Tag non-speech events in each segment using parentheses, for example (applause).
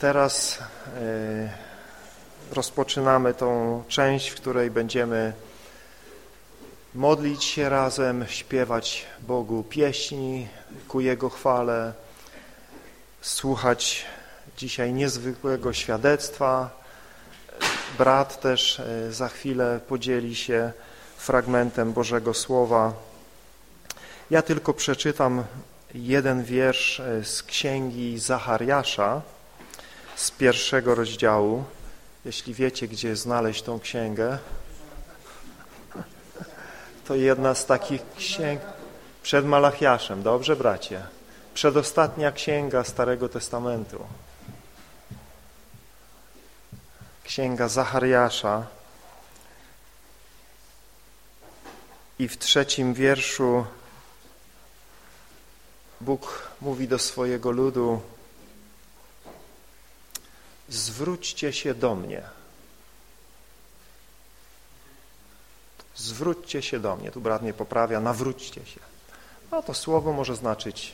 Teraz e, rozpoczynamy tą część, w której będziemy modlić się razem, śpiewać Bogu pieśni ku Jego chwale, słuchać dzisiaj niezwykłego świadectwa. Brat też e, za chwilę podzieli się fragmentem Bożego Słowa. Ja tylko przeczytam jeden wiersz e, z księgi Zachariasza z pierwszego rozdziału. Jeśli wiecie, gdzie znaleźć tą księgę, (laughs) to jedna z takich księg przed Malachiaszem. Dobrze, bracie? Przedostatnia księga Starego Testamentu. Księga Zachariasza i w trzecim wierszu Bóg mówi do swojego ludu zwróćcie się do mnie. Zwróćcie się do mnie. Tu brat mnie poprawia, nawróćcie się. No to słowo może znaczyć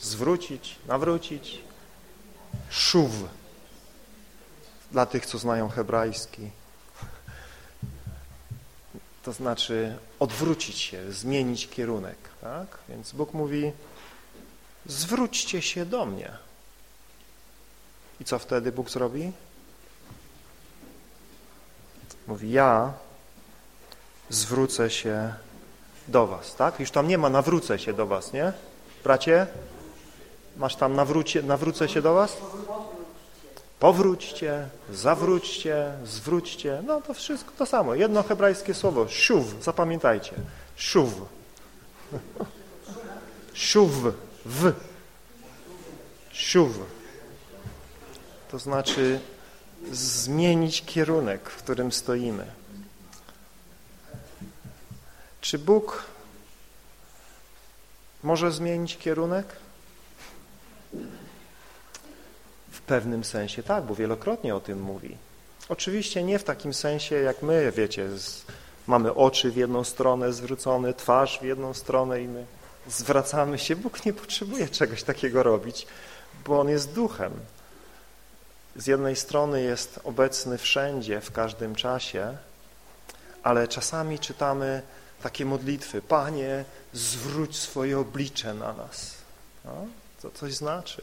zwrócić, nawrócić. Szuw. Dla tych, co znają hebrajski. To znaczy odwrócić się, zmienić kierunek. Tak? Więc Bóg mówi, zwróćcie się do mnie. I co wtedy Bóg zrobi? Mówi, ja zwrócę się do was, tak? Już tam nie ma nawrócę się do was, nie? Bracie? Masz tam nawrócie, nawrócę się do was? Powróćcie, zawróćcie, zwróćcie. No to wszystko to samo. Jedno hebrajskie słowo. Szuw, zapamiętajcie. Szuw. (laughs) Szuw. W. Szuw. To znaczy zmienić kierunek, w którym stoimy. Czy Bóg może zmienić kierunek? W pewnym sensie tak, bo wielokrotnie o tym mówi. Oczywiście nie w takim sensie, jak my, wiecie, z, mamy oczy w jedną stronę zwrócone, twarz w jedną stronę i my zwracamy się. Bóg nie potrzebuje czegoś takiego robić, bo On jest duchem. Z jednej strony jest obecny wszędzie, w każdym czasie, ale czasami czytamy takie modlitwy. Panie, zwróć swoje oblicze na nas. No, to coś znaczy.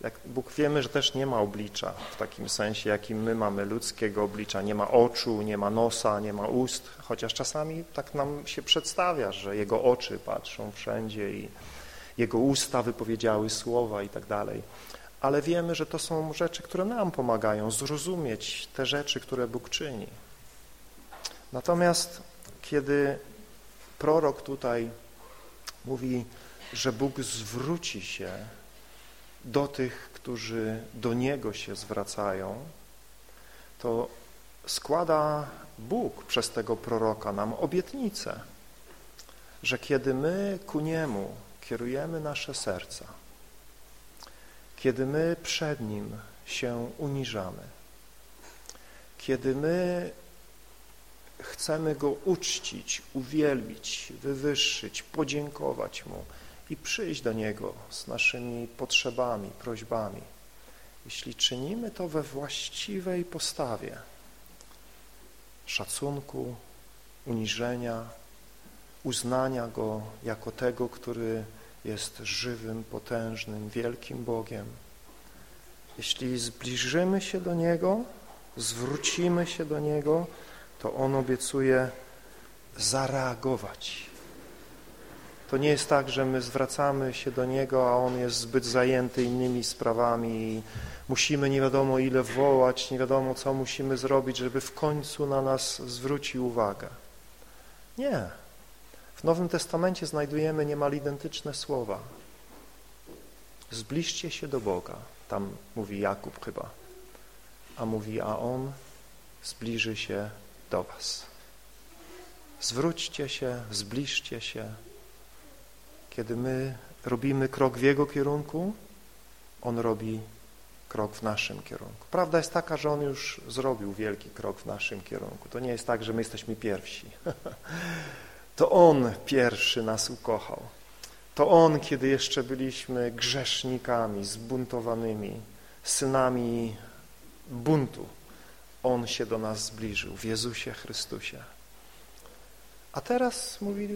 Jak Bóg wiemy, że też nie ma oblicza w takim sensie, jakim my mamy ludzkiego oblicza. Nie ma oczu, nie ma nosa, nie ma ust, chociaż czasami tak nam się przedstawia, że Jego oczy patrzą wszędzie i Jego usta wypowiedziały słowa i tak dalej. Ale wiemy, że to są rzeczy, które nam pomagają zrozumieć te rzeczy, które Bóg czyni. Natomiast kiedy prorok tutaj mówi, że Bóg zwróci się do tych, którzy do Niego się zwracają, to składa Bóg przez tego proroka nam obietnicę, że kiedy my ku Niemu kierujemy nasze serca, kiedy my przed Nim się uniżamy, kiedy my chcemy Go uczcić, uwielbić, wywyższyć, podziękować Mu i przyjść do Niego z naszymi potrzebami, prośbami. Jeśli czynimy to we właściwej postawie szacunku, uniżenia, uznania Go jako tego, który jest żywym, potężnym, wielkim Bogiem. Jeśli zbliżymy się do Niego, zwrócimy się do Niego, to On obiecuje zareagować. To nie jest tak, że my zwracamy się do Niego, a On jest zbyt zajęty innymi sprawami i musimy nie wiadomo ile wołać, nie wiadomo co musimy zrobić, żeby w końcu na nas zwrócił uwagę. Nie. W Nowym Testamencie znajdujemy niemal identyczne słowa. Zbliżcie się do Boga. Tam mówi Jakub chyba. A mówi, a On zbliży się do was. Zwróćcie się, zbliżcie się. Kiedy my robimy krok w Jego kierunku, On robi krok w naszym kierunku. Prawda jest taka, że On już zrobił wielki krok w naszym kierunku. To nie jest tak, że my jesteśmy pierwsi. (laughs) To On pierwszy nas ukochał. To On, kiedy jeszcze byliśmy grzesznikami, zbuntowanymi, synami buntu. On się do nas zbliżył w Jezusie Chrystusie. A teraz mówi,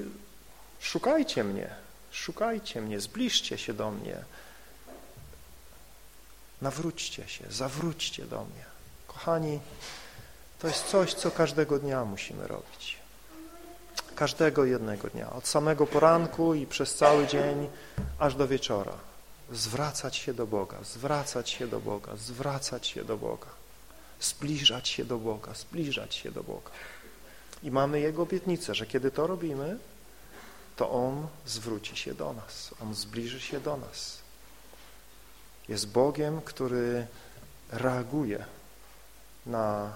szukajcie mnie, szukajcie mnie, zbliżcie się do mnie, nawróćcie się, zawróćcie do mnie. Kochani, to jest coś, co każdego dnia musimy robić. Każdego jednego dnia, od samego poranku i przez cały dzień, aż do wieczora. Zwracać się do Boga, zwracać się do Boga, zwracać się do Boga. Zbliżać się do Boga, zbliżać się do Boga. I mamy Jego obietnicę, że kiedy to robimy, to On zwróci się do nas, On zbliży się do nas. Jest Bogiem, który reaguje na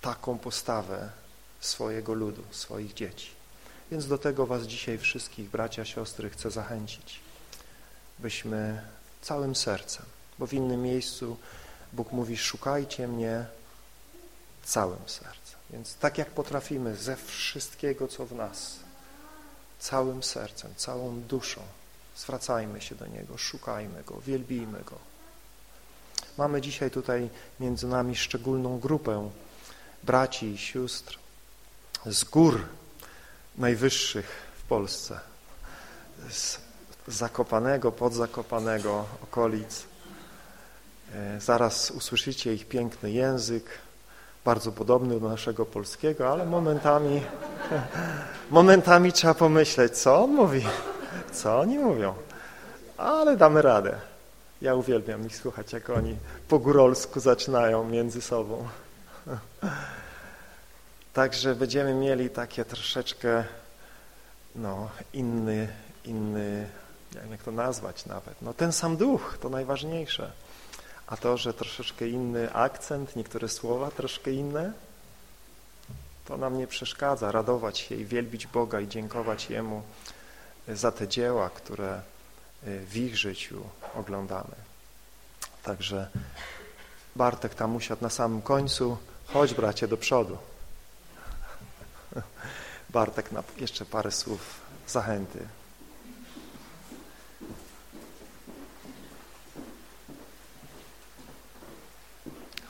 taką postawę swojego ludu, swoich dzieci. Więc do tego Was dzisiaj wszystkich, bracia, siostry, chcę zachęcić, byśmy całym sercem, bo w innym miejscu Bóg mówi, szukajcie mnie całym sercem. Więc tak jak potrafimy ze wszystkiego, co w nas, całym sercem, całą duszą, zwracajmy się do Niego, szukajmy Go, wielbijmy Go. Mamy dzisiaj tutaj między nami szczególną grupę braci i sióstr z gór najwyższych w Polsce, z Zakopanego, podzakopanego, okolic. E, zaraz usłyszycie ich piękny język, bardzo podobny do naszego polskiego, ale momentami, (laughs) momentami trzeba pomyśleć, co on mówi, co oni mówią, ale damy radę. Ja uwielbiam ich słuchać, jak oni po górolsku zaczynają między sobą. (laughs) Także będziemy mieli takie troszeczkę no, inny, inny, jak to nazwać nawet, no ten sam duch, to najważniejsze. A to, że troszeczkę inny akcent, niektóre słowa troszkę inne, to nam nie przeszkadza radować się i wielbić Boga i dziękować Jemu za te dzieła, które y, w ich życiu oglądamy. Także Bartek tam usiadł na samym końcu. Chodź bracie do przodu. (laughs) Bartek na jeszcze parę słów zachęty.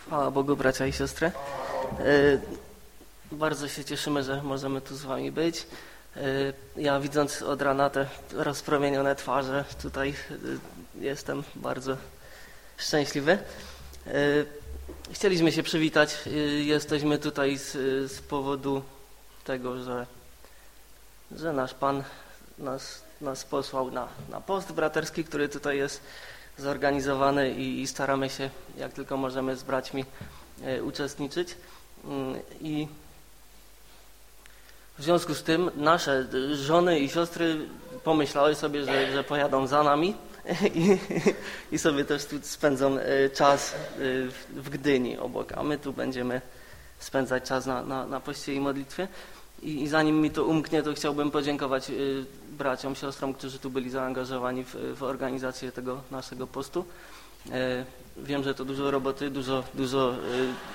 Chwała Bogu, bracia i siostry. E, bardzo się cieszymy, że możemy tu z wami być. E, ja widząc od rana te rozpromienione twarze, tutaj e, jestem bardzo szczęśliwy. Chcieliśmy się przywitać. Jesteśmy tutaj z, z powodu tego, że, że nasz Pan nas, nas posłał na, na post braterski, który tutaj jest zorganizowany i, i staramy się jak tylko możemy z braćmi e, uczestniczyć. Mm, I w związku z tym nasze żony i siostry pomyślały sobie, że, że pojadą za nami (laughs) i, i sobie też tu spędzą e, czas e, w Gdyni obok, a my tu będziemy spędzać czas na, na, na poście i modlitwie. I, I, zanim mi to umknie, to chciałbym podziękować y, braciom, siostrom, którzy tu byli zaangażowani w, w organizację tego naszego postu. Y, wiem, że to dużo roboty, dużo, dużo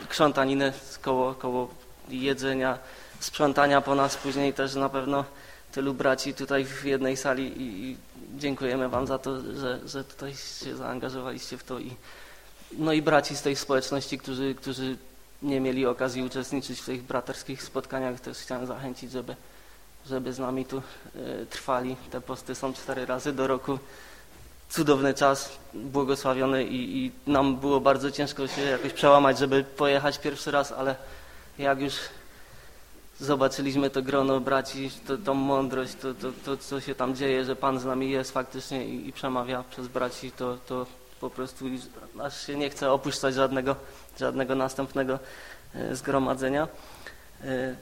y, krzątaniny koło, koło jedzenia, sprzątania po nas później też na pewno tylu braci tutaj w jednej sali i, dziękujemy Wam za to, że, że tutaj się zaangażowaliście w to i no i braci z tej społeczności, którzy, którzy nie mieli okazji uczestniczyć w tych braterskich spotkaniach, też chciałem zachęcić, żeby, żeby z nami tu y, trwali. Te posty są cztery razy do roku. Cudowny czas, błogosławiony i, i nam było bardzo ciężko się jakoś przełamać, żeby pojechać pierwszy raz, ale jak już zobaczyliśmy to grono braci, to, tą mądrość, to, to, to, co się tam dzieje, że Pan z nami jest faktycznie i, i przemawia przez braci, to, to po prostu aż się nie chce opuszczać żadnego, żadnego następnego e, zgromadzenia. E,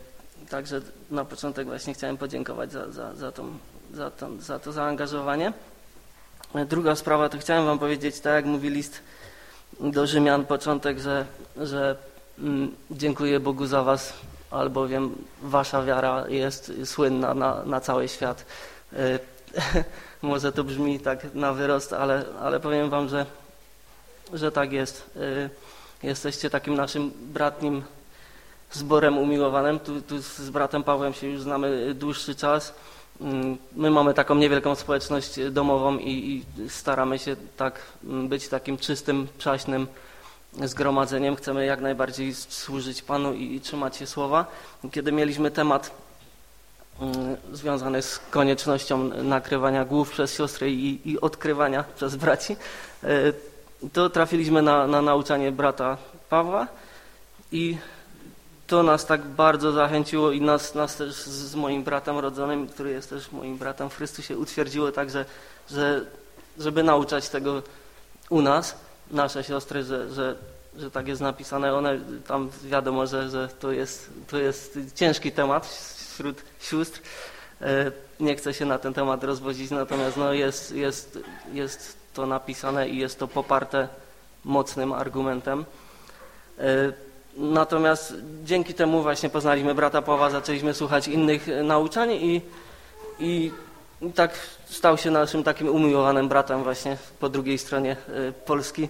także na początek właśnie chciałem podziękować za, za, za, tą, za, to, za to zaangażowanie. E, druga sprawa, to chciałem wam powiedzieć, tak jak mówi list do Rzymian, początek, że, że mm, dziękuję Bogu za was, albowiem wasza wiara jest słynna na, na cały świat. (laughs) Może to brzmi tak na wyrost, ale, ale powiem wam, że, że tak jest. Y, jesteście takim naszym bratnim zborem umiłowanym. Tu, tu z bratem Pawłem się już znamy dłuższy czas Mm, my mamy taką niewielką społeczność domową i, i staramy się tak mm, być takim czystym, przaśnym zgromadzeniem. Chcemy jak najbardziej służyć Panu i, i trzymać się słowa. Kiedy mieliśmy temat mm, związany z koniecznością nakrywania głów przez siostry i, i odkrywania przez braci, e, to trafiliśmy na, na nauczanie brata Pawła i to nas tak bardzo zachęciło i nas, nas też z moim bratem rodzonym, który jest też moim bratem w Chrystusie, utwierdziło tak, że, że żeby nauczać tego u nas, nasze siostry, że, że, że tak jest napisane. One tam wiadomo, że, że to, jest, to jest ciężki temat wśród sióstr. E, nie chcę się na ten temat rozwodzić, natomiast no jest, jest, jest to napisane i jest to poparte mocnym argumentem. E, Natomiast dzięki temu właśnie poznaliśmy brata Pawła, zaczęliśmy słuchać innych e, nauczań i, i tak stał się naszym takim umiłowanym bratem właśnie po drugiej stronie Polski.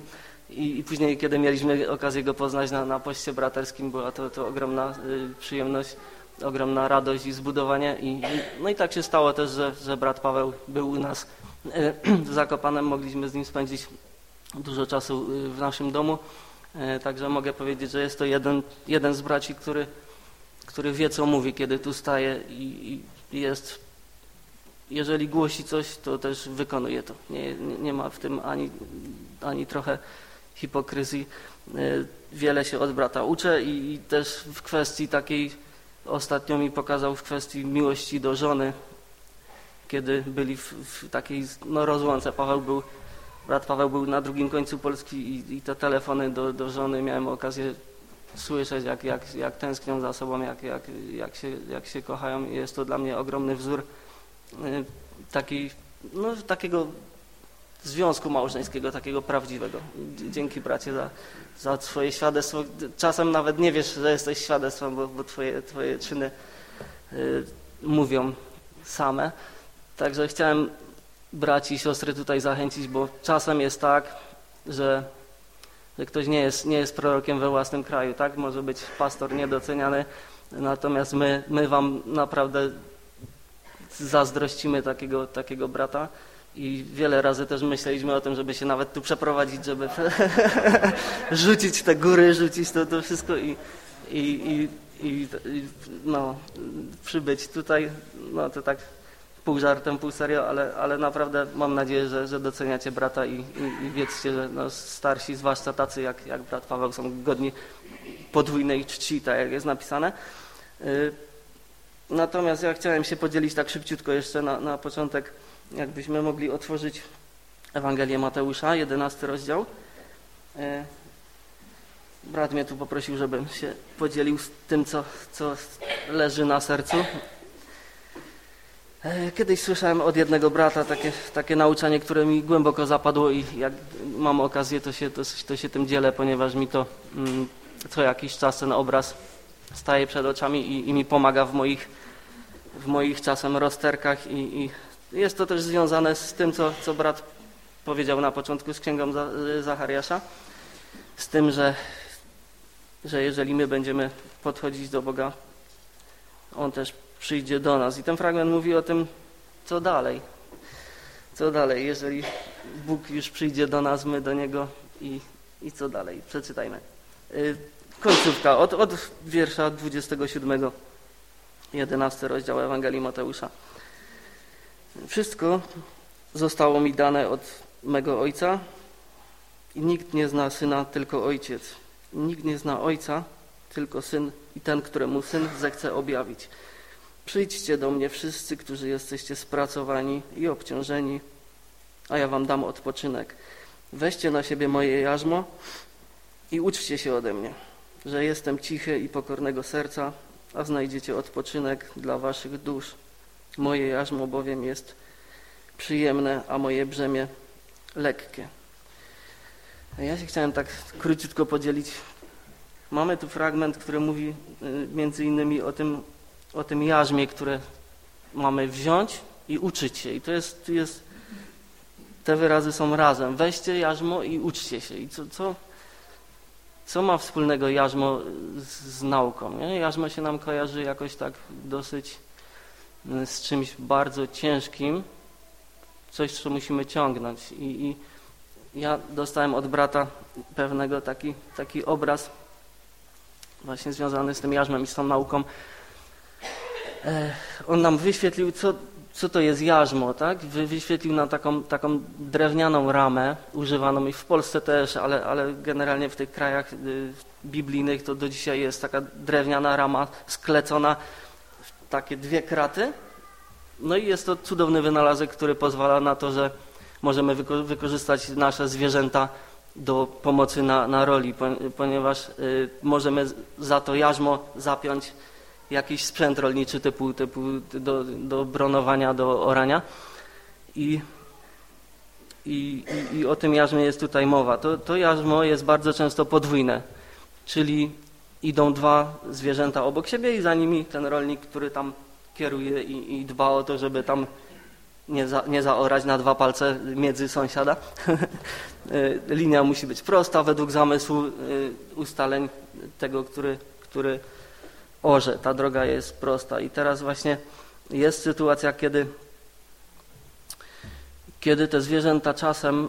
I, I, później, kiedy mieliśmy okazję go poznać na, na poście braterskim, była to, to ogromna przyjemność, ogromna radość i zbudowanie. I, no i tak się stało też, że, że brat Paweł był u nas y, (clears throat) w Zakopanem. Mogliśmy z nim spędzić dużo czasu y, w naszym domu. E, także mogę powiedzieć, że jest to jeden, jeden z braci, który, który wie, co mówi, kiedy tu staje i, i jest, jeżeli głosi coś, to też wykonuje to. Nie, nie ma w tym ani, ani trochę hipokryzji. E, wiele się od brata uczę i, i też w kwestii takiej, ostatnio mi pokazał w kwestii miłości do żony, kiedy byli w, w takiej no, rozłące. Paweł był Brat Paweł był na drugim końcu Polski i, i te telefony do, do żony miałem okazję słyszeć, jak, jak, jak tęsknią za sobą, jak, jak, jak, się, jak się kochają. Jest to dla mnie ogromny wzór y, no, takiego związku małżeńskiego, takiego prawdziwego. Dzięki bracie za, za swoje świadectwo. Czasem nawet nie wiesz, że jesteś świadectwem, bo, bo twoje, twoje czyny y, mówią same. Także chciałem braci i siostry tutaj zachęcić, bo czasem jest tak, że, że ktoś nie jest, nie jest prorokiem we własnym kraju, tak? Może być pastor niedoceniany, natomiast my, my wam naprawdę zazdrościmy takiego, takiego brata i wiele razy też myśleliśmy o tym, żeby się nawet tu przeprowadzić, żeby (laughs) rzucić te góry, rzucić to, to wszystko i, i, i, i, no, przybyć tutaj, no to tak pół żartem, pół serio, ale, ale naprawdę mam nadzieję, że, że doceniacie brata i, i, i wiedzcie, że no, starsi, zwłaszcza tacy jak, jak brat Paweł, są godni podwójnej czci, tak jak jest napisane. Y, natomiast ja chciałem się podzielić tak szybciutko jeszcze na, na początek, jakbyśmy mogli otworzyć Ewangelię Mateusza, 11 rozdział. Y, brat mnie tu poprosił, żebym się podzielił z tym, co, co leży na sercu. E, kiedyś słyszałem od jednego brata takie, takie nauczanie, które mi głęboko zapadło i jak mam okazję, to się, to, to się tym dzielę, ponieważ mi to mm, co jakiś czas ten obraz staje przed oczami i, i mi pomaga w moich, w moich czasem rozterkach i, i jest to też związane z tym, co, co brat powiedział na początku z księgą Zachariasza, z tym, że, że jeżeli my będziemy podchodzić do Boga, On też przyjdzie do nas. I ten fragment mówi o tym, co dalej. Co dalej, jeżeli Bóg już przyjdzie do nas, my do Niego i, i co dalej. Przeczytajmy. Y, końcówka od, od wiersza 27, 11 rozdział Ewangelii Mateusza. Wszystko zostało mi dane od mego Ojca i nikt nie zna Syna, tylko Ojciec. Nikt nie zna Ojca, tylko Syn i ten, któremu Syn zechce objawić. Przyjdźcie do mnie wszyscy, którzy jesteście spracowani i obciążeni, a ja wam dam odpoczynek. Weźcie na siebie moje jarzmo i uczcie się ode mnie, że jestem cichy i pokornego serca, a znajdziecie odpoczynek dla waszych dusz. Moje jarzmo bowiem jest przyjemne, a moje brzemię lekkie. Ja się chciałem tak króciutko podzielić. Mamy tu fragment, który mówi y, między innymi o tym, o tym jarzmie, które mamy wziąć i uczyć się. I to jest, jest te wyrazy są razem. Weźcie jarzmo i uczcie się. I co, co, co ma wspólnego jarzmo z, z nauką? Nie? Jarzmo się nam kojarzy jakoś tak dosyć z czymś bardzo ciężkim, coś, co musimy ciągnąć. I, i ja dostałem od brata pewnego taki, taki obraz właśnie związany z tym jarzmem i z tą nauką. E, on nam wyświetlił, co, co to jest jarzmo, tak? Wyświetlił nam taką, taką drewnianą ramę używaną i w Polsce też, ale, ale generalnie w tych krajach y, biblijnych to do dzisiaj jest taka drewniana rama sklecona takie dwie kraty. No i jest to cudowny wynalazek, który pozwala na to, że możemy wyko wykorzystać nasze zwierzęta do pomocy na, na roli, ponieważ y, możemy za to jarzmo zapiąć jakiś sprzęt rolniczy typu, typu do, do bronowania, do orania. I, i, i, i o tym jarzmie jest tutaj mowa. To, to jarzmo jest bardzo często podwójne, czyli idą dwa zwierzęta obok siebie i za nimi ten rolnik, który tam kieruje i, i dba o to, żeby tam nie, za, nie zaorać na dwa palce między sąsiada. (laughs) Linia musi być prosta według zamysłu y, ustaleń tego, który, który orze. Ta droga jest prosta. I teraz właśnie jest sytuacja, kiedy, kiedy te zwierzęta czasem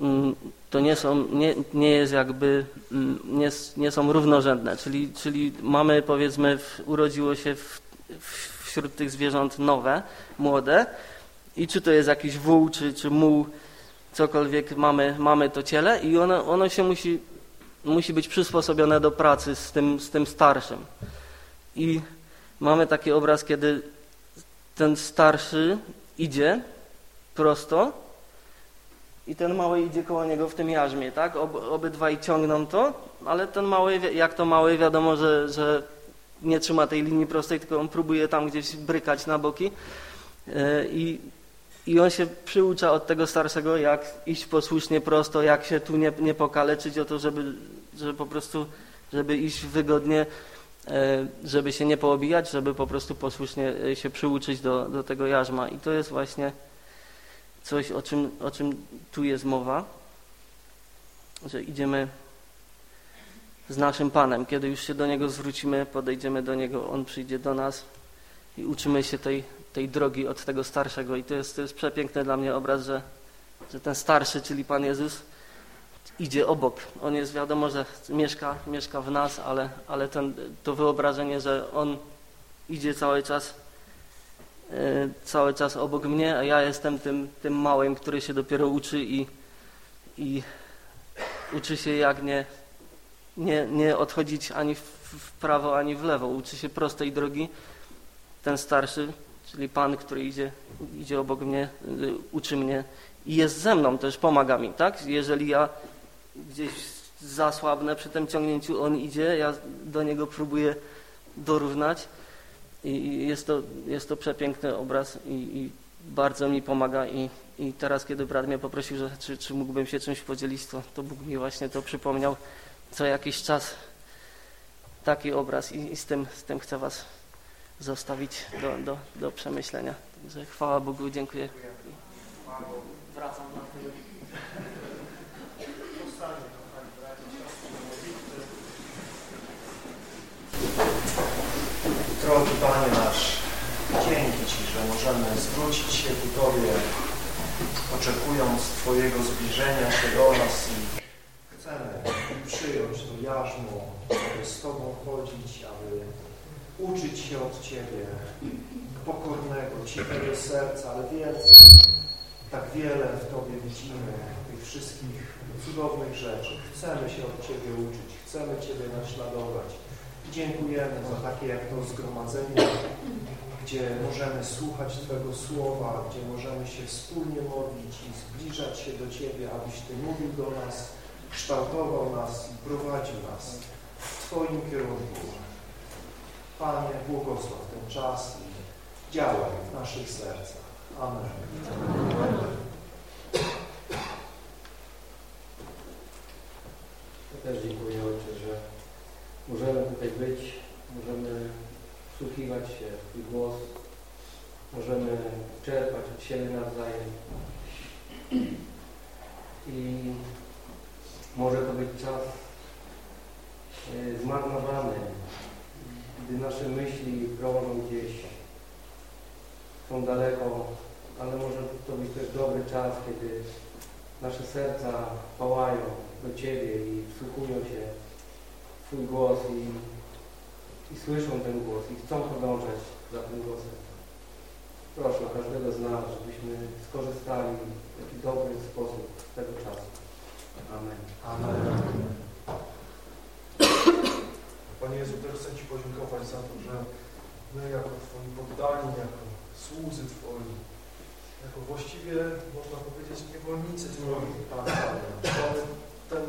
mm, to nie, są, nie, nie jest jakby, mm, nie, nie są równorzędne, czyli, czyli mamy powiedzmy, w, urodziło się w, wśród tych zwierząt nowe, młode i czy to jest jakiś wół, czy, czy muł, cokolwiek mamy, mamy to ciele i ono, ono się musi musi być przysposobione do pracy z tym, z tym starszym. I mamy taki obraz, kiedy ten starszy idzie prosto i ten mały idzie koło niego w tym jarzmie, tak? Ob, obydwaj ciągną to, ale ten mały, jak to mały, wiadomo, że, że nie trzyma tej linii prostej, tylko on próbuje tam gdzieś brykać na boki. E, I i on się przyucza od tego starszego, jak iść posłusznie prosto, jak się tu nie, nie pokaleczyć o to, żeby, żeby po prostu, żeby iść wygodnie, e, żeby się nie poobijać, żeby po prostu posłusznie e, się przyuczyć do, do tego jarzma. I to jest właśnie coś, o czym, o czym tu jest mowa, że idziemy z naszym Panem. Kiedy już się do Niego zwrócimy, podejdziemy do Niego, On przyjdzie do nas i uczymy się tej tej drogi od tego starszego. I to jest, to jest przepiękny dla mnie obraz, że, że ten starszy, czyli Pan Jezus, idzie obok. On jest, wiadomo, że mieszka, mieszka w nas, ale, ale ten, to wyobrażenie, że On idzie cały czas cały czas obok mnie, a ja jestem tym, tym małym, który się dopiero uczy i, i uczy się jak nie, nie, nie odchodzić ani w, w prawo, ani w lewo. Uczy się prostej drogi. Ten starszy czyli Pan, który idzie, idzie obok mnie, y, uczy mnie i jest ze mną, też pomaga mi, tak? Jeżeli ja gdzieś zasłabnę przy tym ciągnięciu, On idzie, ja do Niego próbuję dorównać i jest to, jest to przepiękny obraz i, i bardzo mi pomaga i, i teraz, kiedy brat mnie poprosił, że czy, czy mógłbym się czymś podzielić, to, to Bóg mi właśnie to przypomniał co jakiś czas taki obraz i, i z, tym, z tym chcę Was zostawić do, do, do przemyślenia. Także chwała Bogu, dziękuję. Wracam na chwilę. Drogi Panie nasz, dzięki Ci, że możemy zwrócić się ku Tobie, oczekując Twojego zbliżenia się do nas i chcemy przyjąć to jarzmo, aby z Tobą chodzić, aby uczyć się od Ciebie, pokornego, cichego serca, ale więcej. Tak wiele w Tobie widzimy, tych wszystkich cudownych rzeczy. Chcemy się od Ciebie uczyć, chcemy Ciebie naśladować. Dziękujemy za takie jak to zgromadzenie, gdzie możemy słuchać Twojego Słowa, gdzie możemy się wspólnie modlić i zbliżać się do Ciebie, abyś Ty mówił do nas, kształtował nas i prowadził nas w Twoim kierunku. Panie, błogosław ten czas i działaj w naszych sercach. Amen. Ja też dziękuję Ojcze, że możemy tutaj być, możemy wsłuchiwać się w Twój głos, możemy czerpać od siebie nawzajem. I może to być czas e, zmarnowany, gdy nasze myśli krążą gdzieś są daleko, ale może to być też dobry czas, kiedy nasze serca pałają do Ciebie i wsłuchują się w Twój głos i, i słyszą ten głos i chcą podążać za tym głosem. Proszę każdego z nas, żebyśmy skorzystali w taki dobry sposób z tego czasu. Amen. Amen. (coughs) Panie Jezu, też chcę Ci podziękować za to, że my jako Twoi poddani, jako słudzy Twoi, jako właściwie, można powiedzieć, niewolnicy Twoi, mamy ten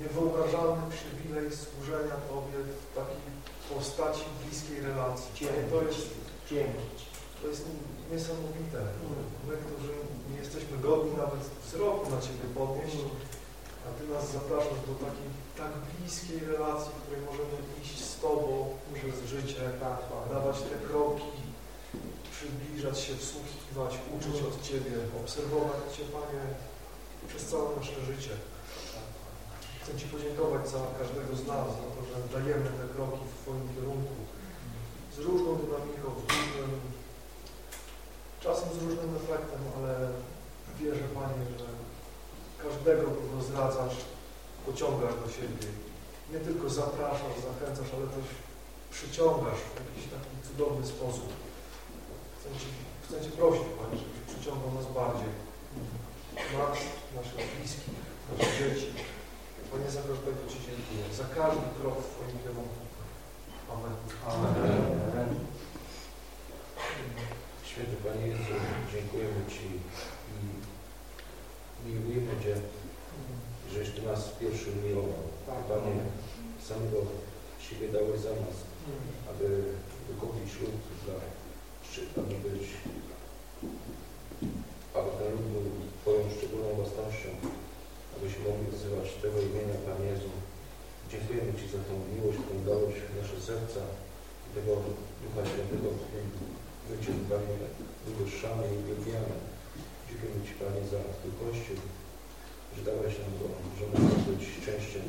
niewyobrażalny przywilej służenia Tobie w takiej postaci bliskiej relacji. To jest, to jest niesamowite. My, którzy nie jesteśmy godni nawet wzroku na Ciebie podnieść, a Ty nas zapraszasz do takiej tak bliskiej relacji, w której możemy iść z Tobą przez życie, dawać te kroki, przybliżać się, wsłuchiwać, uczyć od Ciebie, obserwować Cię, Panie, przez całe nasze życie. Chcę Ci podziękować za każdego z nas, za to, że dajemy te kroki w Twoim kierunku z różną dynamiką, z różnym, czasem z różnym efektem, ale wierzę, Panie, że każdego, kogo zdradzasz, pociągasz do siebie. Nie tylko zapraszasz, zachęcasz, ale też przyciągasz w jakiś taki cudowny sposób. Chcę Ci, chcę Cię prosić, Panie, żebyś przyciągał nas bardziej. Nas, naszych bliskich, naszych dzieci. Panie, za każdego Ci dziękuję. Za każdy krok w Twoim kierunku. Amen. Amen. Święty Panie Jezu, dziękujemy Ci i miłujemy Cię, żeś Ty nas pierwszy miłował. Panie, samego siebie dałeś za nas, aby wykupić lud dla aby być, aby ten lud był Twoją szczególną własnością, abyśmy mogli wzywać Tego imienia, Panie Jezu. Dziękujemy Ci za tą miłość, którą dałeś w nasze serca, tego Ducha Świętego, którym my Cię, Panie, wywyższamy i uwielbiamy. Dziękujemy Ci, Panie, za Twój Kościół, że dałeś nam go, że możemy być częścią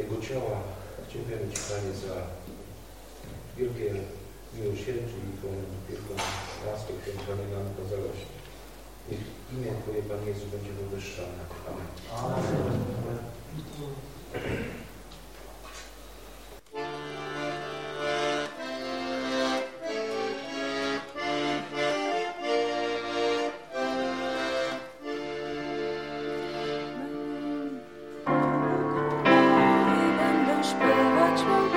Jego ciała. Dziękujemy Ci, Panie, za wielkie miłosierdzie i Twoją wielką łaskę, którą Panie nam okazałeś. Niech imię Twoje, Panie Jezu, będzie wywyższane. Amen. Amen. Na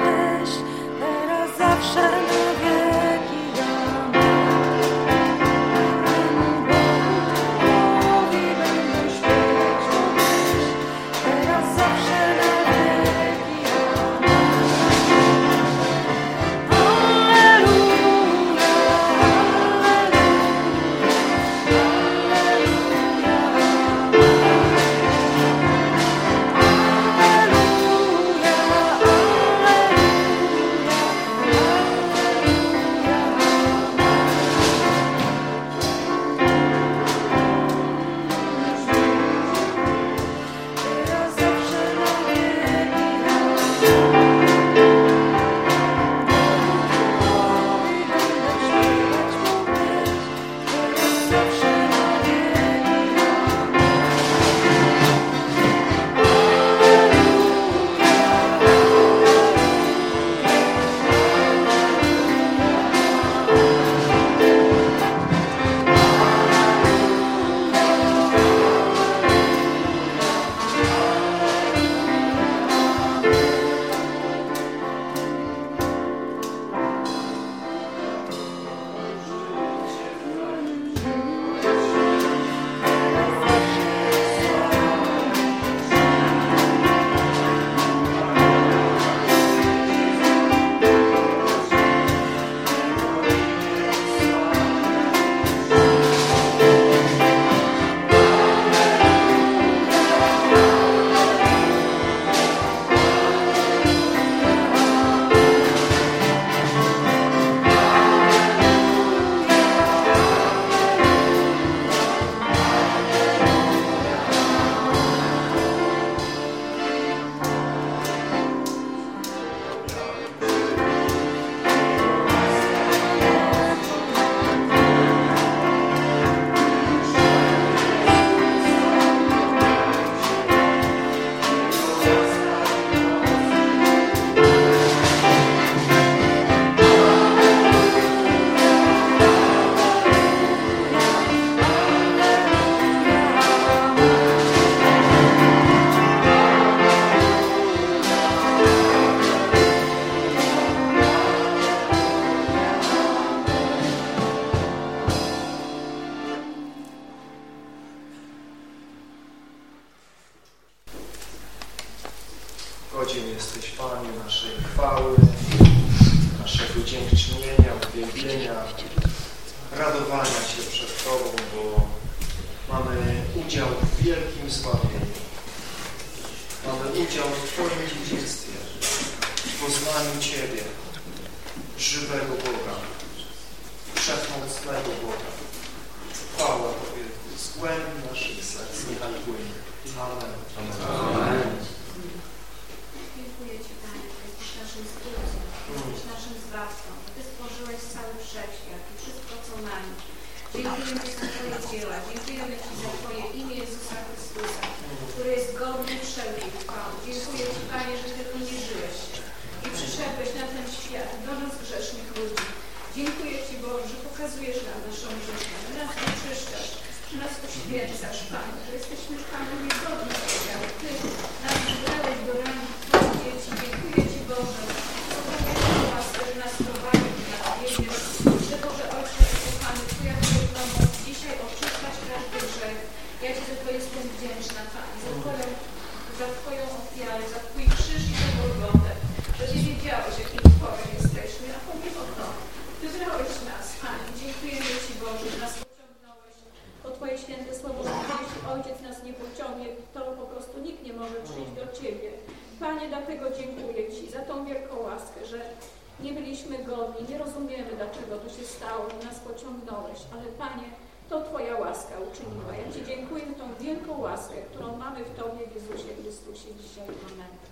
wielką łaskę, którą mamy w Tobie, w Jezusie Chrystusie dzisiaj.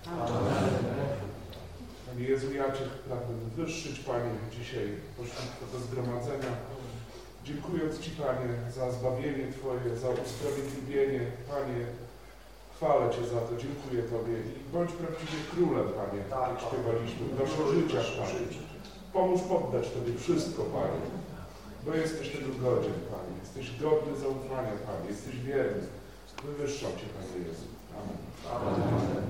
Amen. Panie Jezu, ja Cię pragnę wywyższyć, Panie, dzisiaj pośród tego zgromadzenia. Dziękując Ci, Panie, za zbawienie Twoje, za usprawiedliwienie. Panie, chwalę Cię za to, dziękuję Tobie i bądź prawdziwie królem, Panie, tak jak śpiewaliśmy, w naszych życiach, Panie. Pomóż poddać Tobie wszystko, Panie, bo jesteś tego godzien, Panie. Jesteś godny zaufania, Panie, jesteś wierny. Wywyższam Cię, Panie Jezu. Amen. Amen.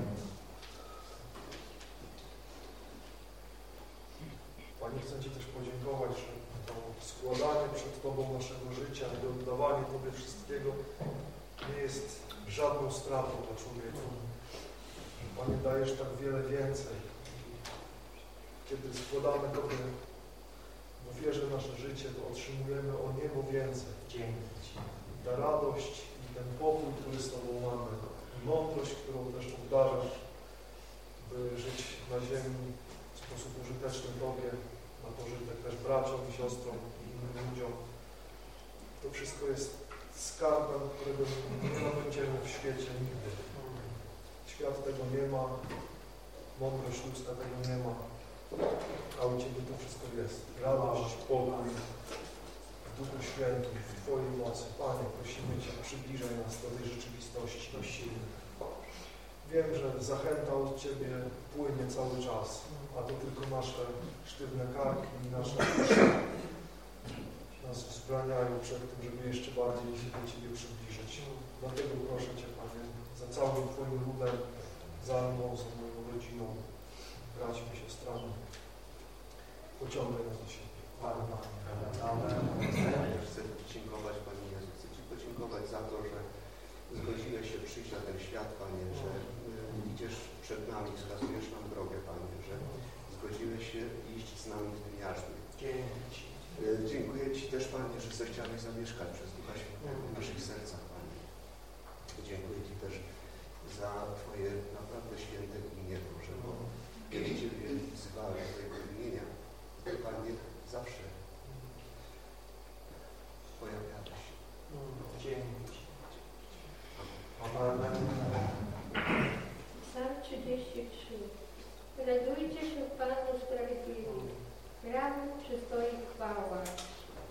Panie, chcę Ci też podziękować, że to składanie przed Tobą naszego życia i oddawanie Tobie wszystkiego nie jest żadną stratą dla człowieka. Panie, dajesz tak wiele więcej. Kiedy składamy Tobie w ofierze nasze życie, to otrzymujemy o niebo więcej. Dzięki Ci. Ta radość ten pokój, który z Tobą mamy, mądrość, którą też obdarzasz, by żyć na ziemi w sposób użyteczny Tobie, na pożytek też braciom siostrom i innym ludziom. To wszystko jest skarbem, którego nie nabędziemy w świecie nigdy. Świat tego nie ma, mądrość ludzka tego nie ma, a u Ciebie to wszystko jest. Radość, pokój, Duchu Świętym, w Twojej mocy. Panie, prosimy Cię, przybliżaj nas do tej rzeczywistości. Prosimy. Wiem, że zachęta od Ciebie płynie cały czas, a to tylko nasze sztywne karki i nasze uszy nas wzbraniają przed tym, żeby jeszcze bardziej się do Ciebie przybliżyć. Dlatego proszę Cię, Panie, za całym Twoim ludem, za mną, za moją rodziną, braćmi, siostrami, pociągaj nas do siebie. Chcę dziękować Panie Jezu. Chcę Ci podziękować za to, że zgodziłeś się przyjść na ten świat, Panie, że y, idziesz przed nami, wskazujesz nam drogę, Panie, że zgodziłeś się iść z nami w tym jarzmie. Dziękuję Ci też, Panie, że zechciałeś zamieszkać przez Ducha Świętego w naszych sercach, Panie. Dziękuję Ci też za Twoje naprawdę święte imię, Boże, bo kiedy Ciebie wzywałem Twojego imienia, Panie zawsze pojawiałeś się. Psalm 33. Radujcie się Panu Sprawiedliwi. Prawu przystoi chwała.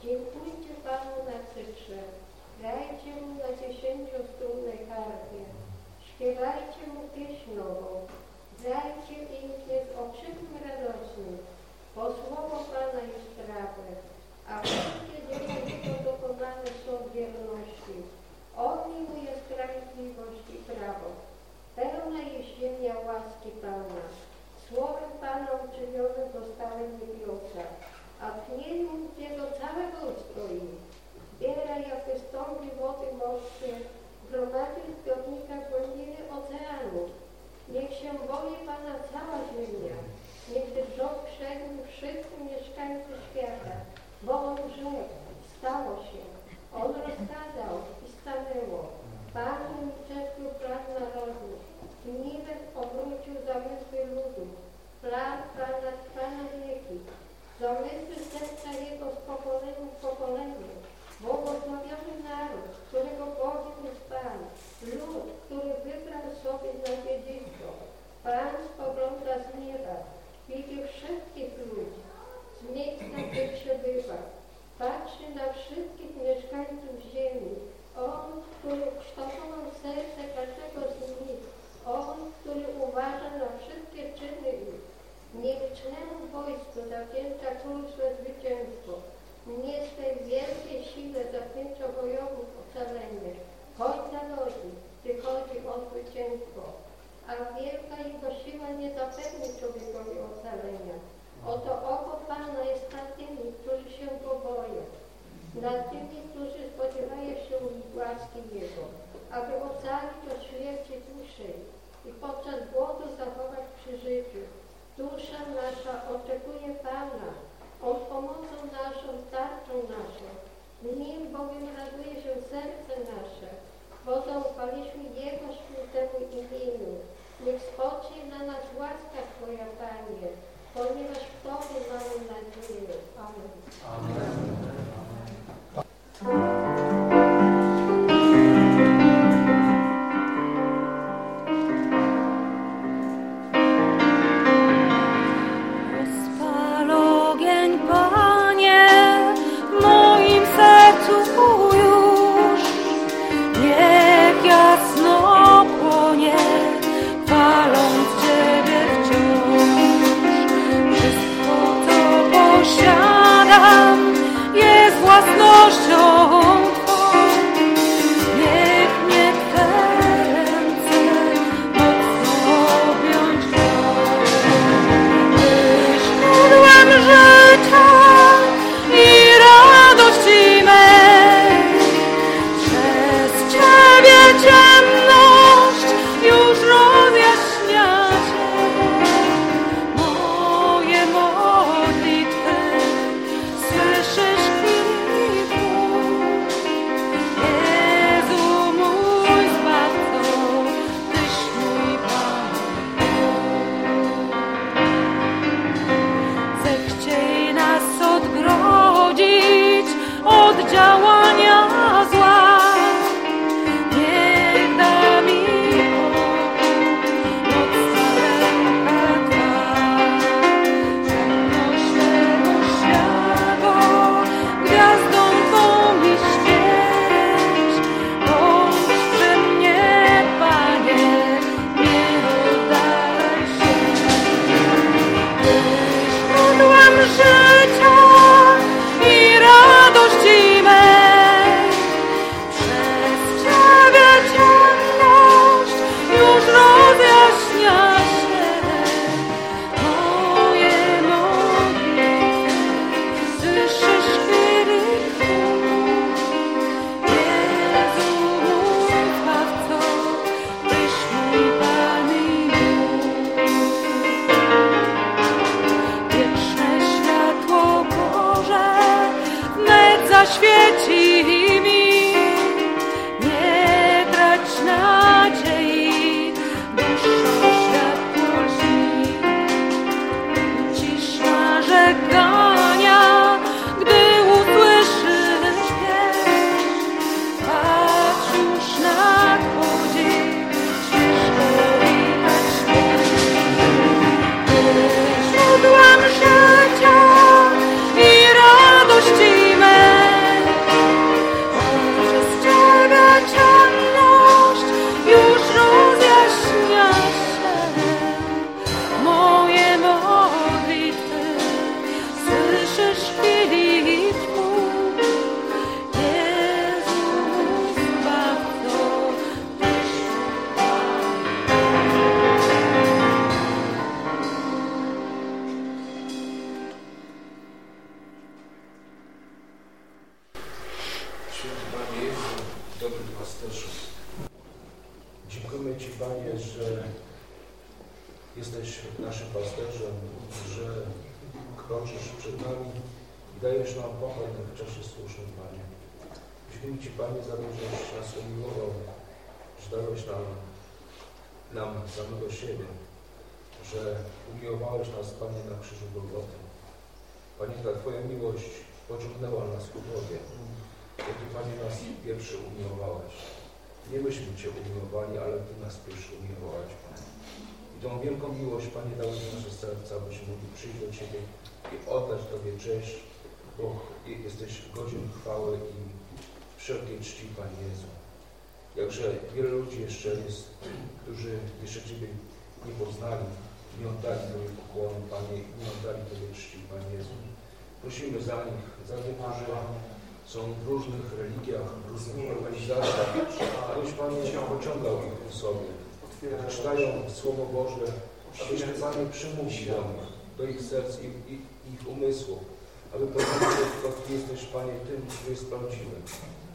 Dziękujcie Panu na cytrze. Grajcie Mu na dziesięciostrunnej harfie. Śpiewajcie Mu pieśń nową. Grajcie im z okrzykiem radośnym. Bo słowo Pana jest prawe, a wszystkie dzieła Jego dokonane są wierności. On miłuje sprawiedliwość i prawo. Pełna jest ziemia łaski Pana. Słowem Pana uczynione zostały niebiosa, a w niemu Jego całego ustroi.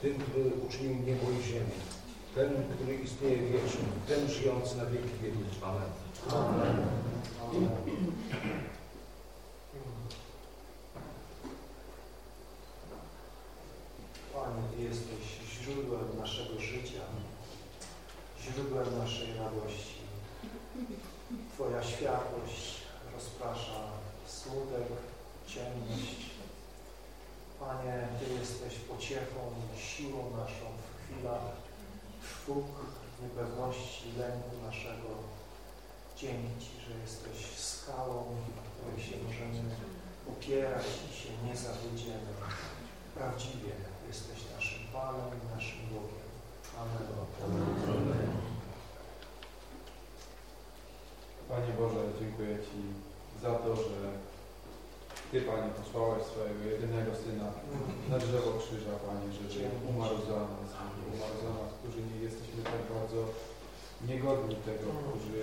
Tym, który uczynił niebo i ziemię, ten, który istnieje wiecznie, ten żyjący na wieki wieków. Amen. Amen. Amen. Panie, Ty jesteś źródłem naszego życia, źródłem naszej radości. Twoja światłość rozprasza smutek, ciemność. Panie, Ty jesteś pociechą i siłą naszą w chwilach trwóg, niepewności, lęku naszego. Dzięki Ci, że jesteś skałą, na której się możemy upierać i się nie zawiedziemy. Prawdziwie jesteś naszym Panem i naszym Bogiem. Amen. Amen. Panie Boże, dziękuję Ci za to, że Ty, Panie, posłałeś swojego jedynego Syna na drzewo krzyża, Panie, żeby umarł za nas, umarł za nas, którzy nie jesteśmy tak bardzo niegodni tego, którzy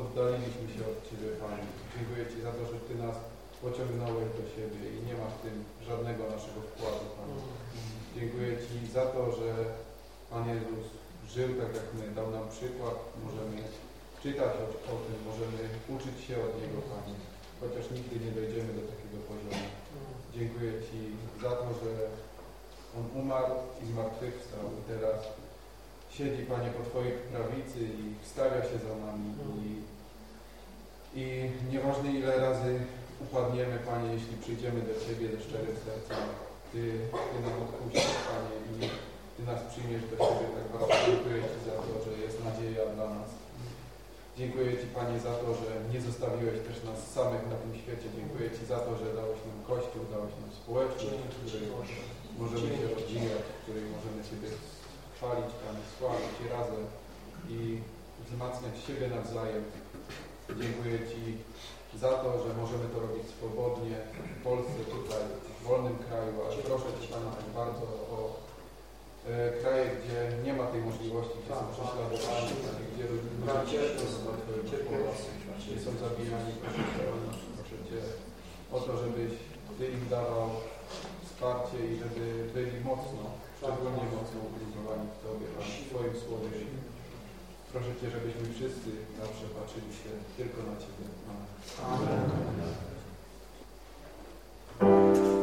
oddaliliśmy się od Ciebie, Panie. Dziękuję Ci za to, że Ty nas pociągnąłeś do siebie i nie ma w tym żadnego naszego wkładu, Panie. Dziękuję Ci za to, że Pan Jezus żył tak jak my, dał nam przykład, możemy czytać o, o tym, możemy uczyć się od Niego, Panie, chociaż nigdy nie dojdziemy do takiego poziomu. Dziękuję Ci za to, że On umarł i zmartwychwstał i teraz siedzi, Panie, po Twojej prawicy i wstawia się za nami i, i nieważne ile razy upadniemy, Panie, jeśli przyjdziemy do Ciebie ze szczerym sercem, Ty, Ty nam odpuścisz, Panie, i Ty nas przyjmiesz do siebie tak bardzo. Dziękuję Ci za to, że jest nadzieja dla nas. Dziękuję Ci, Panie, za to, że nie zostawiłeś też nas samych na tym świecie. Dziękuję Ci za to, że dałeś nam Kościół, dałeś nam społeczność, w której możemy się rozwijać, w której możemy Ciebie chwalić, Panie, sławić razem i wzmacniać siebie nawzajem. Dziękuję Ci za to, że możemy to robić swobodnie w Polsce, tutaj, w wolnym kraju, ale proszę Cię, Panie, tak bardzo o kraje, gdzie nie ma tej możliwości, gdzie są prześladowani, gdzie ludzie cierpią gdzie są zabijani, proszę Cię, o to, żebyś Ty im dawał wsparcie i żeby byli mocno, szczególnie mocno ugruntowani w Tobie, Panie, w Twoim Słowie. Proszę Cię, żebyśmy wszyscy zawsze patrzyli się tylko na Ciebie. Amen. Amen.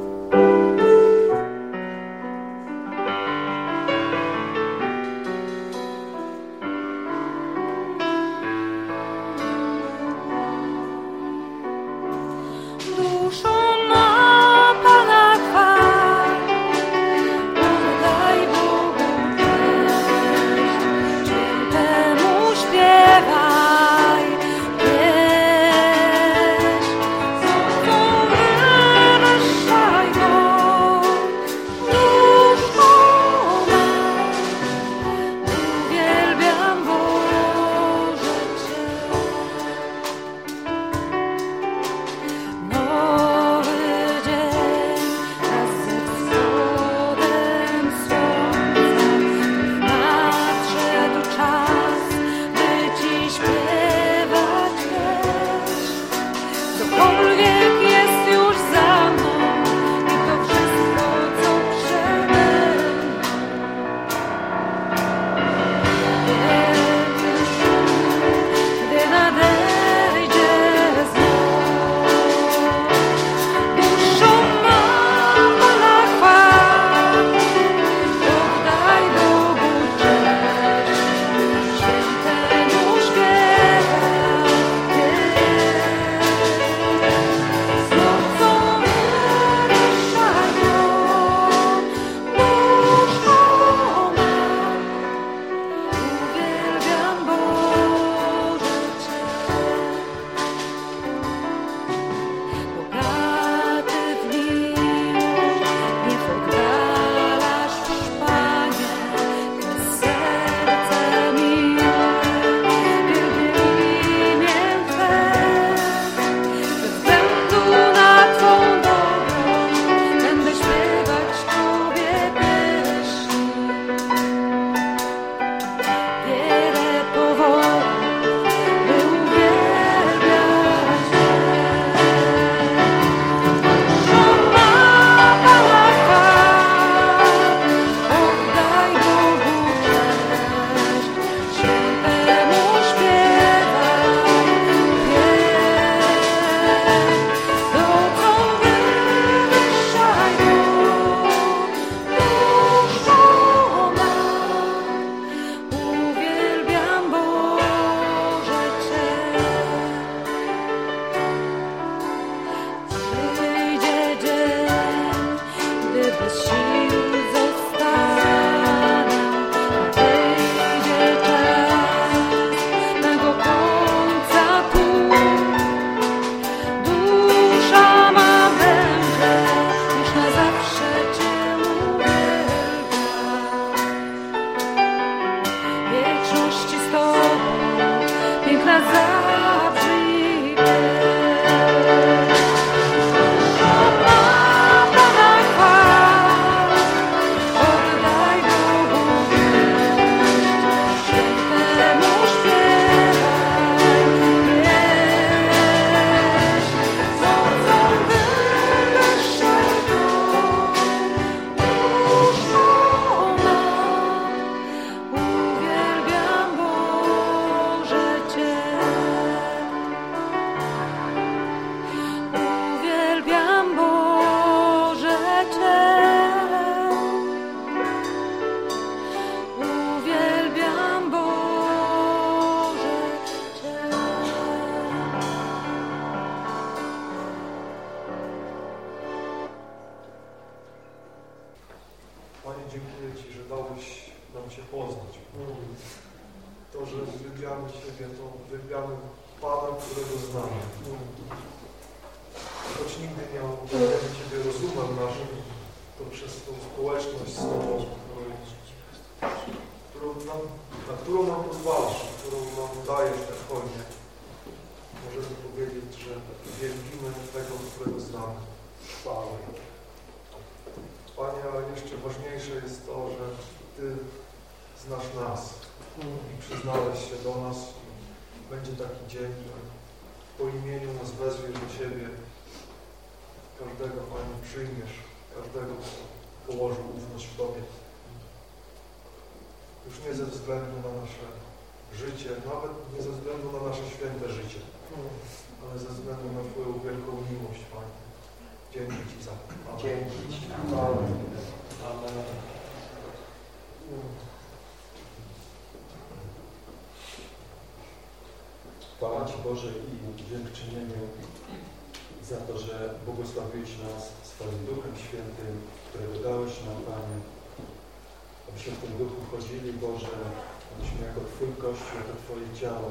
Ciało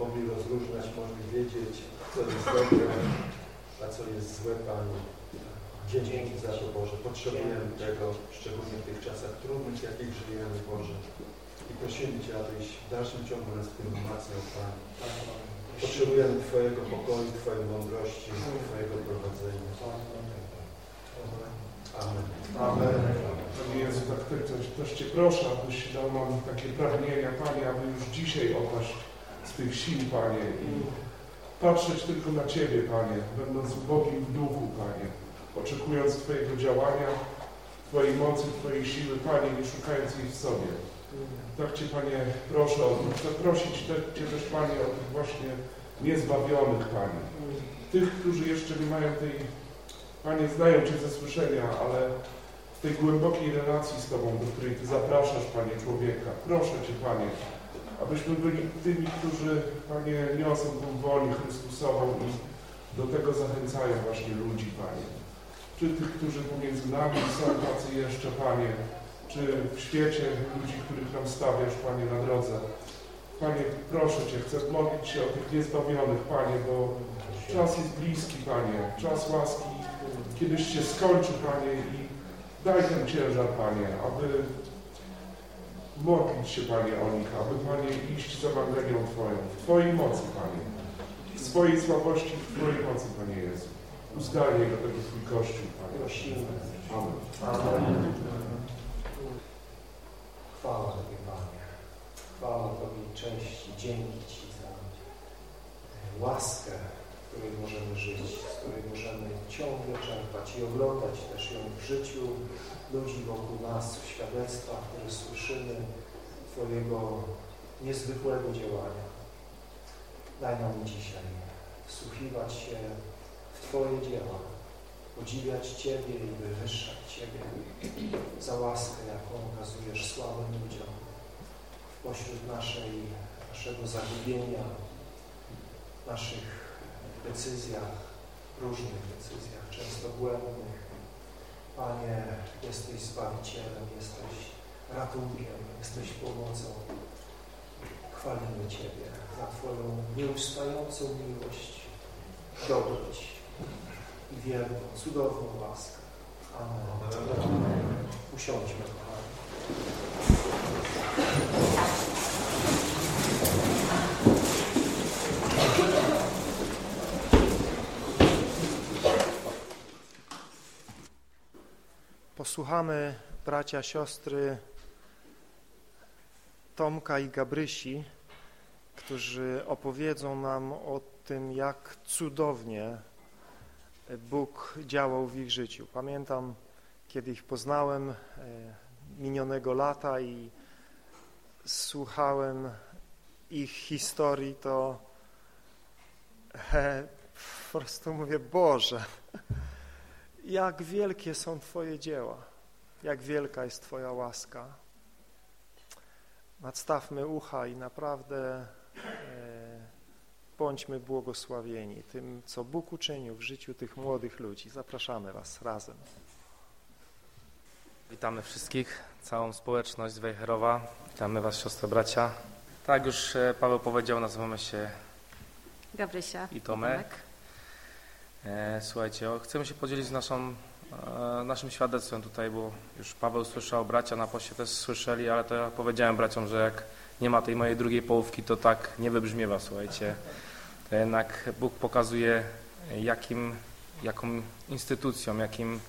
mogli rozróżniać, mogli wiedzieć, co jest dobre, a co jest złe, Panie. Dzięki za to, Boże. Potrzebujemy tego, szczególnie w tych czasach trudnych, jakich żyjemy, Boże. I prosimy Cię, abyś w dalszym ciągu nas tym umacniał, Panie. Potrzebujemy Twojego pokoju, Twojej mądrości, Twojego prowadzenia. Amen. Amen. Panie Jezu, tak też, też Cię proszę, abyś dał nam takie pragnienia, Panie, aby już dzisiaj opaść z tych sił, Panie, i patrzeć tylko na Ciebie, Panie, będąc ubogim w duchu, Panie, oczekując Twojego działania, Twojej mocy, Twojej siły, Panie, nie szukając jej w sobie. Tak Cię, Panie, proszę. Chcę prosić Cię też, Panie, o tych właśnie niezbawionych, Panie. Tych, którzy jeszcze nie mają tej, Panie, znają Cię ze słyszenia, ale w tej głębokiej relacji z Tobą, do której Ty zapraszasz, Panie, człowieka. Proszę Cię, Panie, abyśmy byli tymi, którzy, Panie, niosą tą woli Chrystusową i do tego zachęcają właśnie ludzi, Panie. Czy tych, którzy pomiędzy nami są tacy jeszcze, Panie, czy w świecie ludzi, których nam stawiasz, Panie, na drodze. Panie, proszę Cię, chcę modlić się o tych niezbawionych, Panie, bo czas jest bliski, Panie, czas łaski kiedyś się skończy, Panie, i daj ten ciężar, Panie, aby modlić się, Panie, o nich, aby, Panie, iść za Ewangelią Twoją, w Twojej mocy, Panie, w swojej słabości, w Twojej mocy, Panie Jezu. Uzgalnij do tego Twój Kościół, Panie. Amen. Amen. Chwała Tobie, Panie. Chwała Tobie cześć dzięki Ci za łaskę, której możemy żyć, z której możemy ciągle czerpać i oglądać też ją w życiu ludzi wokół nas, w świadectwach, które słyszymy Twojego niezwykłego działania. Daj nam dzisiaj wsłuchiwać się w Twoje dzieła, podziwiać Ciebie i wywyższać Ciebie za łaskę, jaką okazujesz słabym ludziom pośród naszej, naszego zagubienia, naszych decyzjach, różnych decyzjach, często błędnych. Panie, jesteś Zbawicielem, jesteś ratunkiem, jesteś pomocą. Chwalimy Ciebie za Twoją nieustającą miłość, dobroć i wielką, cudowną łaskę. Amen. Amen. Usiądźmy, kochani. Posłuchamy bracia, siostry Tomka i Gabrysi, którzy opowiedzą nam o tym, jak cudownie Bóg działał w ich życiu. Pamiętam, kiedy ich poznałem e, minionego lata i słuchałem ich historii, to po prostu mówię, Boże, jak wielkie są Twoje dzieła, jak wielka jest Twoja łaska. Nadstawmy ucha i naprawdę e, bądźmy błogosławieni tym, co Bóg uczynił w życiu tych młodych ludzi. Zapraszamy Was razem. Witamy wszystkich, całą społeczność z Wejherowa. Witamy Was, siostry, bracia. Tak już e, Paweł powiedział, nazywamy się Gabrysia i Tomek. E, Słuchajcie, o, chcemy się podzielić naszą, e, naszym świadectwem tutaj, bo już Paweł słyszał, bracia na poście też słyszeli, ale to ja powiedziałem braciom, że jak nie ma tej mojej drugiej połówki, to tak nie wybrzmiewa, słuchajcie. To jednak Bóg pokazuje, jakim, jaką instytucją, jakim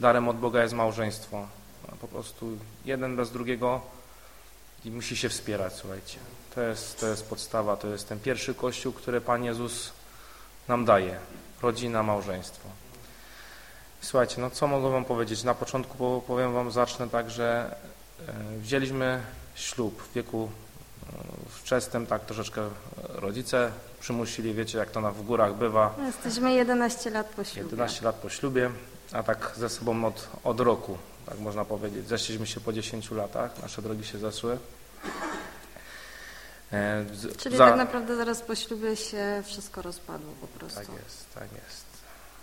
darem od Boga jest małżeństwo. Po prostu jeden bez drugiego i musi się wspierać, słuchajcie. To jest, to jest podstawa, to jest ten pierwszy kościół, który Pan Jezus nam daje. Rodzina, małżeństwo. Słuchajcie, no co mogę Wam powiedzieć? Na początku powiem Wam, zacznę tak, że e, wzięliśmy ślub w wieku e, wczesnym, tak troszeczkę rodzice przymusili, wiecie jak to na, w górach bywa. Jesteśmy 11 lat po ślubie. 11 lat po ślubie, a tak ze sobą od, od roku, tak można powiedzieć. Zeszliśmy się po 10 latach, nasze drogi się zeszły. E, Czyli za... tak naprawdę zaraz po ślubie się wszystko rozpadło po prostu. Tak jest, tak jest.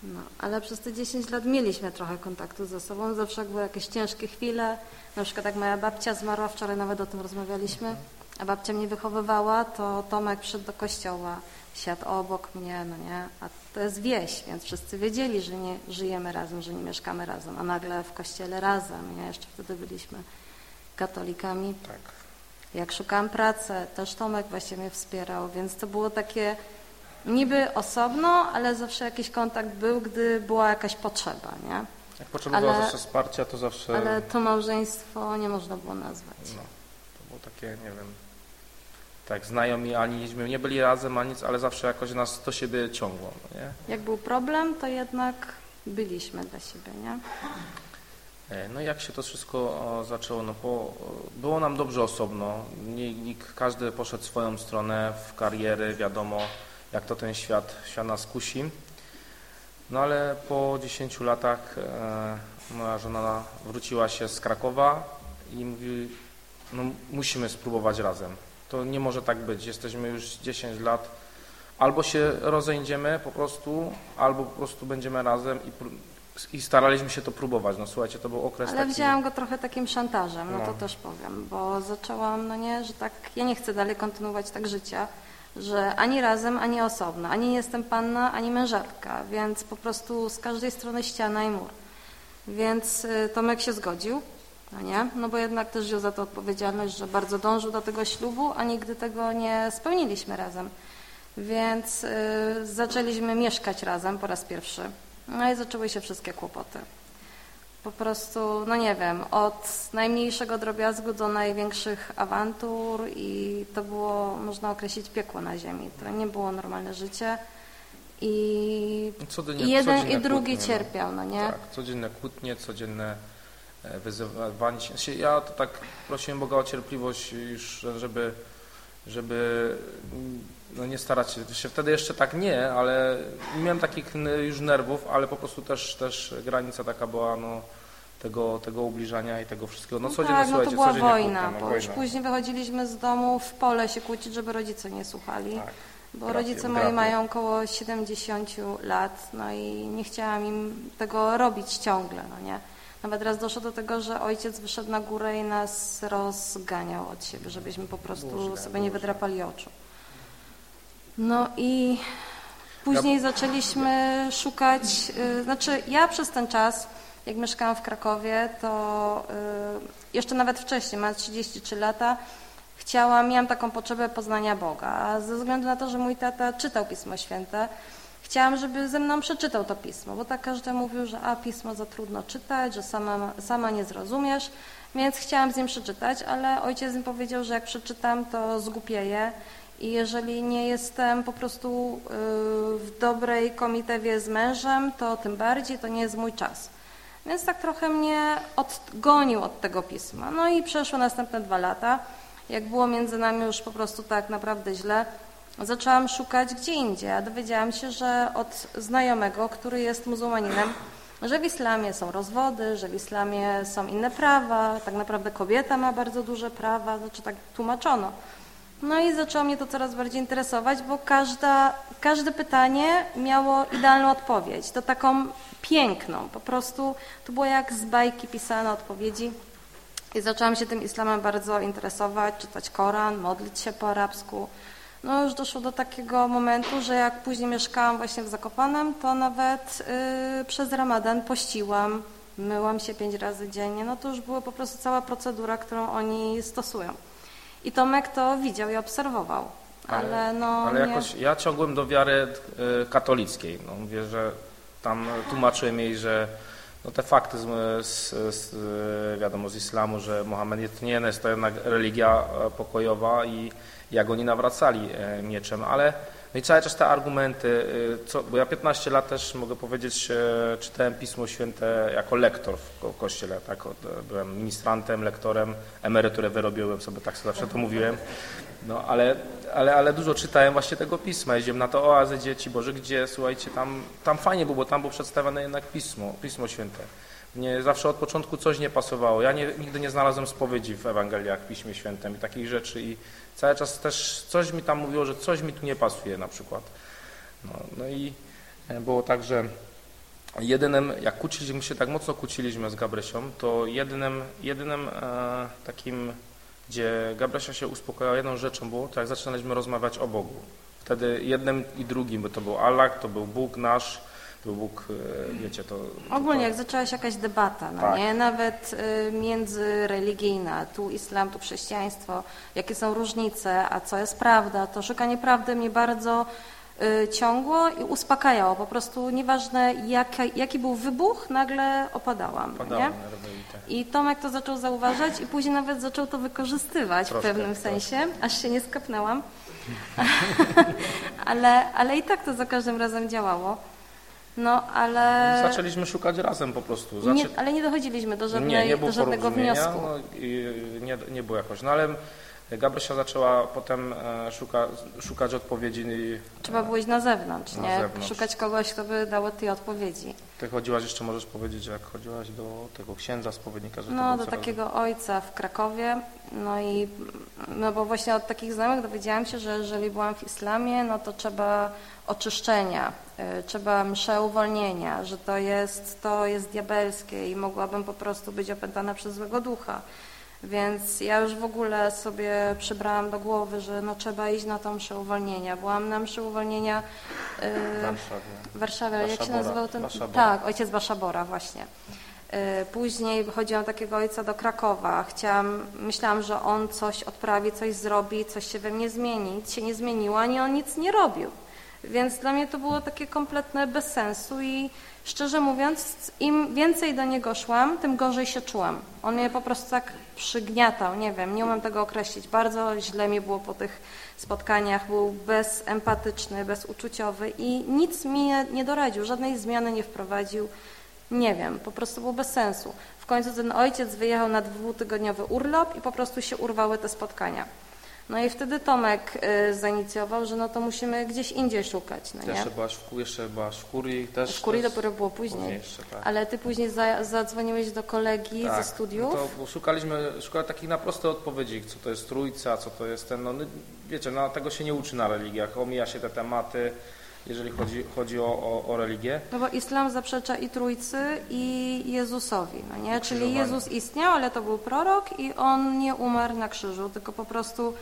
No, ale przez te 10 lat mieliśmy trochę kontaktu ze sobą, zawsze były jakieś ciężkie chwile, na przykład jak moja babcia zmarła, wczoraj nawet o tym rozmawialiśmy, a babcia mnie wychowywała, to Tomek przyszedł do kościoła, siadł obok mnie, no nie, a to jest wieś, więc wszyscy wiedzieli, że nie żyjemy razem, że nie mieszkamy razem, a nagle w kościele razem, nie, jeszcze wtedy byliśmy katolikami. Tak. Jak szukałam pracy, też Tomek właśnie mnie wspierał, więc to było takie niby osobno, ale zawsze jakiś kontakt był, gdy była jakaś potrzeba, nie? Jak potrzebowała zawsze wsparcia, to zawsze... Ale to małżeństwo nie można było nazwać. No, to było takie, nie wiem, tak znajomi, ani nie byli razem, ani nic, ale zawsze jakoś nas do siebie ciągło, no nie? Jak był problem, to jednak byliśmy dla siebie, nie? E, no jak się to wszystko zaczęło? No było nam dobrze osobno. Każdy poszedł swoją stronę w kariery, wiadomo jak to ten świat, świat nas kusi. No ale po 10 latach e, moja żona wróciła się z Krakowa i mówi, no musimy spróbować razem. To nie może tak być. Jesteśmy już 10 lat. Albo się rozejdziemy po prostu, albo po prostu będziemy razem i i staraliśmy się to próbować. No słuchajcie, to był okres Ale taki... wzięłam go trochę takim szantażem, no, no, to też powiem, bo zaczęłam, no nie, że tak, ja nie chcę dalej kontynuować tak życia, że ani razem, ani osobno, ani nie jestem panna, ani mężatka, więc po prostu z każdej strony ściana i mur. Więc y, Tomek się zgodził, no nie, no bo jednak też wziął za to odpowiedzialność, że bardzo dążył do tego ślubu, a nigdy tego nie spełniliśmy razem. Więc y, zaczęliśmy mieszkać razem po raz pierwszy. No i zaczęły się wszystkie kłopoty. Po prostu, no nie wiem, od najmniejszego drobiazgu do największych awantur i to było, można określić, piekło na ziemi. To nie było normalne życie i, codziennie, i jeden i drugi kłótnie, cierpiał, no nie? Tak, codzienne kłótnie, codzienne e, wyzywanie się. Ja to tak prosiłem Boga o cierpliwość już, żeby, żeby no nie starać się, wtedy jeszcze tak nie, ale nie miałem takich już nerwów, ale po prostu też, też granica taka była, no, tego, tego ubliżania i tego wszystkiego. No, no tak, no to była wojna, kłótnia, no, bo już później wychodziliśmy z domu w pole się kłócić, żeby rodzice nie słuchali. Tak. Bo rodzice moi mają około 70 lat, no i nie chciałam im tego robić ciągle, no nie. Nawet raz doszło do tego, że ojciec wyszedł na górę i nas rozganiał od siebie, żebyśmy po prostu sobie nie wydrapali oczu. No i później zaczęliśmy szukać, y, znaczy ja przez ten czas, jak mieszkałam w Krakowie, to y, jeszcze nawet wcześniej, mam 33 lata, chciałam, miałam taką potrzebę poznania Boga, a ze względu na to, że mój tata czytał Pismo Święte, chciałam, żeby ze mną przeczytał to pismo, bo tak każdy mówił, że a pismo za trudno czytać, że sama, sama nie zrozumiesz, więc chciałam z nim przeczytać, ale ojciec mi powiedział, że jak przeczytam, to zgupieję i jeżeli nie jestem po prostu y, w dobrej komitewie z mężem, to tym bardziej to nie jest mój czas. Więc tak trochę mnie odgonił od tego pisma. No i przeszło następne dwa lata. Jak było między nami już po prostu tak naprawdę źle, zaczęłam szukać gdzie indziej, a dowiedziałam się, że od znajomego, który jest muzułmaninem, że w islamie są rozwody, że w islamie są inne prawa, tak naprawdę kobieta ma bardzo duże prawa, znaczy tak tłumaczono. No i zaczęło mnie to coraz bardziej interesować, bo każda, każde pytanie miało idealną odpowiedź, to taką piękną, po prostu to było jak z bajki pisane odpowiedzi. I zaczęłam się tym islamem bardzo interesować, czytać Koran, modlić się po arabsku. No już doszło do takiego momentu, że jak później mieszkałam właśnie w Zakopanem, to nawet y, przez ramadan pościłam, myłam się pięć razy dziennie. No to już była po prostu cała procedura, którą oni stosują. I Tomek to widział i obserwował. Ale, no ale nie... jakoś ja ciągłem do wiary y, katolickiej. No, mówię, że tam tłumaczyłem jej, że no te fakty z, z, z, wiadomo z islamu, że Mohamed nie jest to jednak religia e, pokojowa i jak oni nawracali e, mieczem, ale no i cały czas te argumenty, e, co, bo ja 15 lat też mogę powiedzieć, czytałem Pismo Święte jako lektor w kościele, tak, byłem ministrantem, lektorem, emeryturę wyrobiłem sobie, tak sobie zawsze to mówiłem, no ale, ale, ale dużo czytałem właśnie tego Pisma, jeździłem na to oazy Dzieci Boże, gdzie, słuchajcie, tam, tam fajnie było, bo tam było przedstawione jednak Pismo, Pismo Święte. Mnie zawsze od początku coś nie pasowało. Ja nie, nigdy nie znalazłem spowiedzi w Ewangeliach, w Piśmie Świętym i takich rzeczy i cały czas też coś mi tam mówiło, że coś mi tu nie pasuje na przykład. No, no i było tak, że jedynym, jak kłóciliśmy się, tak mocno kłóciliśmy z Gabrysią, to jedynym, jedynym e, takim, gdzie Gabrysia się uspokojała jedną rzeczą było, to jak zaczynaliśmy rozmawiać o Bogu. Wtedy jednym i drugim, bo to był Allah, to był Bóg nasz, Bóg, e, wiecie, to... Ogólnie to, jak zaczęła się jakaś debata, no Tak. nie? Nawet y, międzyreligijna, tu islam, tu chrześcijaństwo, jakie są różnice, a co jest prawda, to szukanie prawdy mnie bardzo y, ciągło i uspokajało. Po prostu nieważne jaka, jaki był wybuch, nagle opadałam, no Padało nie? i Tomek to zaczął zauważać i później nawet zaczął to wykorzystywać Troszkę, w pewnym troszkę. sensie, aż się nie skapnęłam. (laughs) ale, ale i tak to za każdym razem działało. No, ale... Zaczęliśmy szukać razem po prostu. Zaczę... Nie, ale nie dochodziliśmy do, żadnej, nie, nie do żadnego wniosku. No, nie, nie było jakoś. No ale Gabrysia zaczęła potem e, szuka, szukać odpowiedzi. Trzeba było iść na zewnątrz, Na nie? zewnątrz. Szukać kogoś, kto by dał tej odpowiedzi. Ty chodziłaś jeszcze, możesz powiedzieć, jak chodziłaś do tego księdza, spowiednika, że No, do takiego ojca w Krakowie. No i no bo właśnie od takich znajomych dowiedziałam się, że jeżeli byłam w islamie, no to trzeba oczyszczenia, y, trzeba mszę uwolnienia, że to jest, to jest diabelskie i mogłabym po prostu być opętana przez złego ducha. Więc ja już w ogóle sobie przybrałam do głowy, że no trzeba iść na tą mszę uwolnienia. Byłam na mszy uwolnienia y, W Warszawie. ale jak się Baszabora, nazywał ten? Baszabora. Tak, ojciec Baszabora właśnie. Y, Później wychodziłam takiego ojca do Krakowa. Chciałam, myślałam, że on coś odprawi, coś zrobi, coś się we mnie zmieni. Nic się nie zmieniło, ani on nic nie robił. Więc dla mnie to było takie kompletne bez sensu i szczerze mówiąc, im więcej do niego szłam, tym gorzej się czułam. On mnie po prostu tak przygniatał, nie wiem, nie umiem tego określić. Bardzo źle mi było po tych spotkaniach, był bezempatyczny, bezuczuciowy i nic mi nie, doradził, żadnej zmiany nie wprowadził. Nie wiem, po prostu było bez sensu. W końcu ten ojciec wyjechał na dwutygodniowy urlop i po prostu się urwały te spotkania. No i wtedy Tomek y, zainicjował, że no to musimy gdzieś indziej szukać, no Ty nie? Jeszcze byłaś w, jeszcze byłaś w kurii też. W kurii też- dopiero było później. jeszcze, tak. Ale ty później za, zadzwoniłeś do kolegi Tak, ze studiów. No to szukaliśmy, szukali takich na proste odpowiedzi, co to jest trójca, co to jest ten, no no, wiecie, no, tego się nie uczy na religiach, omija się te tematy, jeżeli chodzi, chodzi o, o, o religię. No bo islam zaprzecza i Trójcy, i Jezusowi, no nie? Czyli. Jezus istniał, ale to był prorok i on nie umarł na krzyżu, tylko po prostu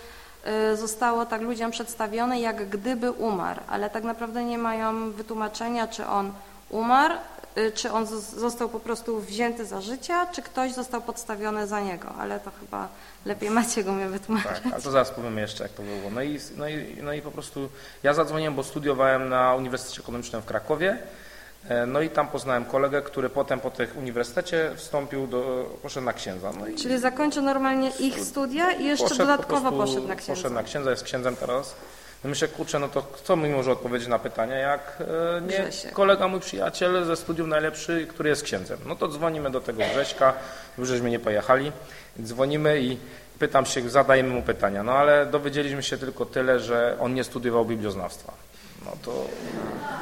zostało tak ludziom przedstawione, jak gdyby umarł, ale tak naprawdę nie mają wytłumaczenia, czy on umarł y, czy on zos- został po prostu wzięty za życia, czy ktoś został podstawiony za niego, ale to chyba lepiej macie go mnie wytłumaczyć. Tak, ale to zaraz powiemy jeszcze, jak to było. No i, no, i, no i po prostu ja zadzwoniłem, bo studiowałem na Uniwersytecie Ekonomicznym w Krakowie. E, No i tam poznałem kolegę, który potem po tych uniwersytecie wstąpił do, poszedł na księdza. No Czyli zakończył normalnie ich studia i jeszcze poszedł po dodatkowo prostu- poszedł na księdza. Poszedł na księdza, jest księdzem teraz. No myślę, kurczę, no to kto mi może odpowiedzieć na pytania, jak e, nie Grzesiek. kolega, mój przyjaciel ze studiów najlepszy, który jest księdzem. No to dzwonimy do tego Grześka, już żeśmy nie pojechali, dzwonimy i pytam się, zadajemy mu pytania. No ale dowiedzieliśmy się tylko tyle, że on nie studiował biblioznawstwa. No to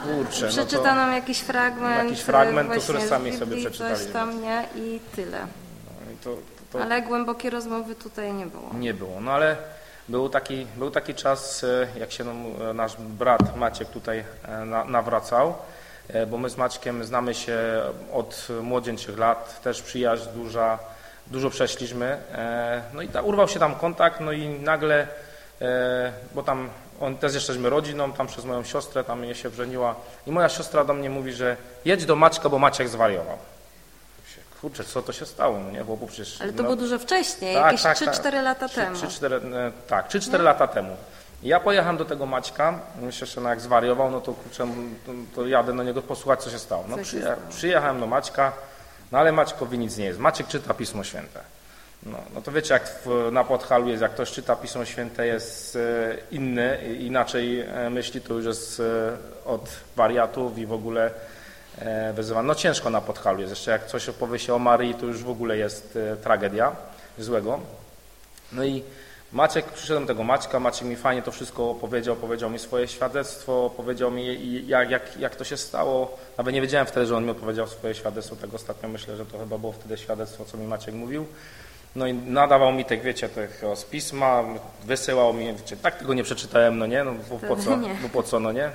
kurczę, no Przeczyta to... nam jakiś fragment, Jakiś fragment, to który sami Biblii, sobie Coś przeczytaliśmy. tam nie i tyle. No i to, to, Ale głębokiej rozmowy tutaj nie było. Nie było, no ale był taki, był taki czas, e, jak się e, nasz brat Maciek tutaj e, na, nawracał, bo my z Maćkiem znamy się od młodzieńczych lat, też przyjaźń duża, dużo przeszliśmy, no i ta, urwał się tam kontakt, no i nagle, bo tam on też jesteśmy rodziną, tam przez moją siostrę, tam mnie się wrzeniła i moja siostra do mnie mówi, że jedź do Maćka, bo Maciek zwariował. Kurczę, co to się stało, no nie, chłopu przecież... Ale to no, było dużo wcześniej, tak, jakieś tak, 3-4 tak. lata Trzy- temu. trzy, cztery, e, tak, 3-4 No. lata temu. Ja pojechałem do tego Maćka, myślę, że no jak zwariował, no to kurczę, to, jadę do niego posłuchać, co się stało. No przyje, stało? przyjechałem do Maćka, no ale Maćkowi nic nie jest. Maciek czyta Pismo Święte. No, no to wiecie, jak w, na Podhalu jest, jak ktoś czyta Pismo Święte jest e, inny, inaczej e, myśli, to już jest e, od wariatów i w ogóle wyzywa. No ciężko na Podhalu jest, jeszcze jak coś opowie się o Maryi, to już w ogóle jest tragedia złego. No i Maciek, przyszedłem do tego Maćka, Maciek mi fajnie to wszystko opowiedział, powiedział mi swoje świadectwo, powiedział mi jak, jak, jak to się stało. Nawet nie wiedziałem wtedy, że on mi opowiedział swoje świadectwo, tak ostatnio myślę, że to chyba było wtedy świadectwo, co mi Maciek mówił. No i nadawał mi tych, wiecie, tych z pisma, wysyłał mi, wiecie, tak tego nie przeczytałem, no nie, no bo po co, bo po co, no nie.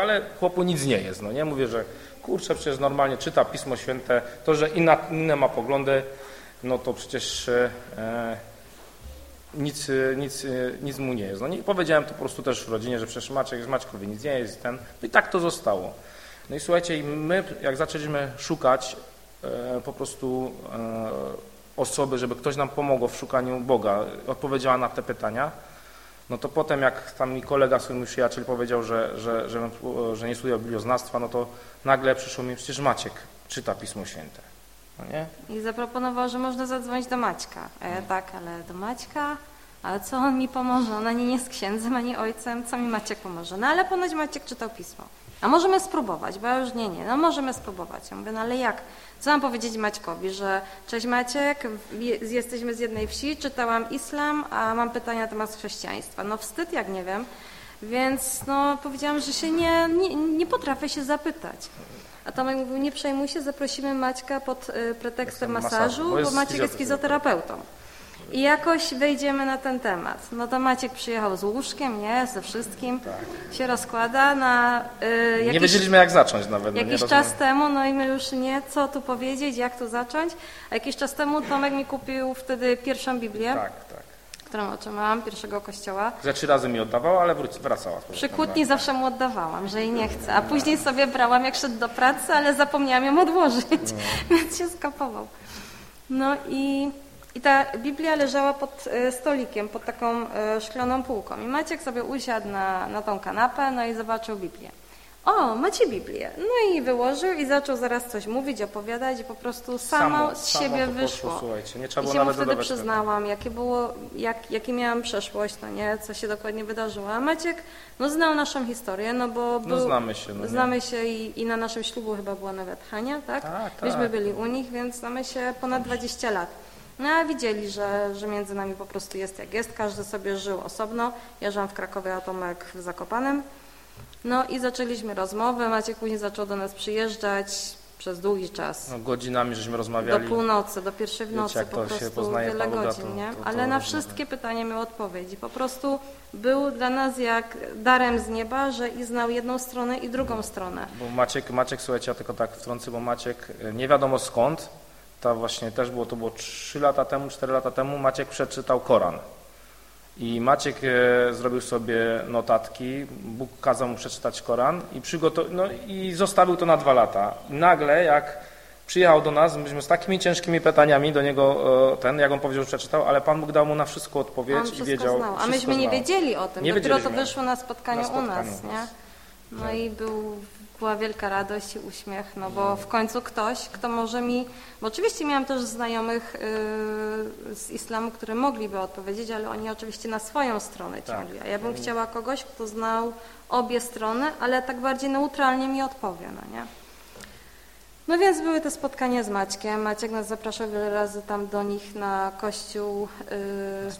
Ale chłopu nic nie jest, no nie, mówię, że kurczę, przecież normalnie czyta Pismo Święte, to, że inna, inne ma poglądy, no to przecież e, nic, nic, nic mu nie jest. No i powiedziałem to po prostu też w rodzinie, że przecież Maciek z Maćkowi nic nie jest i ten, no i tak to zostało. No i słuchajcie, i my jak zaczęliśmy szukać e, po prostu e, osoby, żeby ktoś nam pomogł w szukaniu Boga, odpowiedziała na te pytania, no to potem jak tam mi kolega, swój mój przyjaciel powiedział, że, że, że, że nie studiował biblioznawstwa, no to nagle przyszło mi, przecież Maciek czyta Pismo Święte. No nie? I zaproponował, że można zadzwonić do Maćka. A ja tak, ale do Maćka? Ale co on mi pomoże? On ani nie jest księdzem, ani ojcem. Co mi Maciek pomoże? No ale ponoć Maciek czytał pismo. A możemy spróbować, bo ja już nie, nie. No możemy spróbować. Ja mówię, no ale jak? Co mam powiedzieć Maćkowi, że cześć Maciek, je- jesteśmy z jednej wsi, czytałam islam, a mam pytania na temat chrześcijaństwa. No wstyd, jak nie wiem. Więc no powiedziałam, że się nie, nie, nie potrafię się zapytać. A Tomek mówił, nie przejmuj się, zaprosimy Maćka pod y, pretekstem Masażu, masażu, bo bo Maciek jest fizjoterapeutą. I jakoś wejdziemy na ten temat. No to Maciek przyjechał z łóżkiem, nie, ze wszystkim, się rozkłada na y, Nie jakiś, wiedzieliśmy jak zacząć nawet. no nie jakiś rozumiem. czas temu, no i my już nie, co tu powiedzieć, jak tu zacząć. A jakiś czas temu Tomek mi kupił wtedy pierwszą Biblię, Tak, tak. którą otrzymałam, pierwszego kościoła. Ze trzy razy mi oddawał, ale wróci, wracała. Przy kłótni zawsze mu oddawałam, że jej nie chcę, a później sobie brałam, jak szedł do pracy, ale zapomniałam ją odłożyć, (laughs) więc się skapował. No i, i ta Biblia leżała pod e, stolikiem, pod taką e, szklaną półką. I Maciek sobie usiadł na, na tą kanapę, no i zobaczył Biblię. O, macie Biblię. No i wyłożył i zaczął zaraz coś mówić, opowiadać i po prostu samo, z samo siebie to poszło, wyszło. Słuchajcie, nie trzeba I było się mu wtedy przyznałam, jakie było, jak, jakie miałam przeszłość, no nie, co się dokładnie wydarzyło. A Maciek, no znał naszą historię, no bo No był, znamy się, no znamy się i, i na naszym ślubu chyba była nawet Hania, tak? Tak, Myśmy tak. byli u nich, więc znamy się ponad 20 lat. No a widzieli, że, że między nami po prostu jest jak jest, każdy sobie żył osobno. Ja żyłam w Krakowie, a Tomek w Zakopanem. No i zaczęliśmy rozmowę, Maciek później zaczął do nas przyjeżdżać przez długi czas. No, godzinami żeśmy Do rozmawiali. północy, do pierwszej w Wiecie, nocy, jak po prostu wiele Paluga, godzin, to- nie? to- to Ale na wszystkie pytania miał odpowiedzi. Po prostu był dla nas jak darem z nieba, że i znał jedną stronę i drugą stronę. Bo Maciek, Maciek, słuchajcie, ja tylko tak wtrącę, bo Maciek e, nie wiadomo skąd, ta właśnie też było, to było 3 lata temu, 4 lata temu, Maciek przeczytał Koran. I Maciek e, zrobił sobie notatki, Bóg kazał mu przeczytać Koran i, przygotow- no, i zostawił to na dwa lata. I nagle jak przyjechał do nas, myśmy z takimi ciężkimi pytaniami do niego e, ten, jak on powiedział, że przeczytał, ale Pan Bóg dał mu na wszystko odpowiedź On i wiedział. znał. A myśmy nie wiedzieli o tym. Nie Dopiero to wyszło na spotkaniu, Na spotkaniu u nas, u nie? nas. No Tak. i był, była wielka radość i uśmiech, no bo w końcu ktoś, kto może mi, bo oczywiście miałam też znajomych yy, z islamu, które mogliby odpowiedzieć, ale oni oczywiście na swoją stronę Tak. ciągli. A ja bym chciała kogoś, kto znał obie strony, ale tak bardziej neutralnie mi odpowie, no nie? No więc były te spotkania z Maćkiem. Maciek nas zapraszał wiele razy tam do nich na kościół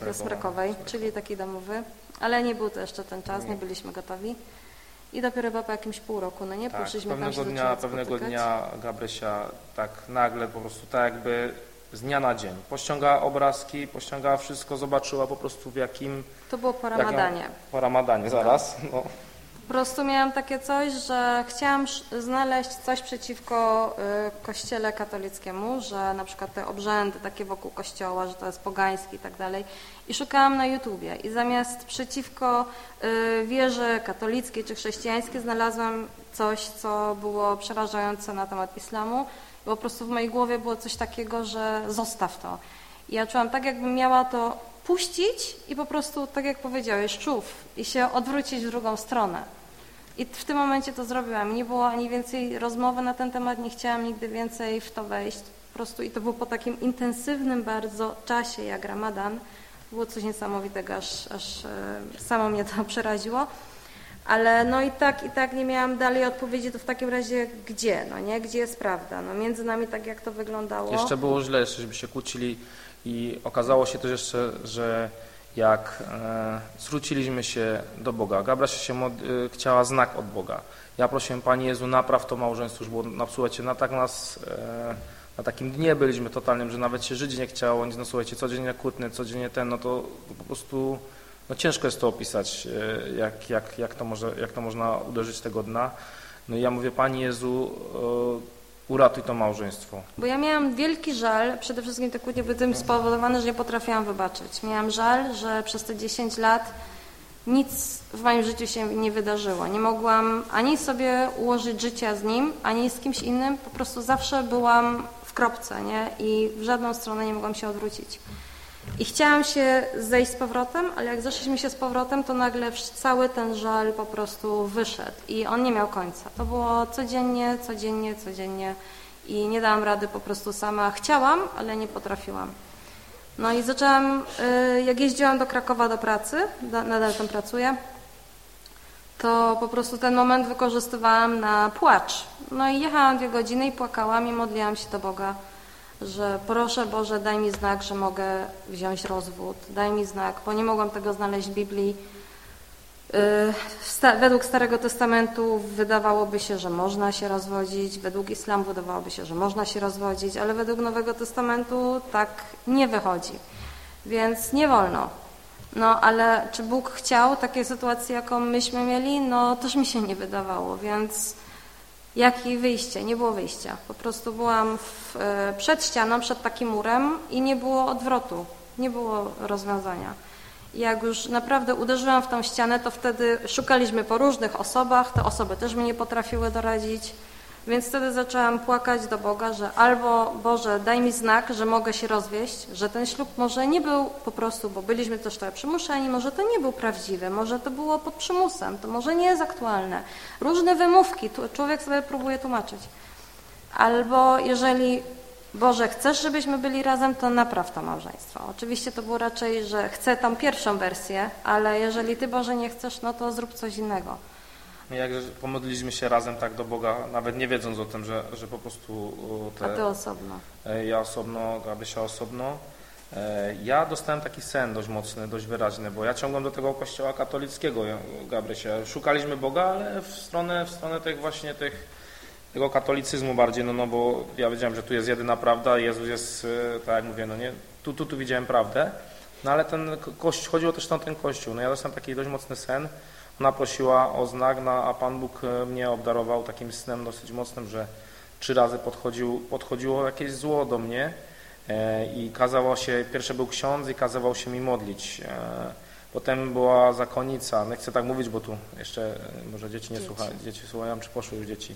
yy. Smrekowej, czyli taki domowy, ale nie był to jeszcze ten czas, Nie. byliśmy gotowi. I dopiero chyba po jakimś pół roku, no nie, Tak, poszliśmy tam pewnego się dnia, pewnego spotykać. dnia Gabrysia tak nagle po prostu tak jakby z dnia na dzień pościągała obrazki, pościągała wszystko, zobaczyła po prostu w jakim... To było po ramadanie. Po ramadanie, zaraz. No. Po prostu miałam takie coś, że chciałam znaleźć coś przeciwko y, kościele katolickiemu, że na przykład te obrzędy takie wokół kościoła, że to jest pogański i tak dalej. I szukałam na YouTubie i zamiast przeciwko y, wierze katolickiej czy chrześcijańskiej znalazłam coś, co było przerażające na temat islamu. I po prostu w mojej głowie było coś takiego, że zostaw to. I ja czułam tak, jakbym miała to puścić i po prostu, tak jak powiedziałeś, czów i się odwrócić w drugą stronę. I w tym momencie to zrobiłam. Nie było ani więcej rozmowy na ten temat, nie chciałam nigdy więcej w to wejść. Po prostu i to było po takim intensywnym bardzo czasie jak Ramadan. Było coś niesamowitego, aż, aż e, samo mnie to (laughs) przeraziło. Ale no i tak, i tak nie miałam dalej odpowiedzi, to w takim razie gdzie, no nie? Gdzie jest prawda? No między nami tak jak to wyglądało. Jeszcze było źle, jeszcze żeby się kłócili i okazało się też jeszcze, że jak e, zwróciliśmy się do Boga, Gabrasia się mod, e, chciała znak od Boga. Ja prosiłem Panie Jezu, napraw to małżeństwo, było, na, słuchajcie, na tak nas, e, na takim dnie byliśmy totalnym, że nawet się Żydzi nie chciało, nic, no słuchajcie, codziennie kłótny, codziennie ten, no to po prostu no ciężko jest to opisać, jak, jak, jak, to może, jak to można uderzyć tego dna. No i ja mówię, Panie Jezu, uratuj to małżeństwo. Bo ja miałam wielki żal, przede wszystkim te kłótnie były tym spowodowane, że nie potrafiłam wybaczyć. Miałam żal, że przez te 10 lat nic w moim życiu się nie wydarzyło. Nie mogłam ani sobie ułożyć życia z nim, ani z kimś innym. Po prostu zawsze byłam w kropce, nie? I w żadną stronę nie mogłam się odwrócić. I chciałam się zejść z powrotem, ale jak zeszliśmy się z powrotem, to nagle cały ten żal po prostu wyszedł i on nie miał końca. To było codziennie, codziennie, codziennie i nie dałam rady po prostu sama. Chciałam, ale nie potrafiłam. No i zaczęłam, y, jak jeździłam do Krakowa do pracy, da- nadal tam pracuję, to po prostu ten moment wykorzystywałam na płacz. No i jechałam dwie godziny i płakałam i modliłam się do Boga, że proszę Boże, daj mi znak, że mogę wziąć rozwód, daj mi znak, bo nie mogłam tego znaleźć w Biblii. Sta- Według Starego Testamentu wydawałoby się, że można się rozwodzić, według islamu wydawałoby się, że można się rozwodzić, ale według Nowego Testamentu tak nie wychodzi. Więc nie wolno. No ale czy Bóg chciał takiej sytuacji, jaką myśmy mieli? No też mi się nie wydawało, więc jakie wyjście? Nie było wyjścia. Po prostu byłam w, e, przed ścianą, przed takim murem i nie było odwrotu, nie było rozwiązania. I Jak już naprawdę uderzyłam w tą ścianę, to wtedy szukaliśmy po różnych osobach, te osoby też mi nie potrafiły doradzić, więc wtedy zaczęłam płakać do Boga, że albo Boże, daj mi znak, że mogę się rozwieść, że ten ślub może nie był po prostu, bo byliśmy też trochę przymuszeni, może to nie był prawdziwy, może to było pod przymusem, to może nie jest aktualne. Różne wymówki, człowiek sobie próbuje tłumaczyć. Albo jeżeli Boże, chcesz, żebyśmy byli razem, to napraw to małżeństwo. Oczywiście to było raczej, że chcę tą pierwszą wersję, ale jeżeli Ty, Boże, nie chcesz, no to zrób coś innego. Jak pomodliliśmy się razem tak do Boga, nawet nie wiedząc o tym, że, że po prostu o, te, A Ty osobno. e, ja osobno, Gabrysia osobno. E, Ja dostałem taki sen dość mocny, dość wyraźny, bo ja ciągłem do tego kościoła katolickiego, Gabrysia. Szukaliśmy Boga, ale w stronę, w stronę tych właśnie tych, tego katolicyzmu bardziej, no, no bo ja wiedziałem, że tu jest jedyna prawda, Jezus jest, e, tak jak mówię, no nie, tu, tu, tu widziałem prawdę, no ale ten ko- kościół, chodziło też o ten kościół, no ja dostałem taki dość mocny sen, ona prosiła o znak, no, a Pan Bóg e, mnie obdarował takim snem dosyć mocnym, że trzy razy podchodził, podchodziło jakieś zło do mnie e, i kazało się, pierwszy był ksiądz i kazywał się mi modlić. E, Potem była zakonnica, nie chcę tak mówić, bo tu jeszcze może dzieci nie Dzieci. słuchają, dzieci słuchają, czy poszły już dzieci.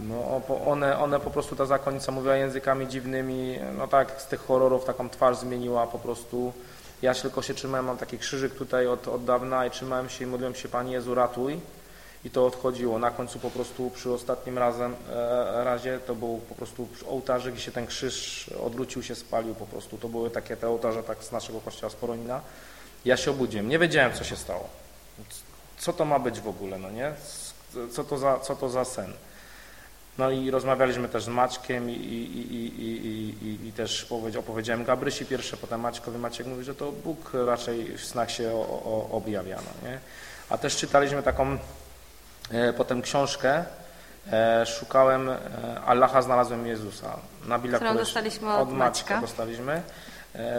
No, one, one po prostu, ta zakonnica mówiła językami dziwnymi, no tak, z tych horrorów taką twarz zmieniła po prostu. Ja się tylko się trzymałem, mam taki krzyżyk tutaj od, od dawna i trzymałem się i modliłem się, Panie Jezu, ratuj. I to odchodziło. Na końcu po prostu przy ostatnim razem, e, razie to był po prostu ołtarze, gdzie się ten krzyż odwrócił się, spalił po prostu. To były takie te ołtarze tak z naszego kościoła z Poronina. Ja się obudziłem, nie wiedziałem co się stało. Co to ma być w ogóle, no nie? Co to za, co to za sen? No i rozmawialiśmy też z Maćkiem i, i, i, i, też opowiedzi- opowiedziałem Gabrysi pierwsze, potem Maćkowi. Maciek mówi, że to Bóg raczej w snach się objawia, no nie? A też czytaliśmy taką e, potem książkę, e, szukałem e, Allaha, znalazłem Jezusa. Nabila Którą Kuresh- dostaliśmy od Maćka. dostaliśmy.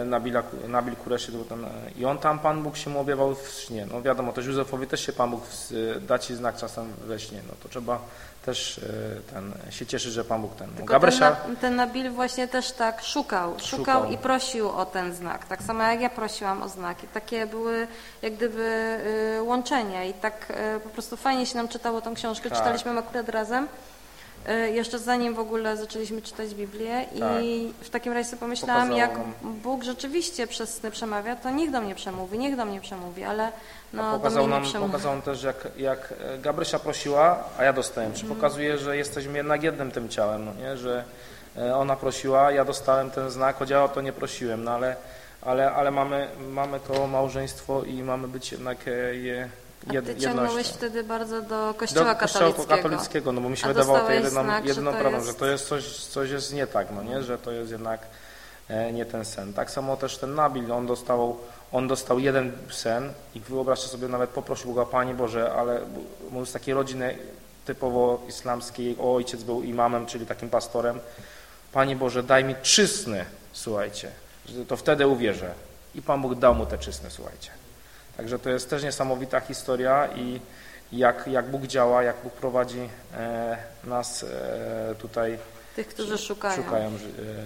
Nabila, Nabil Kureshi to był ten, i on tam Pan Bóg się mu objawiał w śnie. No wiadomo, też Józefowi też się Pan Bóg w, da Ci znak czasem we śnie. No to trzeba też e, ten, się cieszyć, że Pan Bóg ten. Tylko ten, ten Nabil właśnie też tak szukał, szukał, Szukał. i prosił o ten znak, tak samo jak ja prosiłam o znaki. Takie były jak gdyby y, łączenia i tak y, po prostu fajnie się nam czytało tą książkę, Tak. czytaliśmy ją akurat razem. Y, Jeszcze zanim w ogóle zaczęliśmy czytać Biblię i w takim razie sobie pomyślałam, Tak. Pokazało jak nam. Bóg rzeczywiście przez sny przemawia, to niech do mnie przemówi, niech do mnie przemówi, ale no, pokazał nam, pokazał nam też, jak, jak e, Gabrysia prosiła, a ja dostałem. Czy Mhm. pokazuje, że jesteśmy jednak jednym tym ciałem, no nie? że e, ona prosiła, ja dostałem ten znak, choć ja o to nie prosiłem, no ale, ale, ale mamy, mamy to małżeństwo i mamy być jednak e, je, A ty ciągnąłeś wtedy bardzo do kościoła do kościoła katolickiego. katolickiego, no bo mi się A wydawało to jedyną, znak, że jedyną to prawdą, jest- że to jest coś, coś jest nie tak, no nie, że to jest jednak e, nie ten sen. Tak samo też ten Nabil, on dostał, on dostał jeden sen i wyobraźcie sobie, nawet poprosił Boga, Panie Boże, ale był z takiej rodziny typowo islamskiej, o, ojciec był imamem, czyli takim pastorem, Panie Boże, daj mi trzy sny, słuchajcie, że to wtedy uwierzę. I Pan Bóg dał mu te trzy sny, słuchajcie. Także to jest też niesamowita historia i jak, jak Bóg działa, jak Bóg prowadzi e, nas e, tutaj, Tych, którzy szukają. szukają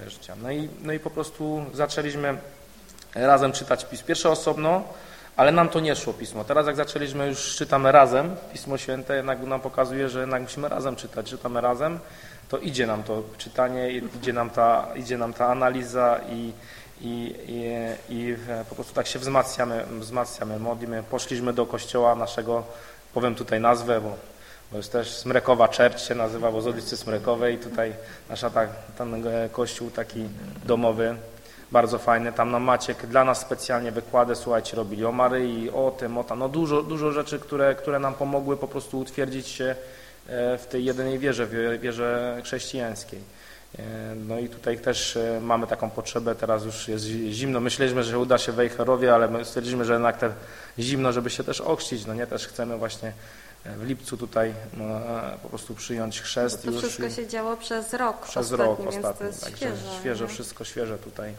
e, życia. No i, no i po prostu zaczęliśmy razem czytać Pismo. Pierwsze osobno, ale nam to nie szło Pismo. Teraz jak zaczęliśmy, już czytamy razem Pismo Święte, jednak nam pokazuje, że jednak musimy razem czytać. Czytamy razem, to idzie nam to czytanie, idzie nam ta, idzie nam ta analiza i, i, i, i po prostu tak się wzmacniamy, wzmacniamy, modlimy. Poszliśmy do kościoła naszego, powiem tutaj nazwę, bo, bo jest też Smrekowa Church się nazywa, bo z ulicy Smrekowej, tutaj nasza tak, ten e, kościół taki domowy, bardzo fajny, tam nam Maciek dla nas specjalnie wykłady, słuchajcie, robili o Maryi, o tym, o tam, no dużo, dużo rzeczy, które, które nam pomogły po prostu utwierdzić się e, w tej jedynej wierze, wie- wierze chrześcijańskiej. E, No i tutaj też e, mamy taką potrzebę, teraz już jest zi- zimno, myśleliśmy, że uda się w Wejherowie, ale my stwierdziliśmy, że jednak te zimno, żeby się też ochrzcić, no nie, też chcemy właśnie e, w lipcu tutaj no, po prostu przyjąć chrzest To już wszystko i- się działo przez rok przez ostatni, rok więc ostatni, to jest także świeże. świeże, wszystko świeże tutaj.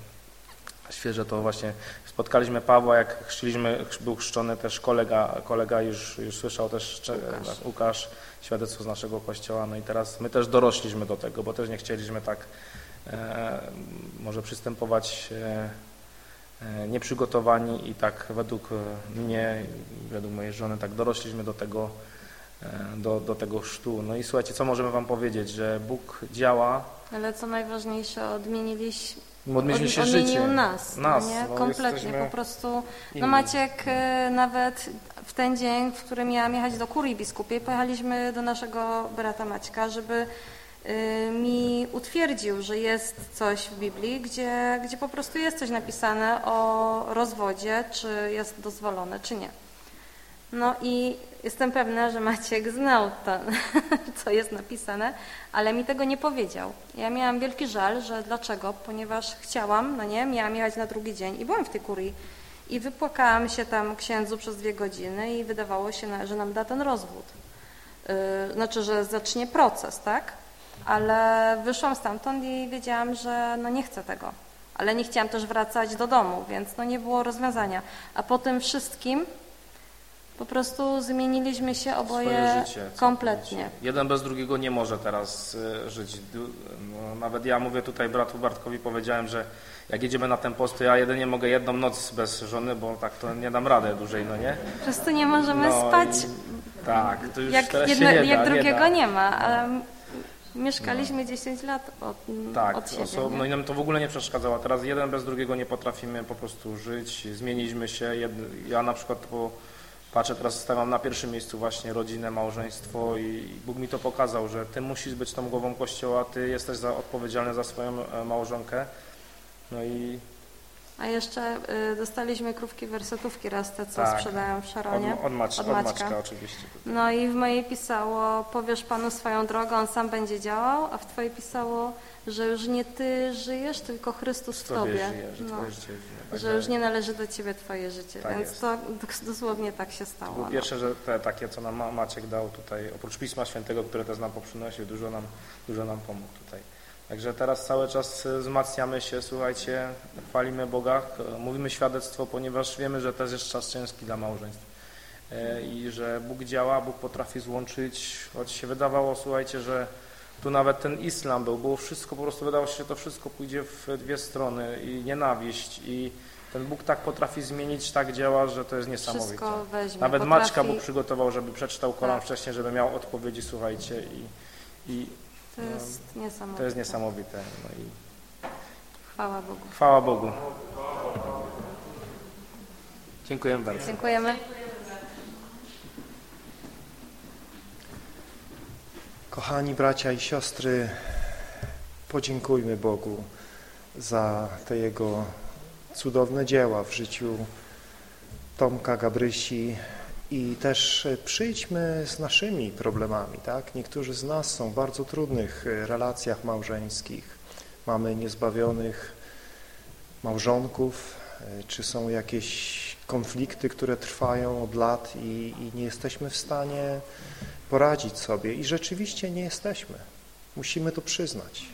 Świeże to właśnie spotkaliśmy Pawła, jak chrzciliśmy, był chrzczony też kolega, kolega już, już słyszał też Łukasz. Łukasz, świadectwo z naszego kościoła, no i teraz my też dorośliśmy do tego, bo też nie chcieliśmy tak e, może przystępować e, e, nieprzygotowani i tak według mnie według mojej żony tak dorośliśmy do tego, e, do, do tego chrztu. No i słuchajcie, co możemy wam powiedzieć, że Bóg działa Ale co najważniejsze, odmieniliśmy Modliliśmy się życie. nas, Nas, nie? kompletnie, jesteśmy po prostu, no Maciek e, nawet w ten dzień, w którym miałam jechać do kurii biskupiej, pojechaliśmy do naszego brata Maćka, żeby e, mi utwierdził, że jest coś w Biblii, gdzie, gdzie po prostu jest coś napisane o rozwodzie, czy jest dozwolone, czy nie. No i jestem pewna, że Maciek znał to, (laughs) co jest napisane, ale mi tego nie powiedział. Ja miałam wielki żal, że dlaczego? Ponieważ chciałam, no nie, miałam jechać na drugi dzień i byłam w tej kurii i wypłakałam się tam księdzu przez dwie godziny i wydawało się, że nam da ten rozwód. Yy, znaczy, że zacznie proces, tak? Ale wyszłam stamtąd i wiedziałam, że no nie chcę tego. Ale nie chciałam też wracać do domu, więc no nie było rozwiązania. A po tym wszystkim Po prostu zmieniliśmy się oboje życie. kompletnie. Jeden bez drugiego nie może teraz e, żyć. No, nawet ja mówię tutaj bratu Bartkowi, powiedziałem, że jak jedziemy na ten post, to ja jedynie mogę jedną noc bez żony, bo tak to nie dam rady dłużej, no nie? Po prostu nie możemy No spać, i- Tak, to już jak, teraz jedno, nie jak da, drugiego da. nie, ma. A m- mieszkaliśmy 10 lat od, Tak, od siebie. nie? i nam to w ogóle nie przeszkadzało. Teraz jeden bez drugiego nie potrafimy po prostu żyć, zmieniliśmy się. Jed... Ja na przykład po... patrzę teraz, stawiam na pierwszym miejscu właśnie rodzinę, małżeństwo i Bóg mi to pokazał, że Ty musisz być tą głową Kościoła, Ty jesteś za, odpowiedzialny za swoją e, małżonkę. No i A jeszcze y, dostaliśmy krówki wersetówki raz te, co Tak. sprzedają w Szaronie. od, od, macz, od Maćka. Maćka oczywiście. No i w mojej pisało, powiesz Panu swoją drogę, On sam będzie działał, a w Twojej pisało, że już nie Ty żyjesz, tylko Chrystus w Tobie Tobie. żyje, że No. Życie żyje. Że już nie należy do Ciebie Twoje życie, Tak więc jest. to dosłownie tak się stało. Po no. pierwsze, że te takie, co nam Ma- Maciek dał tutaj, oprócz Pisma Świętego, które też nam poprzynosił, dużo nam, dużo nam pomógł tutaj. Także teraz cały czas e, wzmacniamy się, słuchajcie, chwalimy Boga, mówimy świadectwo, ponieważ wiemy, że to jest czas ciężki dla małżeństw. E, I że Bóg działa, Bóg potrafi złączyć, choć się wydawało, słuchajcie, że tu nawet ten islam był, było wszystko, po prostu wydawało się, że to wszystko pójdzie w dwie strony i nienawiść i ten Bóg tak potrafi zmienić, tak działa, że to jest niesamowite. Weźmie. Nawet potrafi... Maćka Bóg przygotował, żeby przeczytał Koran Tak. wcześniej, żeby miał odpowiedzi, słuchajcie, i, i To no, jest niesamowite. to jest niesamowite. No i Chwała Bogu. chwała Bogu. Dziękujemy bardzo. Dziękujemy. Kochani bracia i siostry, podziękujmy Bogu za te Jego cudowne dzieła w życiu Tomka Gabrysi i też przyjdźmy z naszymi problemami, tak? Niektórzy z nas są w bardzo trudnych relacjach małżeńskich. Mamy niezbawionych małżonków, czy są jakieś konflikty, które trwają od lat i, i nie jesteśmy w stanie poradzić sobie i rzeczywiście nie jesteśmy. Musimy to przyznać.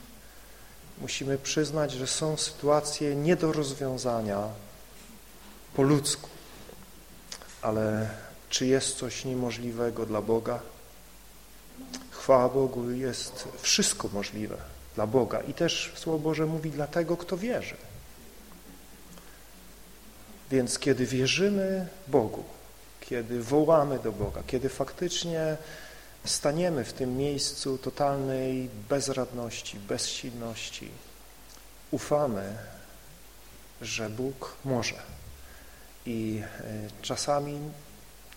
Musimy przyznać, że są sytuacje nie do rozwiązania po ludzku. Ale czy jest coś niemożliwego dla Boga? Chwała Bogu, jest wszystko możliwe dla Boga. I też Słowo Boże mówi dla tego, kto wierzy. Więc kiedy wierzymy Bogu, kiedy wołamy do Boga, kiedy faktycznie staniemy w tym miejscu totalnej bezradności, bezsilności, ufamy, że Bóg może. I y, czasami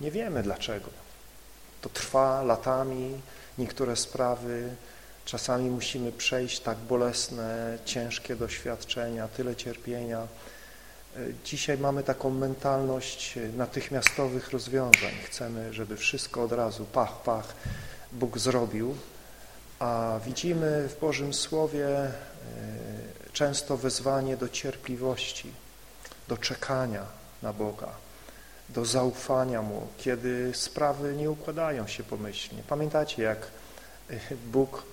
nie wiemy dlaczego. To trwa latami, niektóre sprawy, czasami musimy przejść tak bolesne, ciężkie doświadczenia, tyle cierpienia. Y, Dzisiaj mamy taką mentalność y, natychmiastowych rozwiązań. Chcemy, żeby wszystko od razu, pach, pach, Bóg zrobił, a widzimy w Bożym Słowie y, często wezwanie do cierpliwości, do czekania na Boga, do zaufania Mu, kiedy sprawy nie układają się pomyślnie. Pamiętacie, jak Bóg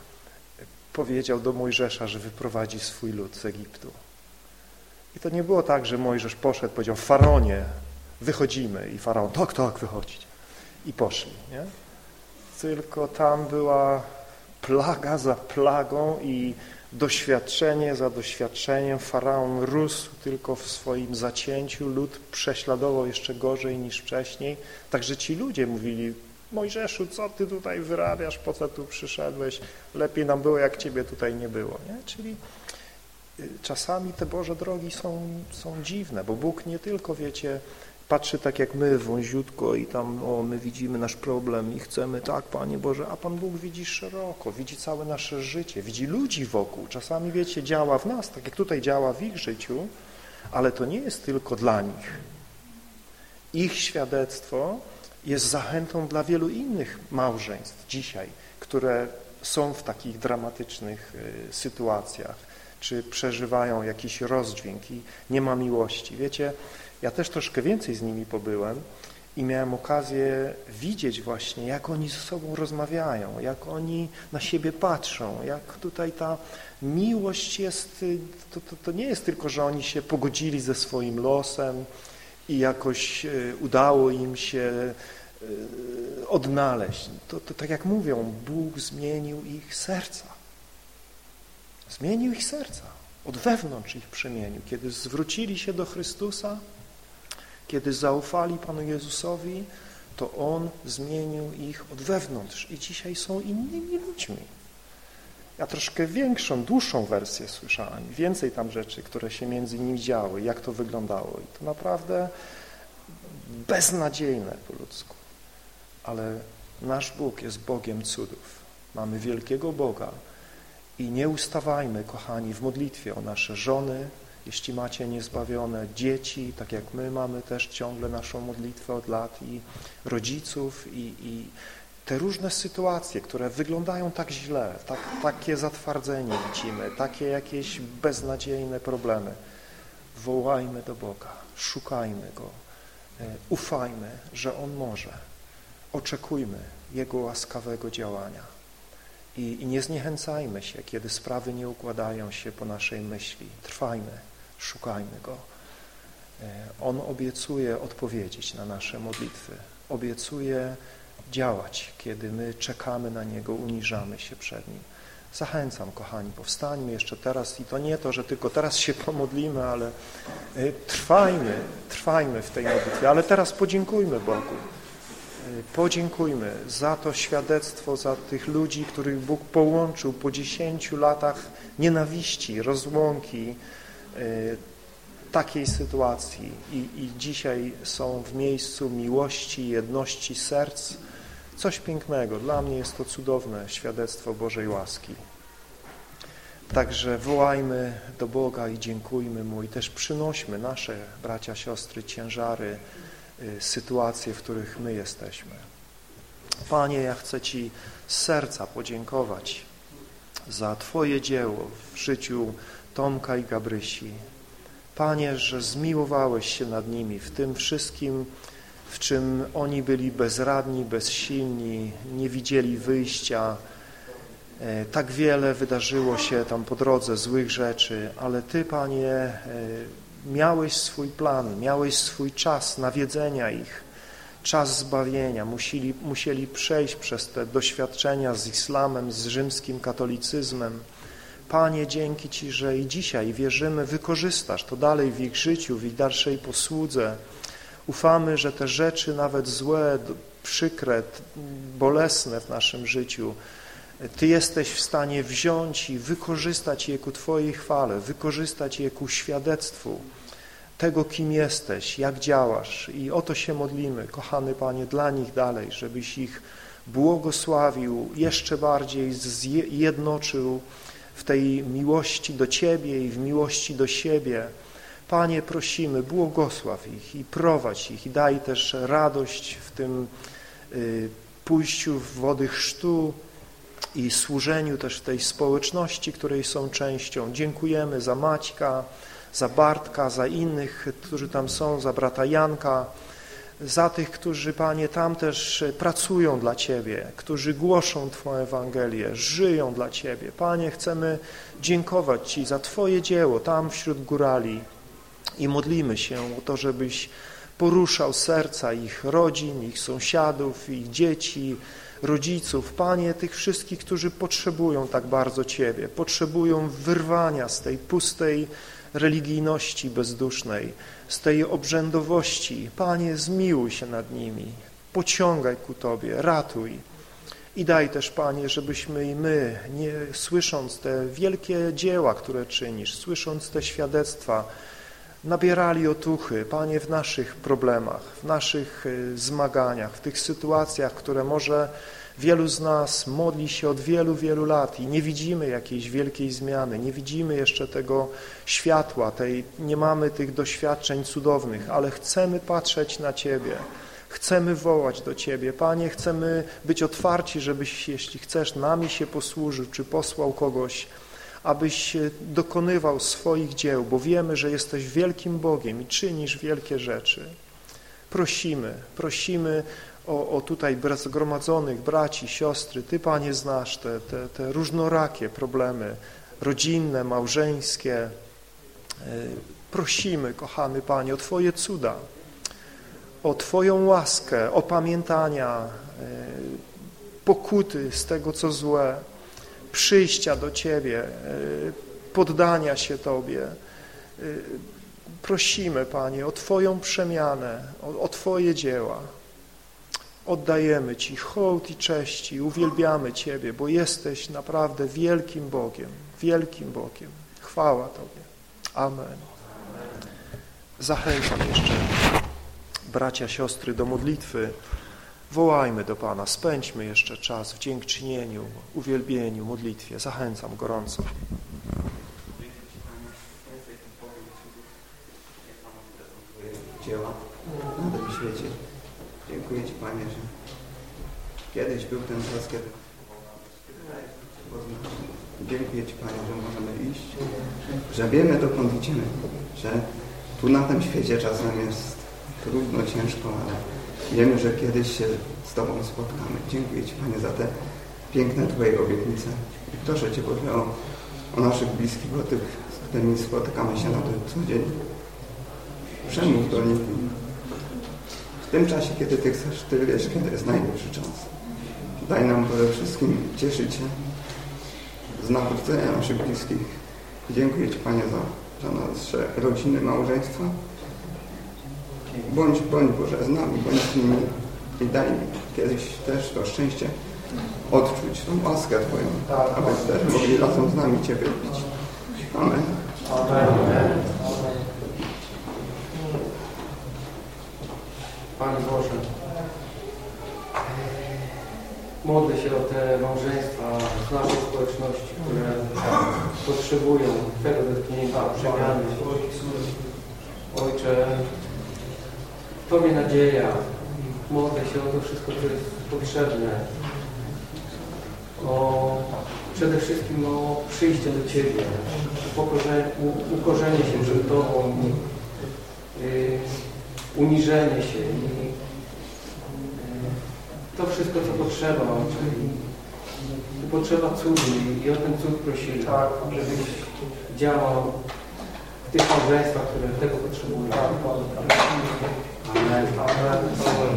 powiedział do Mojżesza, że wyprowadzi swój lud z Egiptu. I to nie było tak, że Mojżesz poszedł, powiedział, Faraonie, wychodzimy. I Faraon, tak, tak, wychodzić. I poszli, nie? Tylko tam była plaga za plagą i doświadczenie za doświadczeniem. Faraon rósł tylko w swoim zacięciu, lud prześladował jeszcze gorzej niż wcześniej. Także ci ludzie mówili, Mojżeszu, co ty tutaj wyrabiasz, po co tu przyszedłeś? Lepiej nam było, jak ciebie tutaj nie było. Nie? Czyli czasami te Boże drogi są, są dziwne, bo Bóg nie tylko, wiecie, patrzy tak jak my wąziutko i tam, o, my widzimy nasz problem i chcemy, tak, Panie Boże, a Pan Bóg widzi szeroko, widzi całe nasze życie, widzi ludzi wokół. Czasami, wiecie, działa w nas, tak jak tutaj działa w ich życiu, ale to nie jest tylko dla nich. Ich świadectwo jest zachętą dla wielu innych małżeństw dzisiaj, które są w takich dramatycznych y, sytuacjach, czy przeżywają jakiś rozdźwięk i nie ma miłości. Wiecie, ja też troszkę więcej z nimi pobyłem i miałem okazję widzieć właśnie, jak oni ze sobą rozmawiają, jak oni na siebie patrzą, jak tutaj ta miłość jest, to, to, to nie jest tylko, że oni się pogodzili ze swoim losem i jakoś y, udało im się y, odnaleźć. To, to tak jak mówią, Bóg zmienił ich serca. Zmienił ich serca. Od wewnątrz ich przemienił. Kiedy zwrócili się do Chrystusa, kiedy zaufali Panu Jezusowi, to On zmienił ich od wewnątrz i dzisiaj są innymi ludźmi. Ja troszkę większą, dłuższą wersję słyszałem, więcej tam rzeczy, które się między nimi działy, jak to wyglądało i to naprawdę beznadziejne po ludzku. Ale nasz Bóg jest Bogiem cudów. Mamy wielkiego Boga i nie ustawajmy, kochani, w modlitwie o nasze żony, jeśli macie niezbawione dzieci, tak jak my mamy też ciągle naszą modlitwę od lat i rodziców i, i te różne sytuacje, które wyglądają tak źle, tak, takie zatwardzenie widzimy, takie jakieś beznadziejne problemy, wołajmy do Boga, szukajmy Go, e, ufajmy, że On może, oczekujmy Jego łaskawego działania i, i nie zniechęcajmy się, kiedy sprawy nie układają się po naszej myśli, trwajmy, szukajmy Go. E, On obiecuje odpowiedzieć na nasze modlitwy, obiecuje działać, kiedy my czekamy na Niego, uniżamy się przed Nim. Zachęcam, kochani, powstańmy jeszcze teraz i to nie to, że tylko teraz się (laughs) pomodlimy, ale e, trwajmy, trwajmy w tej modlitwie, ale teraz podziękujmy Bogu. Podziękujmy za to świadectwo, za tych ludzi, których Bóg połączył po dziesięciu latach nienawiści, rozłąki, e, takiej sytuacji I, i dzisiaj są w miejscu miłości, jedności serc, Coś pięknego. Dla mnie jest to cudowne świadectwo Bożej łaski. Także wołajmy do Boga i dziękujmy Mu i też przynośmy nasze bracia, siostry, ciężary, sytuacje, w których my jesteśmy. Panie, ja chcę Ci z serca podziękować za Twoje dzieło w życiu Tomka i Gabrysi. Panie, że zmiłowałeś się nad nimi w tym wszystkim, w czym oni byli bezradni, bezsilni, nie widzieli wyjścia. E, tak wiele wydarzyło się tam po drodze złych rzeczy, ale Ty, Panie, e, miałeś swój plan, miałeś swój czas nawiedzenia ich, czas zbawienia. Musieli, musieli przejść przez te doświadczenia z islamem, z rzymskim katolicyzmem. Panie, dzięki Ci, że i dzisiaj wierzymy, wykorzystasz to dalej w ich życiu, w ich dalszej posłudze, Ufamy, że te rzeczy nawet złe, przykre, bolesne w naszym życiu, Ty jesteś w stanie wziąć i wykorzystać je ku Twojej chwale, wykorzystać je ku świadectwu tego, kim jesteś, jak działasz. I o to się modlimy, kochany Panie, dla nich dalej, żebyś ich błogosławił, jeszcze bardziej zjednoczył w tej miłości do Ciebie i w miłości do siebie, Panie, prosimy, błogosław ich i prowadź ich i daj też radość w tym y, pójściu w wody chrztu i służeniu też tej społeczności, której są częścią. Dziękujemy za Maćka, za Bartka, za innych, którzy tam są, za brata Janka, za tych, którzy, Panie, tam też pracują dla Ciebie, którzy głoszą Twoją Ewangelię, żyją dla Ciebie. Panie, chcemy dziękować Ci za Twoje dzieło tam wśród górali, i modlimy się o to, żebyś poruszał serca ich rodzin, ich sąsiadów, ich dzieci, rodziców. Panie, tych wszystkich, którzy potrzebują tak bardzo Ciebie, potrzebują wyrwania z tej pustej religijności bezdusznej, z tej obrzędowości. Panie, zmiłuj się nad nimi, pociągaj ku Tobie, ratuj. I daj też, Panie, żebyśmy i my, nie słysząc te wielkie dzieła, które czynisz, słysząc te świadectwa, nabierali otuchy, Panie, w naszych problemach, w naszych y, zmaganiach, w tych sytuacjach, które może wielu z nas modli się od wielu, wielu lat i nie widzimy jakiejś wielkiej zmiany, nie widzimy jeszcze tego światła, tej, nie mamy tych doświadczeń cudownych, ale chcemy patrzeć na Ciebie, chcemy wołać do Ciebie. Panie, chcemy być otwarci, żebyś, jeśli chcesz, nami się posłużył, czy posłał kogoś, abyś dokonywał swoich dzieł, bo wiemy, że jesteś wielkim Bogiem i czynisz wielkie rzeczy. Prosimy, prosimy o, o tutaj zgromadzonych braci, siostry. Ty, Panie, znasz te, te, te różnorakie problemy rodzinne, małżeńskie. E, prosimy, kochany Panie, o Twoje cuda, o, o Twoją łaskę, opamiętania, e, pokuty z tego, co złe, przyjścia do Ciebie, e, poddania się Tobie. E, prosimy, Panie, o Twoją przemianę, o, o Twoje dzieła. Oddajemy Ci hołd i cześć i uwielbiamy Ciebie, bo jesteś naprawdę wielkim Bogiem, wielkim Bogiem. Chwała Tobie. Amen. Zachęcam jeszcze bracia, siostry do modlitwy. Wołajmy do Pana, spędźmy jeszcze czas w dziękczynieniu, uwielbieniu, modlitwie. Zachęcam gorąco. dzieła na tym świecie. Dziękuję Ci Panie, że kiedyś był ten czas, kiedy Dziękuję Ci Panie, że możemy iść, że wiemy dokąd idziemy, że tu na tym świecie czasem jest trudno, ciężko, ale wiemy, że kiedyś się z Tobą spotkamy. Dziękuję Ci Panie za te piękne Twoje obietnice. Proszę Cię Boże o, o naszych bliskich, o tych, z którymi spotykamy się na co dzień. Przemów do nich w tym czasie, kiedy Ty chcesz, Ty wiesz, kiedy jest najlepszy czas. Daj nam przede wszystkim cieszyć się z nawrócenia naszych bliskich. Dziękuję Ci Panie za, za nasze rodziny, małżeństwa. Bądź, bądź Boże z nami, bądź z nimi i daj mi kiedyś też to szczęście odczuć, tą łaskę Twoją, aby też mogli razem z nami Cię wielbić. Amen. Amen. Panie Boże, modlę się o te małżeństwa z naszej społeczności, które potrzebują tego dotknięcia, przemiany. Ojcze, w Tobie nadzieja. Modlę się o to wszystko, co jest potrzebne. O, przede wszystkim o przyjście do Ciebie, upokorzenie, ukorzenie się przed Tobą, y, uniżenie się i to wszystko, co potrzeba, czyli potrzeba cudu i o ten cud prosimy, żebyś działał w tych małżeństwach, które tego potrzebują. Amen. Amen.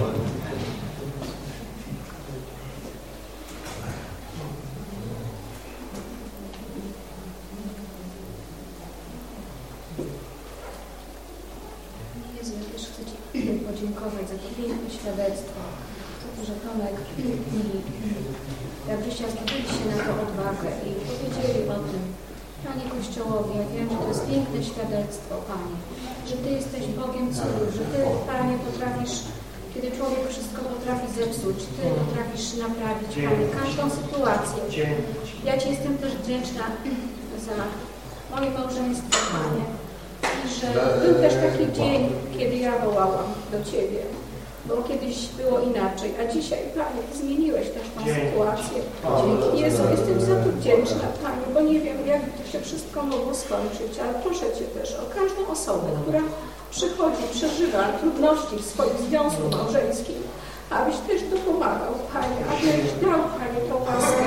Jezu, ja podziękować za to świadectwo, że Tomek i jak żeście stawili się na to odwagę i powiedzieli o tym, Panie Kościołowi, ja wiem, że to jest piękne świadectwo, Panie, że Ty jesteś Bogiem cudów, że Ty, Panie, potrafisz, kiedy człowiek wszystko potrafi zepsuć, Ty potrafisz naprawić, Panie, każdą sytuację. Ja Ci jestem też wdzięczna za moje małżeństwo, Panie, i że był też taki dzień, kiedy ja wołałam do Ciebie, bo kiedyś było inaczej, a dzisiaj, Panie, zmieniłeś też tą sytuację. Dzięki Jezu, jestem za to wdzięczna, Panie, bo nie wiem, jak to się wszystko mogło skończyć, ale proszę Cię też o każdą osobę, która przychodzi, przeżywa trudności w swoim związku małżeńskim, abyś też dopomagał, Panie, abyś dał, Panie, tą łaskę,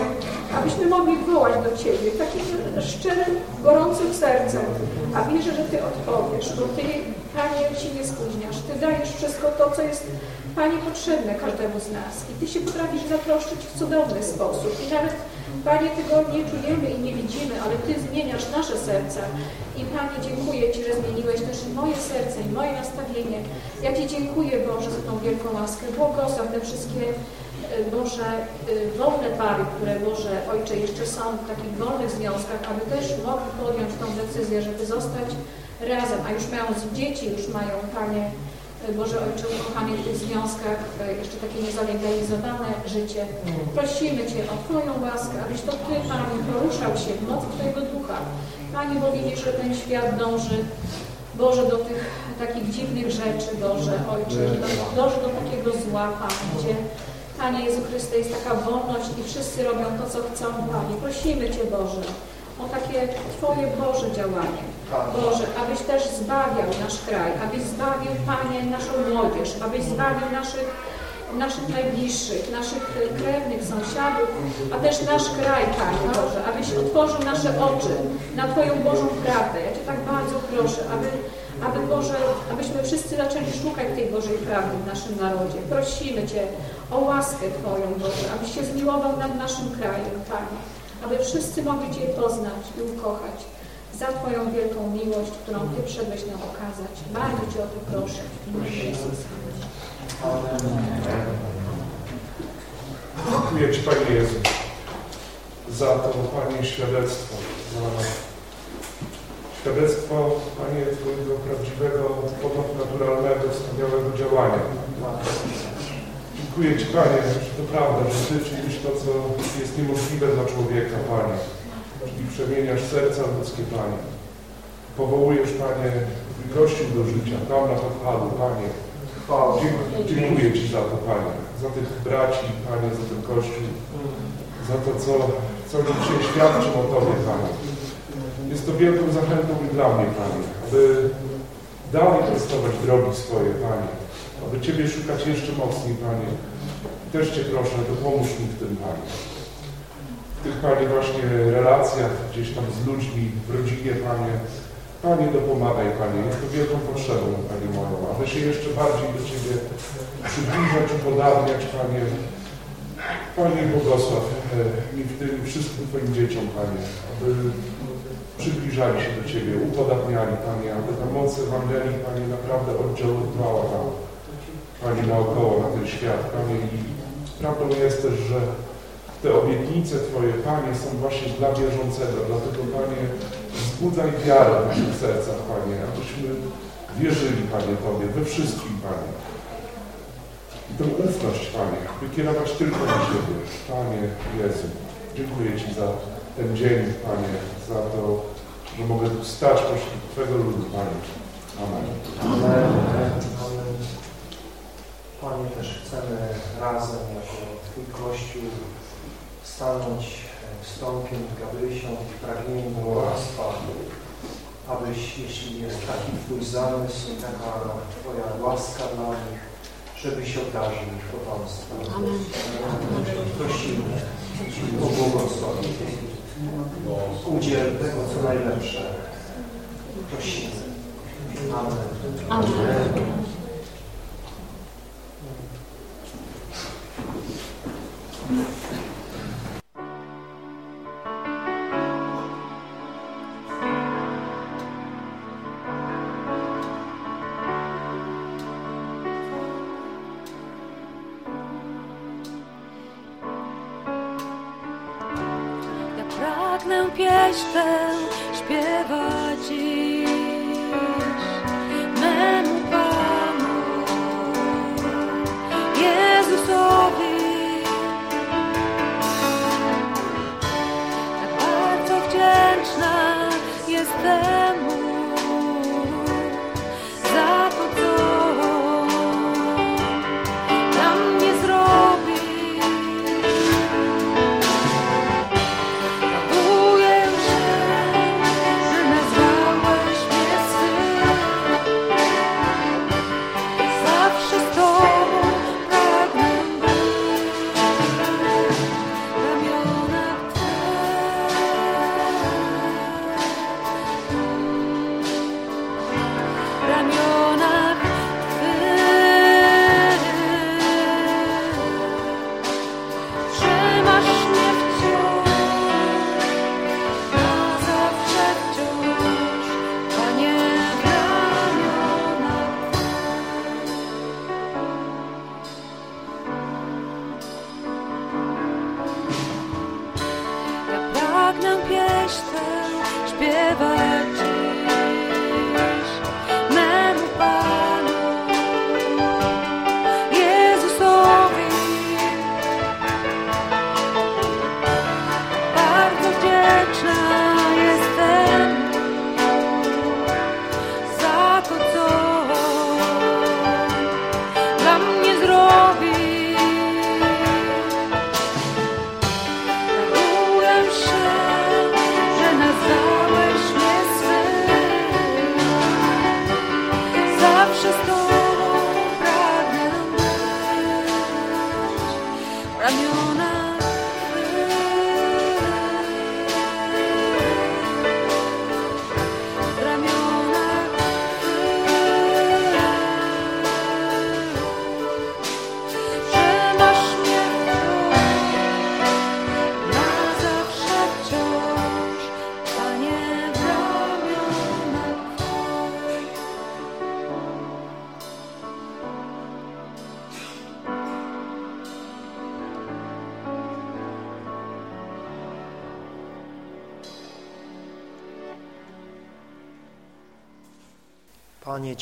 abyśmy mogli wołać do Ciebie takim szczerym, gorącym sercem, a wierzę, że Ty odpowiesz, bo Ty, Panie, się nie spóźniasz. Ty dajesz wszystko to, co jest, Panie, potrzebne każdemu z nas. I Ty się potrafisz zatroszczyć w cudowny sposób. I nawet, Panie, tego nie czujemy i nie widzimy, ale Ty zmieniasz nasze serca. I Panie, dziękuję Ci, że zmieniłeś też moje serce i moje nastawienie. Ja Ci dziękuję, Boże, za tą wielką łaskę. Błogosław te wszystkie Boże, wolne pary, które Boże, Ojcze, jeszcze są w takich wolnych związkach, aby też mogli podjąć tą decyzję, żeby zostać razem, a już mają dzieci, już mają, Panie, Boże Ojcze, ukochanie w tych związkach, jeszcze takie niezalegalizowane życie. Prosimy Cię o Twoją łaskę, abyś to Ty, Panie, poruszał się w mocy Twojego Ducha. Panie, bo widzisz, że ten świat dąży Boże, do tych takich dziwnych rzeczy, Boże, Ojcze, że dąży do takiego zła, Panie, gdzie Panie Jezu Chryste, jest taka wolność i wszyscy robią to, co chcą, Panie. Prosimy Cię, Boże, o takie Twoje Boże działanie. Boże, abyś też zbawiał nasz kraj, abyś zbawił, Panie, naszą młodzież, abyś zbawił naszych, naszych najbliższych, naszych krewnych, sąsiadów, a też nasz kraj, Panie Boże, abyś otworzył nasze oczy na Twoją Bożą prawdę. Ja Cię tak bardzo proszę, aby aby Boże, abyśmy wszyscy zaczęli szukać tej Bożej prawdy w naszym narodzie. Prosimy Cię o łaskę Twoją, Boże, abyś się zmiłował nad naszym krajem, Panie, aby wszyscy mogli Cię poznać i ukochać za Twoją wielką miłość, którą Ty przyszedłeś nam okazać. Bardzo Cię o to proszę w imieniu Panie Jezu, za to, Panie, świadectwo, za świadectwo, Panie, Twojego prawdziwego, ponadnaturalnego, wspaniałego działania. Dziękuję Ci, Panie, że to prawda, że Ty czynisz to, co jest niemożliwe dla człowieka, Panie. Czyli przemieniasz serca ludzkie, Panie. Powołujesz, Panie, Kościół do życia, tam na podpalu, Panie. Dziękuję, Ci za to, Panie. Za tych braci, Panie, za ten Kościół. Za to, co, co dzisiaj świadczą o Tobie, Panie. Jest to wielką zachętą i dla mnie, Panie, aby dalej prostować drogi swoje, Panie. Aby Ciebie szukać jeszcze mocniej, Panie. Też Cię proszę, dopomóż mi w tym, Panie. W tych, Panie, właśnie relacjach gdzieś tam z ludźmi, w rodzinie, Panie. Panie, dopomagaj, Panie. Jest to wielką potrzebą, Panie moją, aby się jeszcze bardziej do Ciebie przybliżać, upodabniać, Panie. Panie, błogosław e, mi w tym wszystkim Twoim dzieciom, Panie, aby przybliżali się do Ciebie, upodabniali, Panie, aby ta moc Ewangelii, Panie, naprawdę oddziaływała tam, Panie, naokoło, na ten świat, Panie. I prawdą jest też, że te obietnice Twoje, Panie, są właśnie dla wierzącego. Dlatego, Panie, wzbudzaj wiarę w naszych sercach, Panie, abyśmy wierzyli, Panie, Tobie, we wszystkim, Panie. I tę ufność, Panie, wykierować tylko na siebie. Panie Jezu, dziękuję Ci za ten dzień, Panie, za to, że mogę tu stać pośród Twego ludu, Panie. Amen. Amen. Amen. Panie, też chcemy razem jako Twój Kościół stanąć Tomkiem i Gabrysią w pragnieniu miłostwa, abyś, jeśli jest taki Twój zamysł i taka Twoja łaska dla nich, żebyś obdarzył ich potomstwem. Prosimy o błogosławieństwo. Udziel tego, co najlepsze. Prosimy. Amen. Amen. Ja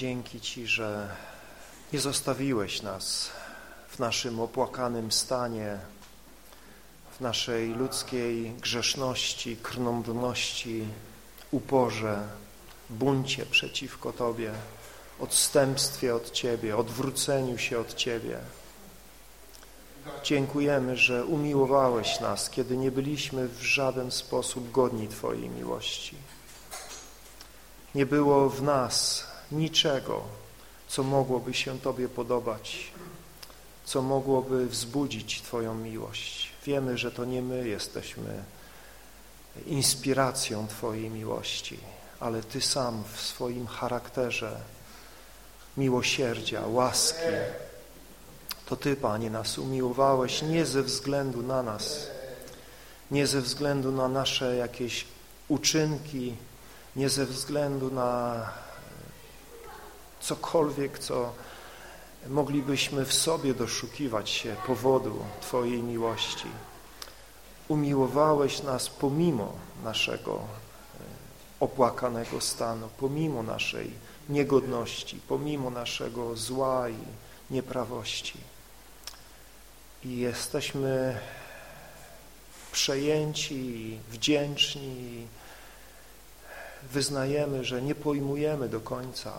dzięki Ci, że nie zostawiłeś nas w naszym opłakanym stanie, w naszej ludzkiej grzeszności, krnąbrności, uporze, buncie przeciwko Tobie, odstępstwie od Ciebie, odwróceniu się od Ciebie. Dziękujemy, że umiłowałeś nas, kiedy nie byliśmy w żaden sposób godni Twojej miłości. Nie było w nas niczego, co mogłoby się Tobie podobać, co mogłoby wzbudzić Twoją miłość. Wiemy, że to nie my jesteśmy inspiracją Twojej miłości, ale Ty sam w swoim charakterze miłosierdzia, łaski, to Ty, Panie, nas umiłowałeś nie ze względu na nas, nie ze względu na nasze jakieś uczynki, nie ze względu na cokolwiek, co moglibyśmy w sobie doszukiwać się powodu Twojej miłości. Umiłowałeś nas pomimo naszego e, opłakanego stanu, pomimo naszej niegodności, pomimo naszego zła i nieprawości. I jesteśmy przejęci, wdzięczni, wyznajemy, że nie pojmujemy do końca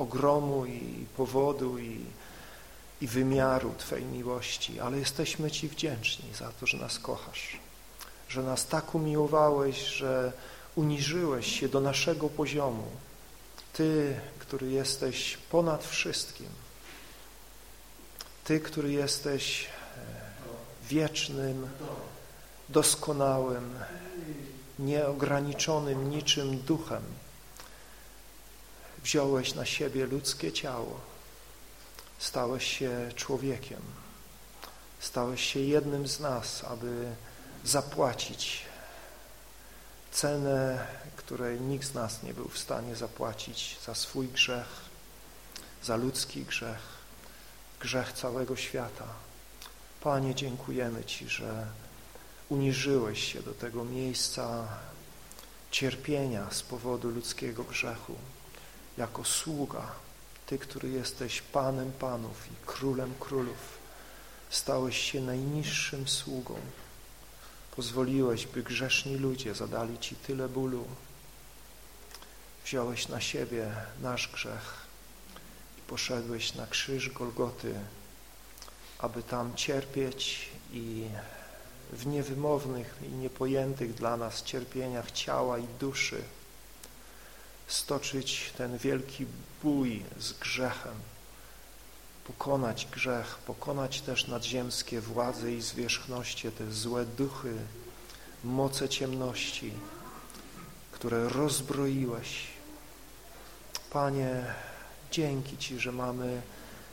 ogromu i powodu i, i wymiaru Twojej miłości, ale jesteśmy Ci wdzięczni za to, że nas kochasz, że nas tak umiłowałeś, że uniżyłeś się do naszego poziomu. Ty, który jesteś ponad wszystkim, Ty, który jesteś e, wiecznym, doskonałym, nieograniczonym niczym duchem, wziąłeś na siebie ludzkie ciało, stałeś się człowiekiem, stałeś się jednym z nas, aby zapłacić cenę, której nikt z nas nie był w stanie zapłacić za swój grzech, za ludzki grzech, grzech całego świata. Panie, dziękujemy Ci, że uniżyłeś się do tego miejsca cierpienia z powodu ludzkiego grzechu, jako sługa, Ty, który jesteś Panem Panów i Królem Królów, stałeś się najniższym sługą. Pozwoliłeś, by grzeszni ludzie zadali Ci tyle bólu. Wziąłeś na siebie nasz grzech i poszedłeś na krzyż Golgoty, aby tam cierpieć i w niewymownych i niepojętych dla nas cierpieniach ciała i duszy stoczyć ten wielki bój z grzechem, pokonać grzech, pokonać też nadziemskie władze i zwierzchności, te złe duchy, moce ciemności, które rozbroiłeś. Panie, dzięki Ci, że mamy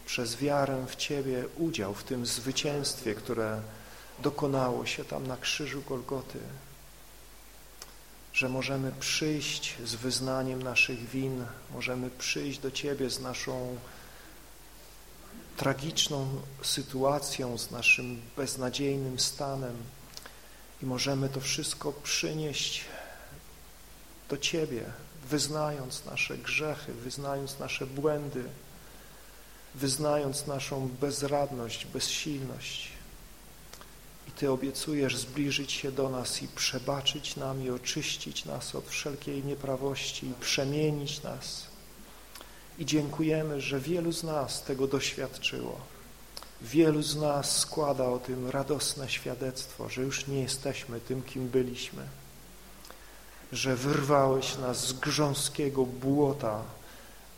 przez wiarę w Ciebie udział w tym zwycięstwie, które dokonało się tam na krzyżu Golgoty, że możemy przyjść z wyznaniem naszych win, możemy przyjść do Ciebie z naszą tragiczną sytuacją, z naszym beznadziejnym stanem i możemy to wszystko przynieść do Ciebie, wyznając nasze grzechy, wyznając nasze błędy, wyznając naszą bezradność, bezsilność. Ty obiecujesz zbliżyć się do nas i przebaczyć nam i oczyścić nas od wszelkiej nieprawości i przemienić nas. I dziękujemy, że wielu z nas tego doświadczyło. Wielu z nas składa o tym radosne świadectwo, że już nie jesteśmy tym, kim byliśmy, że wyrwałeś nas z grząskiego błota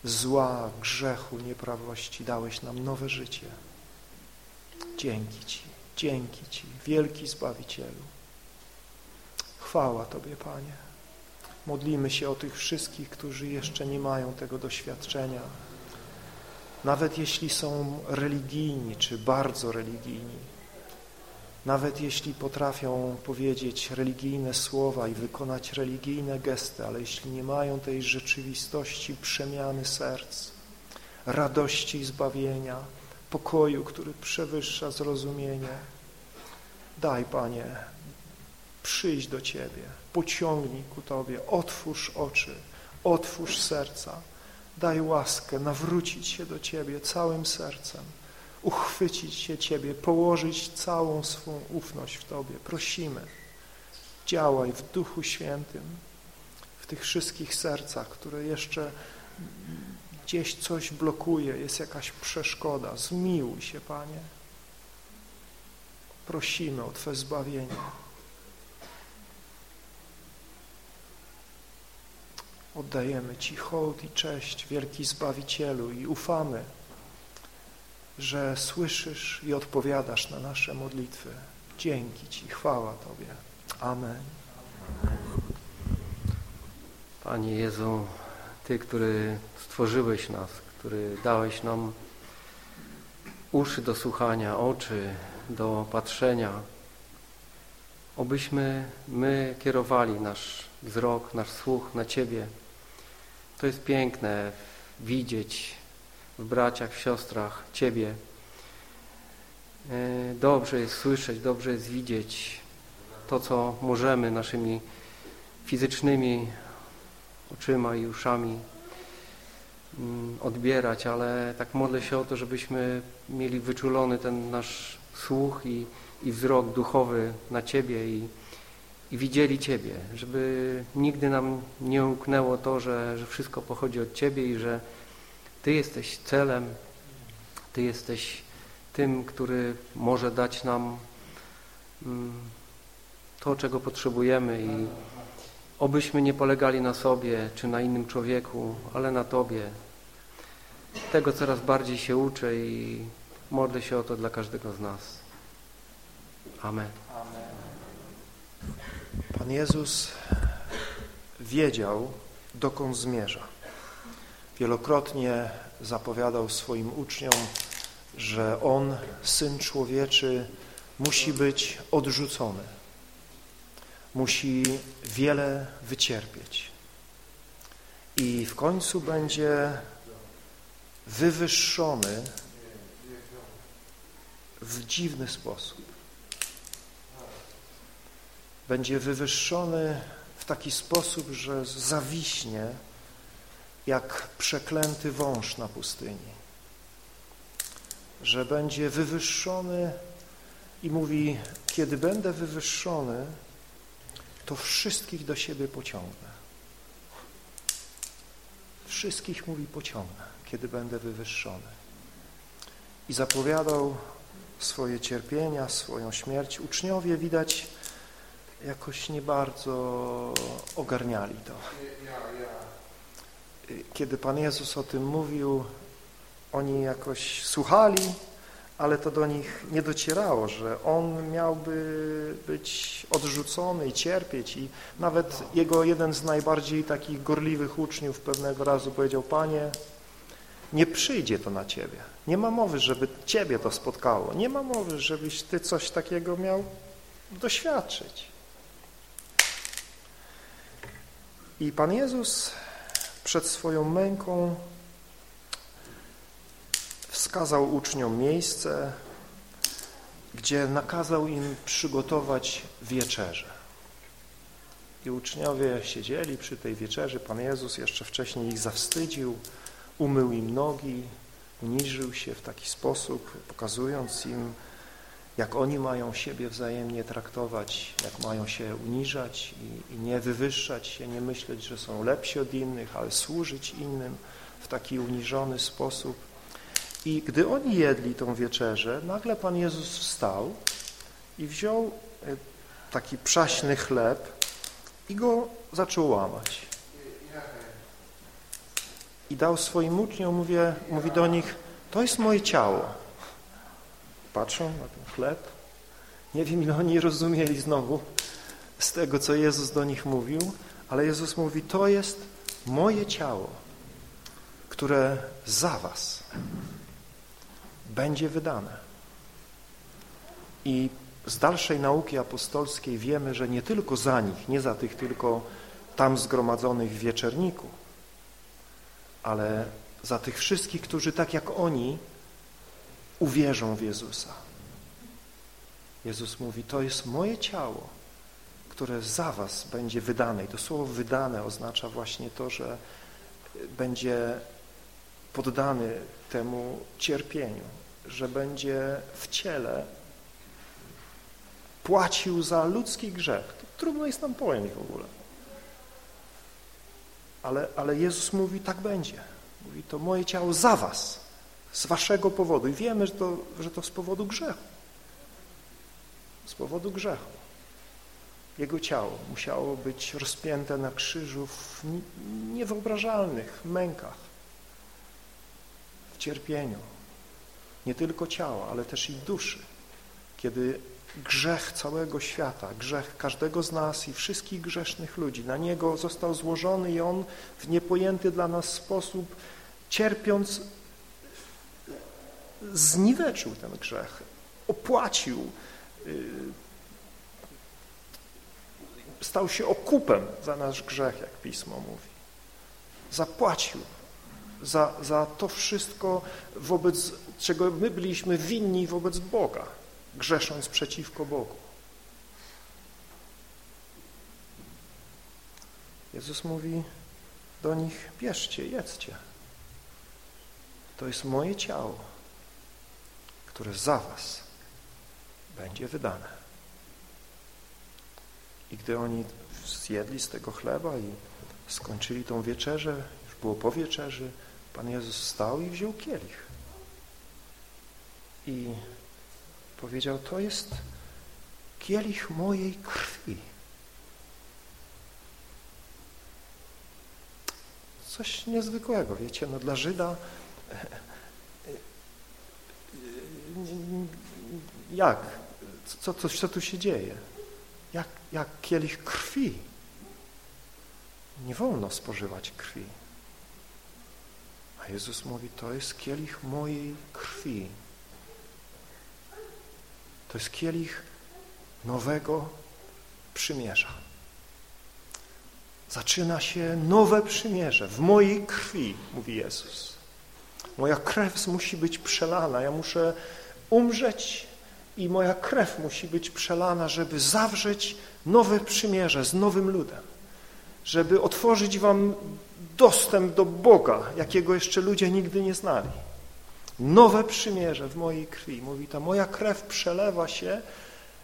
zła, grzechu, nieprawości, dałeś nam nowe życie. Dzięki Ci, dzięki Ci, wielki Zbawicielu. Chwała Tobie, Panie. Modlimy się o tych wszystkich, którzy jeszcze nie mają tego doświadczenia. Nawet jeśli są religijni, czy bardzo religijni, nawet jeśli potrafią powiedzieć religijne słowa i wykonać religijne gesty, ale jeśli nie mają tej rzeczywistości przemiany serc, radości zbawienia, pokoju, który przewyższa zrozumienie, daj, Panie, przyjść do Ciebie, pociągnij ku Tobie, otwórz oczy, Otwórz serca, daj łaskę nawrócić się do Ciebie całym sercem, uchwycić się Ciebie, położyć całą swą ufność w Tobie. Prosimy, działaj w Duchu Świętym, w tych wszystkich sercach, które jeszcze gdzieś coś blokuje, jest jakaś przeszkoda. Zmiłuj się, Panie. Prosimy o Twe zbawienie. Oddajemy Ci hołd i cześć, wielki Zbawicielu i ufamy, że słyszysz i odpowiadasz na nasze modlitwy. Dzięki Ci, chwała Tobie. Amen. Panie Jezu, Ty, który stworzyłeś nas, który dałeś nam uszy do słuchania, oczy do patrzenia, obyśmy my kierowali nasz wzrok, nasz słuch na Ciebie. To jest piękne widzieć w braciach, w siostrach Ciebie. E, dobrze jest słyszeć, dobrze jest widzieć to, co możemy naszymi fizycznymi oczyma i uszami odbierać, ale tak modlę się o to, żebyśmy mieli wyczulony ten nasz słuch i, i wzrok duchowy na Ciebie i, i widzieli Ciebie, żeby nigdy nam nie umknęło to, że, że wszystko pochodzi od Ciebie i że Ty jesteś celem, Ty jesteś tym, który może dać nam mm, to, czego potrzebujemy i obyśmy nie polegali na sobie czy na innym człowieku, ale na Tobie. Tego coraz bardziej się uczę i modlę się o to dla każdego z nas. Amen. Pan Jezus wiedział, dokąd zmierza. Wielokrotnie zapowiadał swoim uczniom, że On, Syn Człowieczy, musi być odrzucony. Musi wiele wycierpieć. I w końcu będzie wywyższony w dziwny sposób. Będzie wywyższony w taki sposób, że zawiśnie jak przeklęty wąż na pustyni. Że będzie wywyższony i mówi, kiedy będę wywyższony, to wszystkich do siebie pociągnę. Wszystkich, mówi, pociągnę, kiedy będę wywyższony. I zapowiadał swoje cierpienia, swoją śmierć. Uczniowie widać jakoś nie bardzo ogarniali to. Kiedy Pan Jezus o tym mówił, oni jakoś słuchali, ale to do nich nie docierało, że On miałby być odrzucony i cierpieć i nawet jego jeden z najbardziej takich gorliwych uczniów pewnego razu powiedział, Panie, nie przyjdzie to na Ciebie. Nie ma mowy, żeby Ciebie to spotkało. Nie ma mowy, żebyś Ty coś takiego miał doświadczyć. I Pan Jezus przed swoją męką wskazał uczniom miejsce, gdzie nakazał im przygotować wieczerzę. I uczniowie siedzieli przy tej wieczerzy. Pan Jezus jeszcze wcześniej ich zawstydził, umył im nogi, uniżył się w taki sposób, pokazując im, jak oni mają siebie wzajemnie traktować, jak mają się uniżać i, i nie wywyższać się, nie myśleć, że są lepsi od innych, ale służyć innym w taki uniżony sposób. I gdy oni jedli tą wieczerzę, nagle Pan Jezus wstał i wziął e, taki przaśny chleb i go zaczął łamać. I dał swoim uczniom, mówię, mówi do nich, to jest moje ciało. Patrzą na ten chleb. Nie wiem, ile oni rozumieli znowu z tego, co Jezus do nich mówił, ale Jezus mówi, to jest moje ciało, które za was będzie wydane. I z dalszej nauki apostolskiej wiemy, że nie tylko za nich, nie za tych tylko tam zgromadzonych w wieczerniku, ale za tych wszystkich, którzy tak jak oni uwierzą w Jezusa. Jezus mówi, to jest moje ciało, które za was będzie wydane. I to słowo wydane oznacza właśnie to, że będzie poddany temu cierpieniu, że będzie w ciele płacił za ludzki grzech. To trudno jest nam pojąć w ogóle. Ale, ale Jezus mówi, tak będzie. Mówi, to moje ciało za was, z waszego powodu. I wiemy, że to, że to z powodu grzechu. Z powodu grzechu. Jego ciało musiało być rozpięte na krzyżu w niewyobrażalnych mękach, w cierpieniu. Nie tylko ciała, ale też i duszy. Kiedy grzech całego świata, grzech każdego z nas i wszystkich grzesznych ludzi, na Niego został złożony i On w niepojęty dla nas sposób, cierpiąc, zniweczył ten grzech, opłacił, y, stał się okupem za nasz grzech, jak Pismo mówi. Zapłacił za, za to wszystko, wobec czego my byliśmy winni wobec Boga grzesząc przeciwko Bogu. Jezus mówi do nich, bierzcie, jedzcie. To jest moje ciało, które za was będzie wydane. I gdy oni zjedli z tego chleba i skończyli tą wieczerzę, już było po wieczerzy, Pan Jezus stał i wziął kielich. I Powiedział, to jest kielich mojej krwi. Coś niezwykłego, wiecie, no dla Żyda jak? Co, co, co tu się dzieje? Jak, jak kielich krwi? Nie wolno spożywać krwi. A Jezus mówi, to jest kielich mojej krwi. To jest kielich nowego przymierza. Zaczyna się nowe przymierze w mojej krwi, mówi Jezus. Moja krew musi być przelana, ja muszę umrzeć i moja krew musi być przelana, żeby zawrzeć nowe przymierze z nowym ludem, żeby otworzyć wam dostęp do Boga, jakiego jeszcze ludzie nigdy nie znali nowe przymierze w mojej krwi. Mówi ta moja krew przelewa się,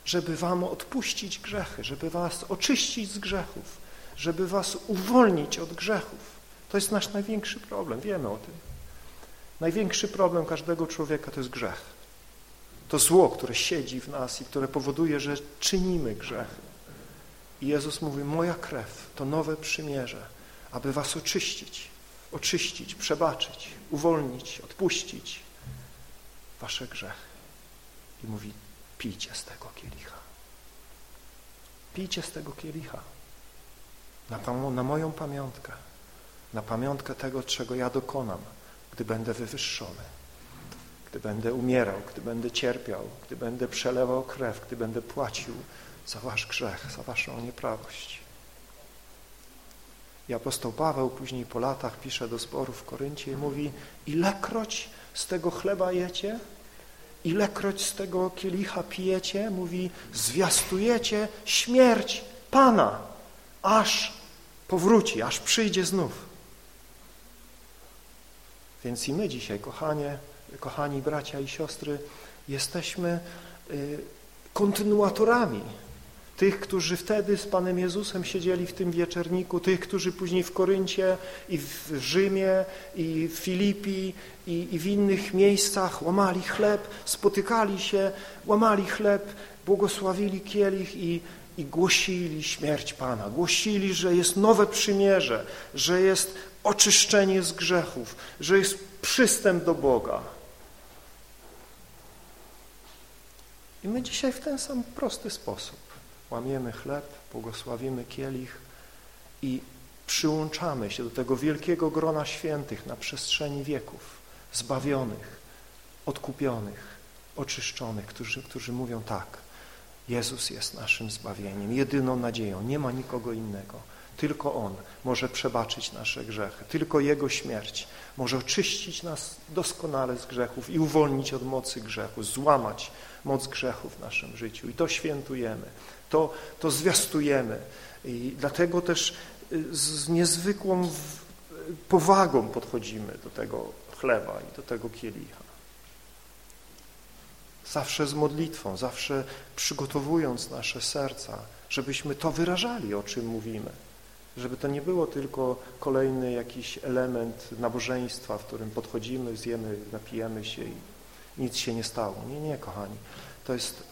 żeby wam odpuścić grzechy, żeby was oczyścić z grzechów, żeby was uwolnić od grzechów. To jest nasz największy problem, wiemy o tym. Największy problem każdego człowieka to jest grzech. To zło, które siedzi w nas i które powoduje, że czynimy grzechy. I Jezus mówi, moja krew to nowe przymierze, aby was oczyścić, oczyścić, przebaczyć, uwolnić, odpuścić, wasze grzechy. I mówi, pijcie z tego kielicha. Pijcie z tego kielicha. Na, na moją pamiątkę. Na pamiątkę tego, czego ja dokonam, gdy będę wywyższony. Gdy będę umierał, gdy będę cierpiał, gdy będę przelewał krew, gdy będę płacił za wasz grzech, za waszą nieprawość. I apostoł Paweł później po latach pisze do zboru w Koryncie i mówi, ilekroć z tego chleba jecie, ilekroć z tego kielicha pijecie, mówi, zwiastujecie śmierć Pana, aż powróci, aż przyjdzie znów. Więc i my dzisiaj, kochanie, kochani bracia i siostry, jesteśmy y, kontynuatorami tych, którzy wtedy z Panem Jezusem siedzieli w tym wieczerniku, tych, którzy później w Koryncie i w Rzymie i w Filipi i, i w innych miejscach łamali chleb, spotykali się, łamali chleb, błogosławili kielich i, i głosili śmierć Pana, głosili, że jest nowe przymierze, że jest oczyszczenie z grzechów, że jest przystęp do Boga. I my dzisiaj w ten sam prosty sposób łamiemy chleb, błogosławimy kielich i przyłączamy się do tego wielkiego grona świętych na przestrzeni wieków, zbawionych, odkupionych, oczyszczonych, którzy, którzy mówią tak, Jezus jest naszym zbawieniem, jedyną nadzieją, nie ma nikogo innego. Tylko On może przebaczyć nasze grzechy. Tylko Jego śmierć może oczyścić nas doskonale z grzechów i uwolnić od mocy grzechu, złamać moc grzechu w naszym życiu. I to świętujemy, to, to zwiastujemy. I dlatego też y, z niezwykłą powagą podchodzimy do tego chleba i do tego kielicha. Zawsze z modlitwą, zawsze przygotowując nasze serca, żebyśmy to wyrażali, o czym mówimy. Żeby to nie było tylko kolejny jakiś element nabożeństwa, w którym podchodzimy, zjemy, napijemy się i nic się nie stało. Nie, nie, kochani. To jest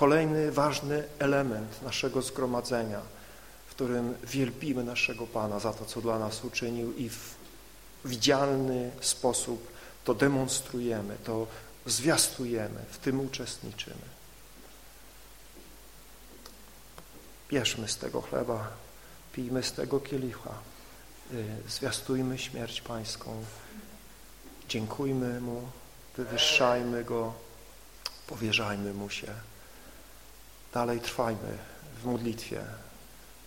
kolejny ważny element naszego zgromadzenia, w którym wielbimy naszego Pana za to, co dla nas uczynił i w widzialny sposób to demonstrujemy, to zwiastujemy, w tym uczestniczymy. Bierzmy z tego chleba, pijmy z tego kielicha, y, zwiastujmy śmierć Pańską, dziękujmy Mu, wywyższajmy Go, powierzajmy Mu się. Dalej trwajmy w modlitwie,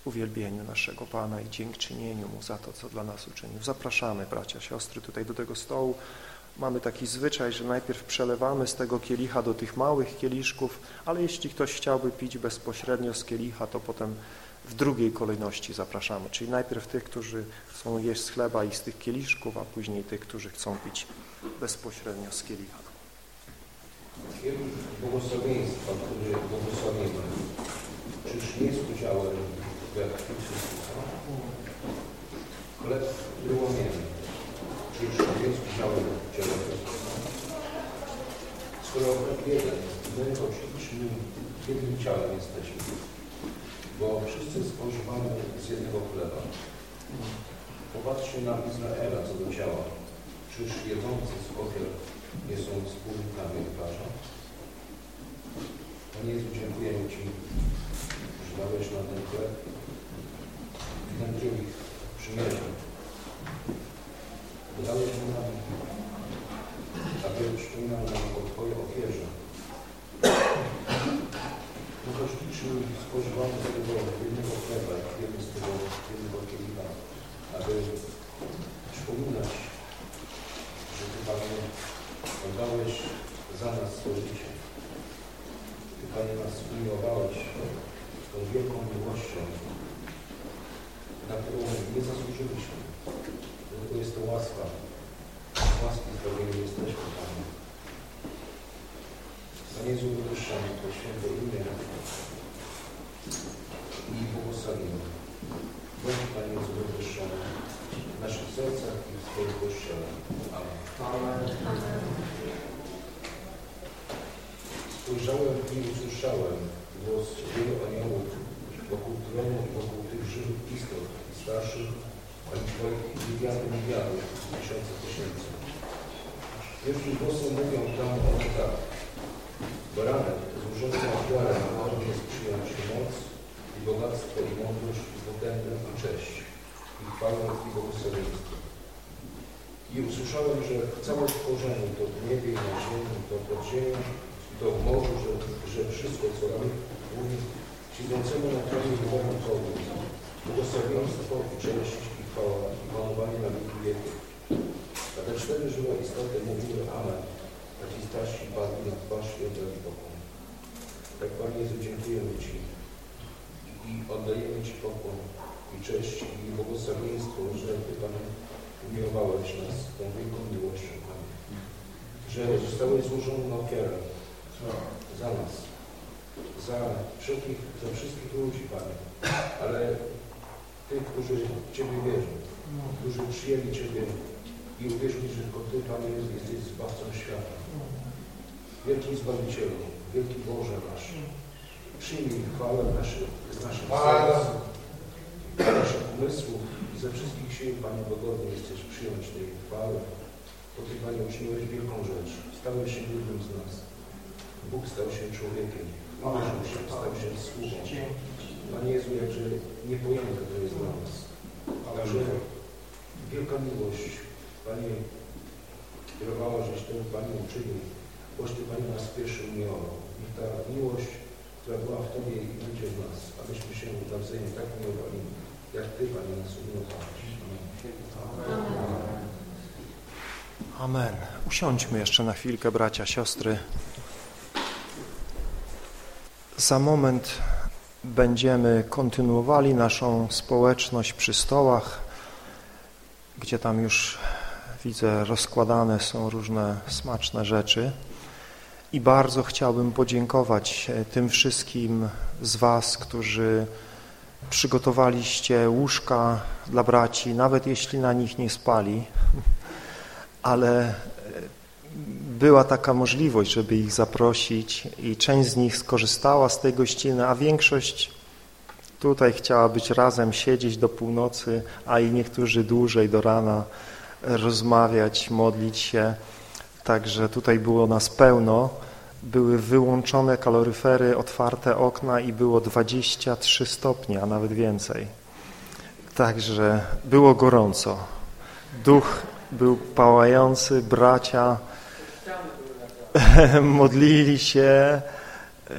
uwielbieniu naszego Pana i dziękczynieniu Mu za to, co dla nas uczynił. Zapraszamy bracia, siostry tutaj do tego stołu. Mamy taki zwyczaj, że najpierw przelewamy z tego kielicha do tych małych kieliszków, ale jeśli ktoś chciałby pić bezpośrednio z kielicha, to potem w drugiej kolejności zapraszamy. Czyli najpierw tych, którzy chcą jeść z chleba i z tych kieliszków, a później tych, którzy chcą pić bezpośrednio z kielicha. Kierunek błogosławieństwa, który błogosławimy, czyż nie jest udziałem krwi Chrystusa? Chleb, czyż nie udziałem Chrystusa? Skoro jeden, my oczywiście jednym ciałem jesteśmy, bo wszyscy spożywamy z jednego chleba. Popatrzcie na Izraela co do ciała. Czyż jedzący z ofiar nie są wspólnikami ołtarza? Panie Jezu, dziękujemy Ci, że dałeś nam ten chleb i ten drugi przymierza. Dałeś nam, aby przypominał nam o Twojej ofierze. No choć liczył spożywamy z tego jednego chleba, wiemy z tego jednego kielicha, aby przypominać, że Ty, Panie, oddałeś za nas swoje życie. Ty, Panie, nas umiłowałeś tą wielką miłością, na którą nie zasłużyliśmy. Tylko jest to łaska. Łaski zbawieni jesteśmy, Panie. Panie Jezu, wywyższamy to święte imię i błogosławimy. Bądź, Panie Jezu, wywyższony w naszych sercach i w swoim Kościele. Amen. Spojrzałem i usłyszałem głos wielu aniołów wokół tronu i wokół tych żywych istot i starszych, a liczba ich miliardy miliardów, tysiące tysięcy. Wielkim głosem mówią tam one tak. Baranek złożony na ofiarę należy jest przyjąć moc i bogactwo i mądrość i potęgę i cześć i chwałę i błogosławieństwo. I usłyszałem, że całe stworzenie, to w niebie na ziemi, to pod ziemią, to w morzu, że, że wszystko, co mówi, siedzącemu na tronie wołamy Bogu. Błogosławieństwo i cześć i chwała i panowanie na wieki wieków. A te cztery żywe istoty mówiły Amen. A ci starsi padli na twarz i oddali pokój. Tak Panie Jezu, dziękujemy Ci i oddajemy Ci pokój i cześć i błogosławieństwo, że Ty Panie umiłowałeś nas tą wielką miłością, Panie. Że zostałeś złożony na ofiarę za nas, za wszystkich, za wszystkich ludzi, Panie, ale tych, którzy w Ciebie wierzą, którzy przyjęli Ciebie i uwierzyli, że tylko Ty, Panie jesteś Zbawcą świata. Wielki Zbawicielu, wielki Boże nasz, przyjmij chwałę naszych, z naszych serc, naszych umysłów i ze wszystkich sił, Panie, pogodnie jesteś przyjąć tej chwały, bo Ty, Panie, uczyniłeś wielką rzecz. Stałeś się jednym z nas. Bóg stał się człowiekiem. Umarzył się, stał się sługą. Panie Jezu, jakże niepojęte to jest dla nas. Także wielka miłość, Panie, kierowała, żeś to, Panie, uczynił. Boś Ty, Panie, nas pierwszy umiłował. I ta miłość, która była w Tobie i będzie w nas, abyśmy się nawzajem tak miłowali, jak Ty, Panie, nas umiłowałeś. Amen. Usiądźmy jeszcze na chwilkę, bracia, siostry. Za moment będziemy kontynuowali naszą społeczność przy stołach, gdzie tam już widzę rozkładane są różne smaczne rzeczy. I bardzo chciałbym podziękować e, tym wszystkim z Was, którzy przygotowaliście łóżka dla braci, nawet jeśli na nich nie spali, (laughs) ale e, była taka możliwość, żeby ich zaprosić i część z nich skorzystała z tej gościny, a większość tutaj chciała być razem, siedzieć do północy, a i niektórzy dłużej do rana rozmawiać, modlić się. Także tutaj było nas pełno. Były wyłączone kaloryfery, otwarte okna i było 23 stopnie, a nawet więcej. Także było gorąco. Duch był pałający, bracia (laughs) modlili się, e,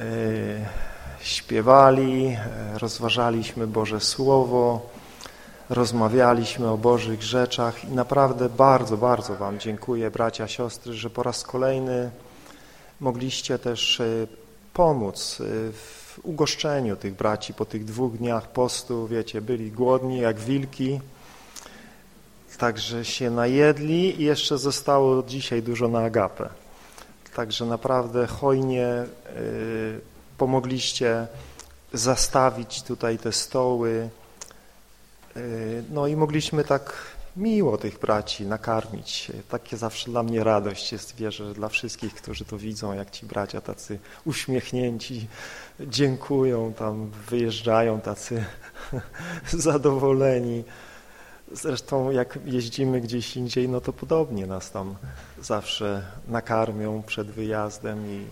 śpiewali, e, rozważaliśmy Boże Słowo, rozmawialiśmy o Bożych rzeczach i naprawdę bardzo, bardzo Wam dziękuję, bracia, siostry, że po raz kolejny mogliście też e, pomóc w ugoszczeniu tych braci po tych dwóch dniach postu, wiecie, byli głodni jak wilki, Także się najedli i jeszcze zostało dzisiaj dużo na agapę. Także naprawdę hojnie y, pomogliście zastawić tutaj te stoły. No i mogliśmy tak miło tych braci nakarmić. Takie zawsze dla mnie radość jest, wierzę, dla wszystkich, którzy to widzą, jak ci bracia tacy uśmiechnięci, dziękują, tam wyjeżdżają tacy (laughs) zadowoleni. Zresztą jak jeździmy gdzieś indziej, no to podobnie nas tam zawsze nakarmią przed wyjazdem i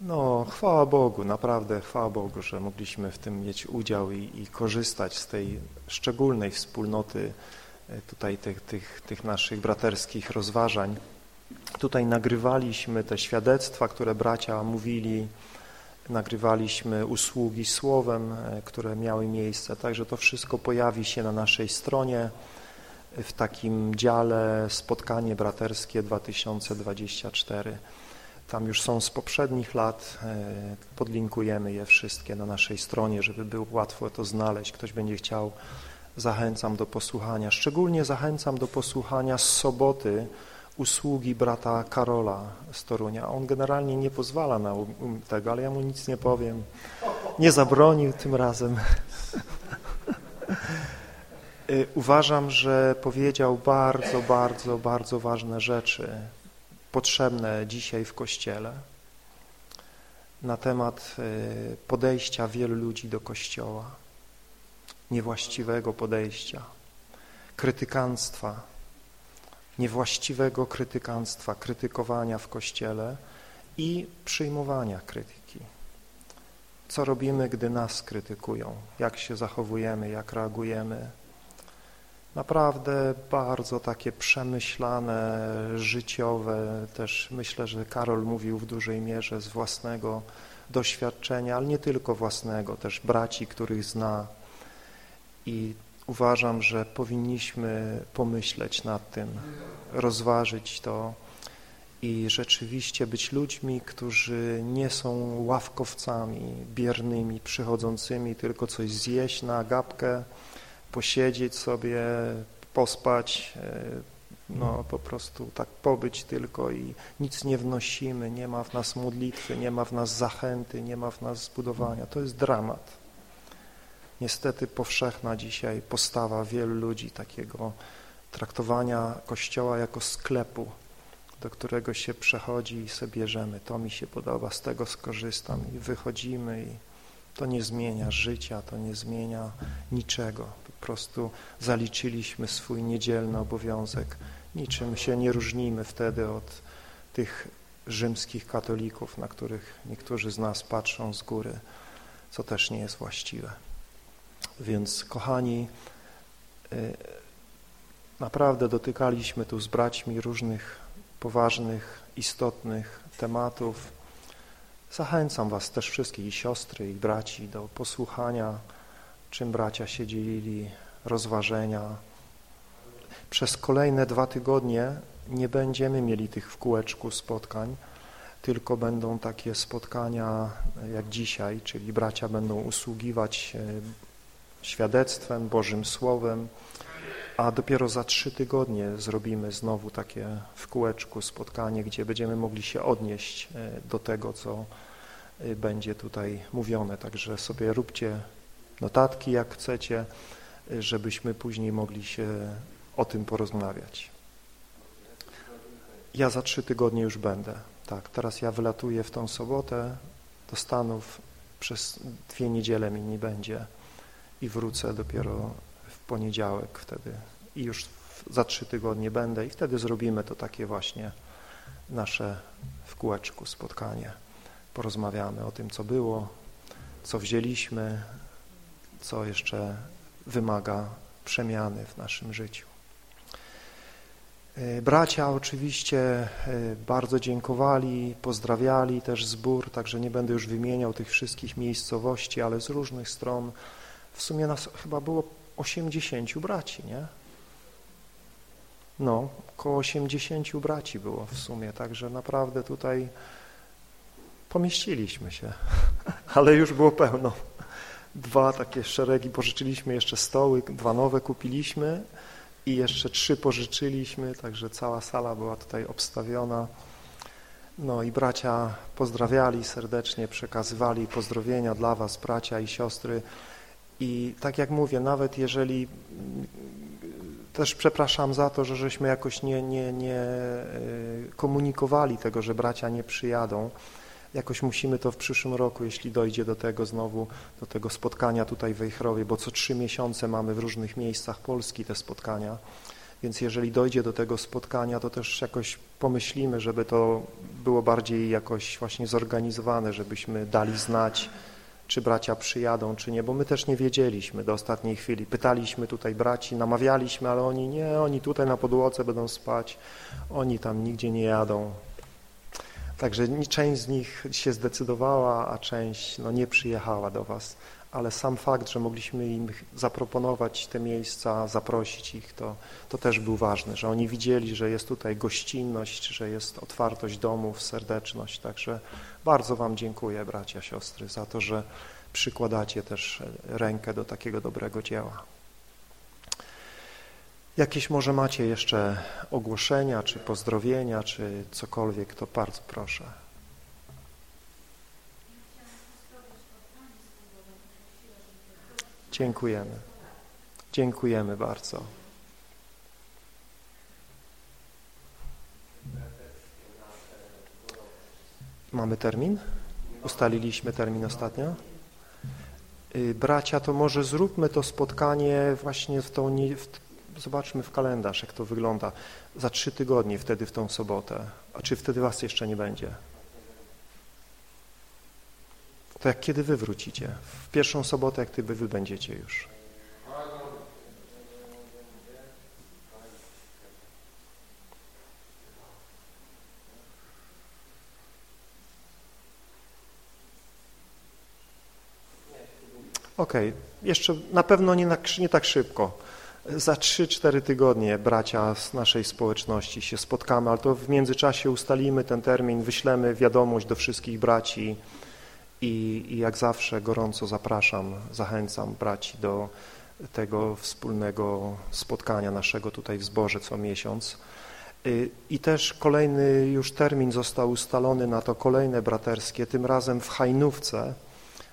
no chwała Bogu, naprawdę chwała Bogu, że mogliśmy w tym mieć udział i, i korzystać z tej szczególnej wspólnoty tutaj tych, tych, tych naszych braterskich rozważań. Tutaj nagrywaliśmy te świadectwa, które bracia mówili, nagrywaliśmy usługi słowem, e, które miały miejsce, także to wszystko pojawi się na naszej stronie w takim dziale spotkanie braterskie 2024. Tam już są z poprzednich lat, e, podlinkujemy je wszystkie na naszej stronie, żeby było łatwo to znaleźć. Ktoś będzie chciał, zachęcam do posłuchania. Szczególnie zachęcam do posłuchania z soboty usługi brata Karola z Torunia. On generalnie nie pozwala na tego, ale ja mu nic nie powiem. Nie zabronił tym razem. (laughs) Y, uważam, że powiedział bardzo, bardzo, bardzo ważne rzeczy potrzebne dzisiaj w Kościele na temat y, podejścia wielu ludzi do Kościoła, niewłaściwego podejścia, krytykanstwa, niewłaściwego krytykanstwa, krytykowania w Kościele i przyjmowania krytyki. Co robimy, gdy nas krytykują? Jak się zachowujemy, jak reagujemy? Naprawdę bardzo takie przemyślane, życiowe, też myślę, że Karol mówił w dużej mierze z własnego doświadczenia, ale nie tylko własnego, też braci, których zna i uważam, że powinniśmy pomyśleć nad tym, rozważyć to i rzeczywiście być ludźmi, którzy nie są ławkowcami biernymi, przychodzącymi, tylko coś zjeść na agapkę, posiedzieć sobie, pospać, e, no po prostu tak pobyć tylko i nic nie wnosimy, nie ma w nas modlitwy, nie ma w nas zachęty, nie ma w nas zbudowania. To jest dramat niestety powszechna dzisiaj postawa wielu ludzi takiego traktowania Kościoła jako sklepu, do którego się przechodzi i sobie bierzemy. To mi się podoba, z tego skorzystam i wychodzimy i to nie zmienia życia, to nie zmienia niczego. Po prostu zaliczyliśmy swój niedzielny obowiązek. Niczym się nie różnimy wtedy od tych rzymskich katolików, na których niektórzy z nas patrzą z góry, co też nie jest właściwe. Więc kochani, y, naprawdę dotykaliśmy tu z braćmi różnych poważnych, istotnych tematów. Zachęcam Was też wszystkich i siostry i braci do posłuchania czym bracia się dzielili, rozważenia. Przez kolejne dwa tygodnie nie będziemy mieli tych w kółeczku spotkań, tylko będą takie spotkania jak dzisiaj, czyli bracia będą usługiwać e, świadectwem, Bożym Słowem, a dopiero za trzy tygodnie zrobimy znowu takie w kółeczku spotkanie, gdzie będziemy mogli się odnieść e, do tego, co e, będzie tutaj mówione. Także sobie róbcie notatki, jak chcecie, żebyśmy później mogli się o tym porozmawiać. Ja za trzy tygodnie już będę. Tak, teraz ja wylatuję w tą sobotę do Stanów, przez dwie niedziele mi nie będzie i wrócę dopiero w poniedziałek wtedy i już za trzy tygodnie będę i wtedy zrobimy to takie właśnie nasze w kółeczku spotkanie. Porozmawiamy o tym, co było, co wzięliśmy, co jeszcze wymaga przemiany w naszym życiu. E, bracia oczywiście e, bardzo dziękowali, pozdrawiali też zbór, także nie będę już wymieniał tych wszystkich miejscowości, ale z różnych stron. W sumie nas chyba było 80 braci, nie? No, około 80 braci było w sumie, także naprawdę tutaj pomieściliśmy się, (laughs) ale już było pełno. Dwa takie szeregi, pożyczyliśmy jeszcze stoły, dwa nowe kupiliśmy, i jeszcze trzy pożyczyliśmy, także cała sala była tutaj obstawiona. No i bracia pozdrawiali serdecznie, przekazywali pozdrowienia dla was, bracia i siostry. I tak jak mówię, nawet jeżeli też przepraszam za to, że żeśmy jakoś nie, nie, nie e, komunikowali tego, że bracia nie przyjadą, jakoś musimy to w przyszłym roku, jeśli dojdzie do tego znowu, do tego spotkania tutaj w Wejherowie, bo co trzy miesiące mamy w różnych miejscach Polski te spotkania, więc jeżeli dojdzie do tego spotkania, to też jakoś pomyślimy, żeby to było bardziej jakoś właśnie zorganizowane, żebyśmy dali znać, czy bracia przyjadą, czy nie, bo my też nie wiedzieliśmy do ostatniej chwili. Pytaliśmy tutaj braci, namawialiśmy, ale oni nie, oni tutaj na podłodze będą spać, oni tam nigdzie nie jadą, Także część z nich się zdecydowała, a część no, nie przyjechała do Was, ale sam fakt, że mogliśmy im zaproponować te miejsca, zaprosić ich, to, to też był ważny, że oni widzieli, że jest tutaj gościnność, że jest otwartość domów, serdeczność. Także bardzo Wam dziękuję, bracia, siostry, za to, że przykładacie też rękę do takiego dobrego dzieła. Jakieś może macie jeszcze ogłoszenia, czy pozdrowienia, czy cokolwiek, to bardzo proszę. Dziękujemy. Dziękujemy bardzo. Mamy termin? Ustaliliśmy termin ostatnio? Y, bracia, to może zróbmy to spotkanie właśnie w tą, w zobaczmy w kalendarz, jak to wygląda. Za trzy tygodnie, wtedy w tą sobotę. A czy wtedy was jeszcze nie będzie? To jak kiedy wy wrócicie? W pierwszą sobotę, jak ty wy będziecie już. Okej, okay. jeszcze na pewno nie, na, nie tak szybko za 3-4 tygodnie bracia z naszej społeczności się spotkamy, ale to w międzyczasie ustalimy ten termin, wyślemy wiadomość do wszystkich braci i, i jak zawsze gorąco zapraszam, zachęcam braci do tego wspólnego spotkania naszego tutaj w zborze co miesiąc. Y, I też kolejny już termin został ustalony na to kolejne braterskie, tym razem w Hajnówce,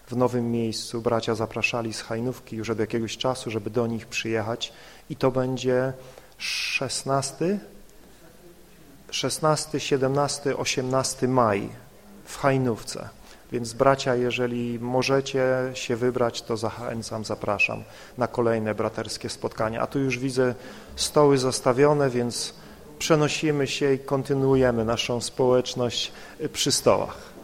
w nowym miejscu. Bracia zapraszali z Hajnówki już od jakiegoś czasu, żeby do nich przyjechać i to będzie 16, 16, 17, 18 maj w Hajnówce. Więc bracia, jeżeli możecie się wybrać, to zachęcam, zapraszam na kolejne braterskie spotkania. A tu już widzę stoły zastawione, więc przenosimy się i kontynuujemy naszą społeczność przy stołach.